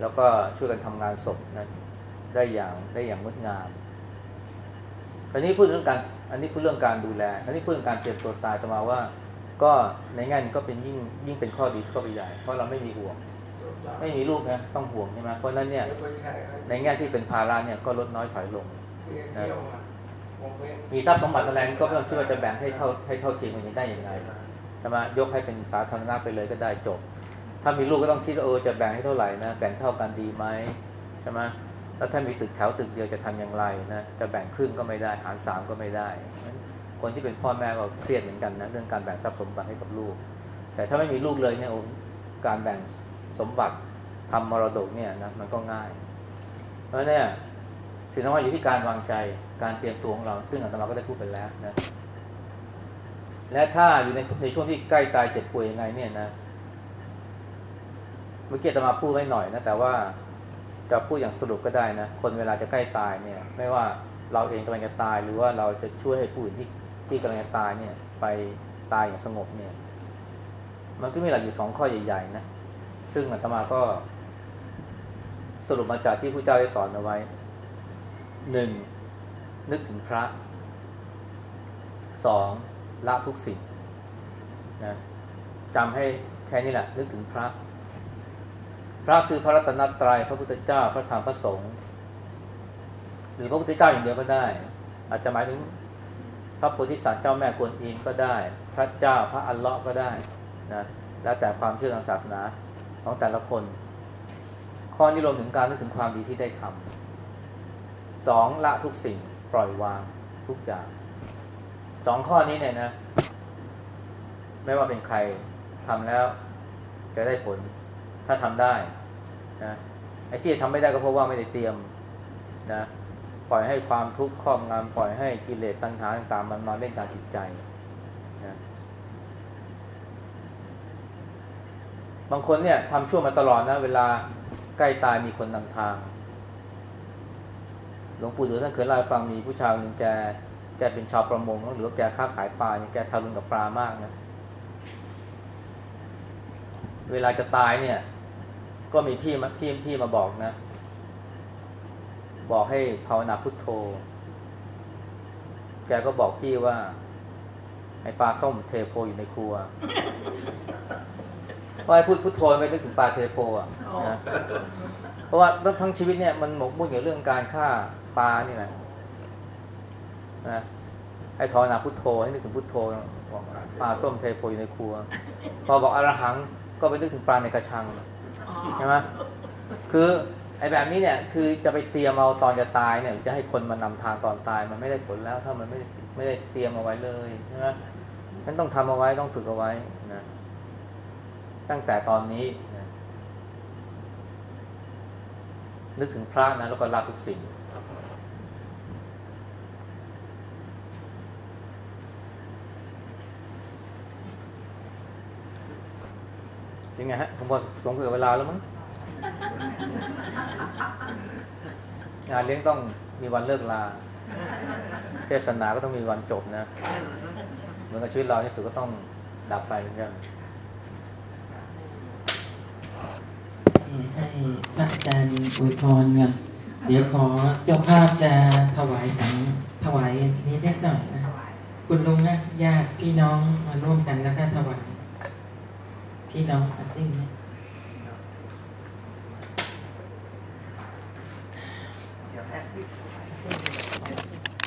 แล้วก็ช่วยกันทำงานศพนะได้อย่างได้อย่างงดงามอันนี้พูดเรื่องการ อันนี้พูดเรื่องการดูแล อันนี้เรื่องการเตรียมตัวตายจะมาว่า ก็ในแง่นก็เป็นยิ่งยิ่งเป็นข้อดีข้าไปใหญ่เพราะเราไม่มีห่วง ไม่มีลูกนะต้องห่วงใช่ไหมเพราะนั้นเนี่ย ในแง่ที่เป็นภาระเนี่ยก็ลดน้อยถอยลงนะมีทรัพย์สมบัติอะไรก็ไม่ต้องคิดว่าจะแบ่งให้เท่าให้เท่าเทียมกันได้อย่างไรใช่ไหมยกให้เป็นสาธารณะไปเลยก็ได้จบ ถ้ามีลูกก็ต้องคิดว่าเออจะแบ่งให้เท่าไหร่นะแบ่งเท่ากันดีไหมใช่ไหม แล้วถ้ามีตึกแถวตึกเดียวจะทำอย่างไรนะจะแบ่งครึ่งก็ไม่ได้หารสามก็ไม่ได้ คนที่เป็นพ่อแม่ก็เครียดเหมือนกันนะเรื่องการแบ่งทรัพย์สมบัติให้กับลูก แต่ถ้าไม่มีลูกเลยเนี่ยการแบ่งสมบัติทำมรดกเนี่ยนะมันก็ง่าย เพราะเนี่ยสิ่งที่ว่าอยู่ที่การวางใจการเตรียมตัวของเรา ซึ่งอาตมาก็ได้พูดไปแล้วนะและถ้าอยู่ในในช่วงที่ใกล้ตายเจ็บป่วยยังไงเนี่ยนะเมื่อกี้อาตมาพูดไว้หน่อยนะแต่ว่า จะพูดอย่างสรุปก็ได้นะ คนเวลาจะใกล้ตายเนี่ย ไม่ว่าเราเองกำลังจะตาย หรือว่าเราจะช่วยให้ผู้อื่นที่ที่กำลังจะตายเนี่ย ไปตายอย่างสงบเนี่ย มันก็มีหลักอยู่สองข้อใหญ่ๆนะ ซึ่งอาตมาก็ สรุปมาจากที่ผู้เจ้าได้สอนเอาไว้หนึ่งนึกถึงพระสองละทุกสิ่งนะจำให้แค่นี้แหละ นึกถึงพระ พระคือพระรัตนตรยัยพระพุทธเจ้า พระธรรมพระสงฆ์หรือพระพุทธเจ้าอย่างเดียวก็ได้ อาจจะหมายถึงพระโพธิสัตว์เจ้าแม่กวนอิมก็ได้ พระเจ้าพระอัลเลาะห์ก็ได้นะแล้วแต่ความเชื่อทางศาสนาของแต่ละคน ข้อนี้รวมถึงการนึกถึงความดีที่ได้ทำสองละทุกสิ่งปล่อยวางทุกอย่างสองข้อนี้เนี่ยนะ ไม่ว่าเป็นใครทำแล้วจะได้ผล ถ้าทำได้นะไอ้ที่ทำไม่ได้ก็เพราะว่าไม่ได้เตรียมนะปล่อยให้ความทุกข์ครอบงำปล่อยให้กิเลสตัณหาต่างๆมันมาเล่นการจิตใจนะบางคนเนี่ยทำชั่วมาตลอดนะ เวลาใกล้ตายมีคนนำทาง หลวงปู่ดูท่านเคยเล่าฟังมีผู้ชายหนึ่งแกแกเป็นชาวประมงหรือว่าแกค้าขายปลาเนี่ยแกทารุณกับปลามากนะ เวลาจะตายเนี่ย ก็มีพี่มาพี่พี่มาบอกนะ บอกให้ภาวนาพุทโธ แกก็บอกพี่ว่า ไอ้ปลาส้มเทโพอยู่ในครัวเพราะไอ้พูดพุทโธไม่นึกถึงปลาเทโพอะนะเพราะว่าทั้งชีวิตเนี่ยมันหมกมุ่นกับเรื่องการฆ่าปลานี่แหละนะให้ภาวนาพุทโธให้นึกถึงพุทโธบอกปลาส้มเทโพอยู่ในครัว พอบอกอรหังก็ไปนึกถึงปลาในกระชัง ใช่ไหมคือไอ้แบบนี้เนี่ย คือจะไปเตรียมเอาตอนจะตายเนี่ย จะให้คนมานำทางตอนตาย มันไม่ได้ผลแล้วถ้ามันไม่ไม่ได้เตรียมเอาไว้เลยใช่ไหมนั้นต้องทำเอาไว้ต้องฝึกเอาไว้นะตั้งแต่ตอนนี้นะนึกถึงพระนะแล้วก็ละทุกสิ่ง ยังไงฮะผมพอสมเกิดเวลาแล้วมั้งงานเลี้ยงต้องมีวันเลิกลา เทศนาก็ต้องมีวันจบนะ เหมือนกับชีวิตเราในสุดก็ต้องดับไปเหมือนกันให้พระอาจารย์อวยพรกันเดี๋ยวขอเจ้าภาพจะถวายสังถวายนี้เล็กหน่อยนะคุณลุงนะญาติพี่น้องมาร่วมกันแล้วก็ถวาย พี่น้องอ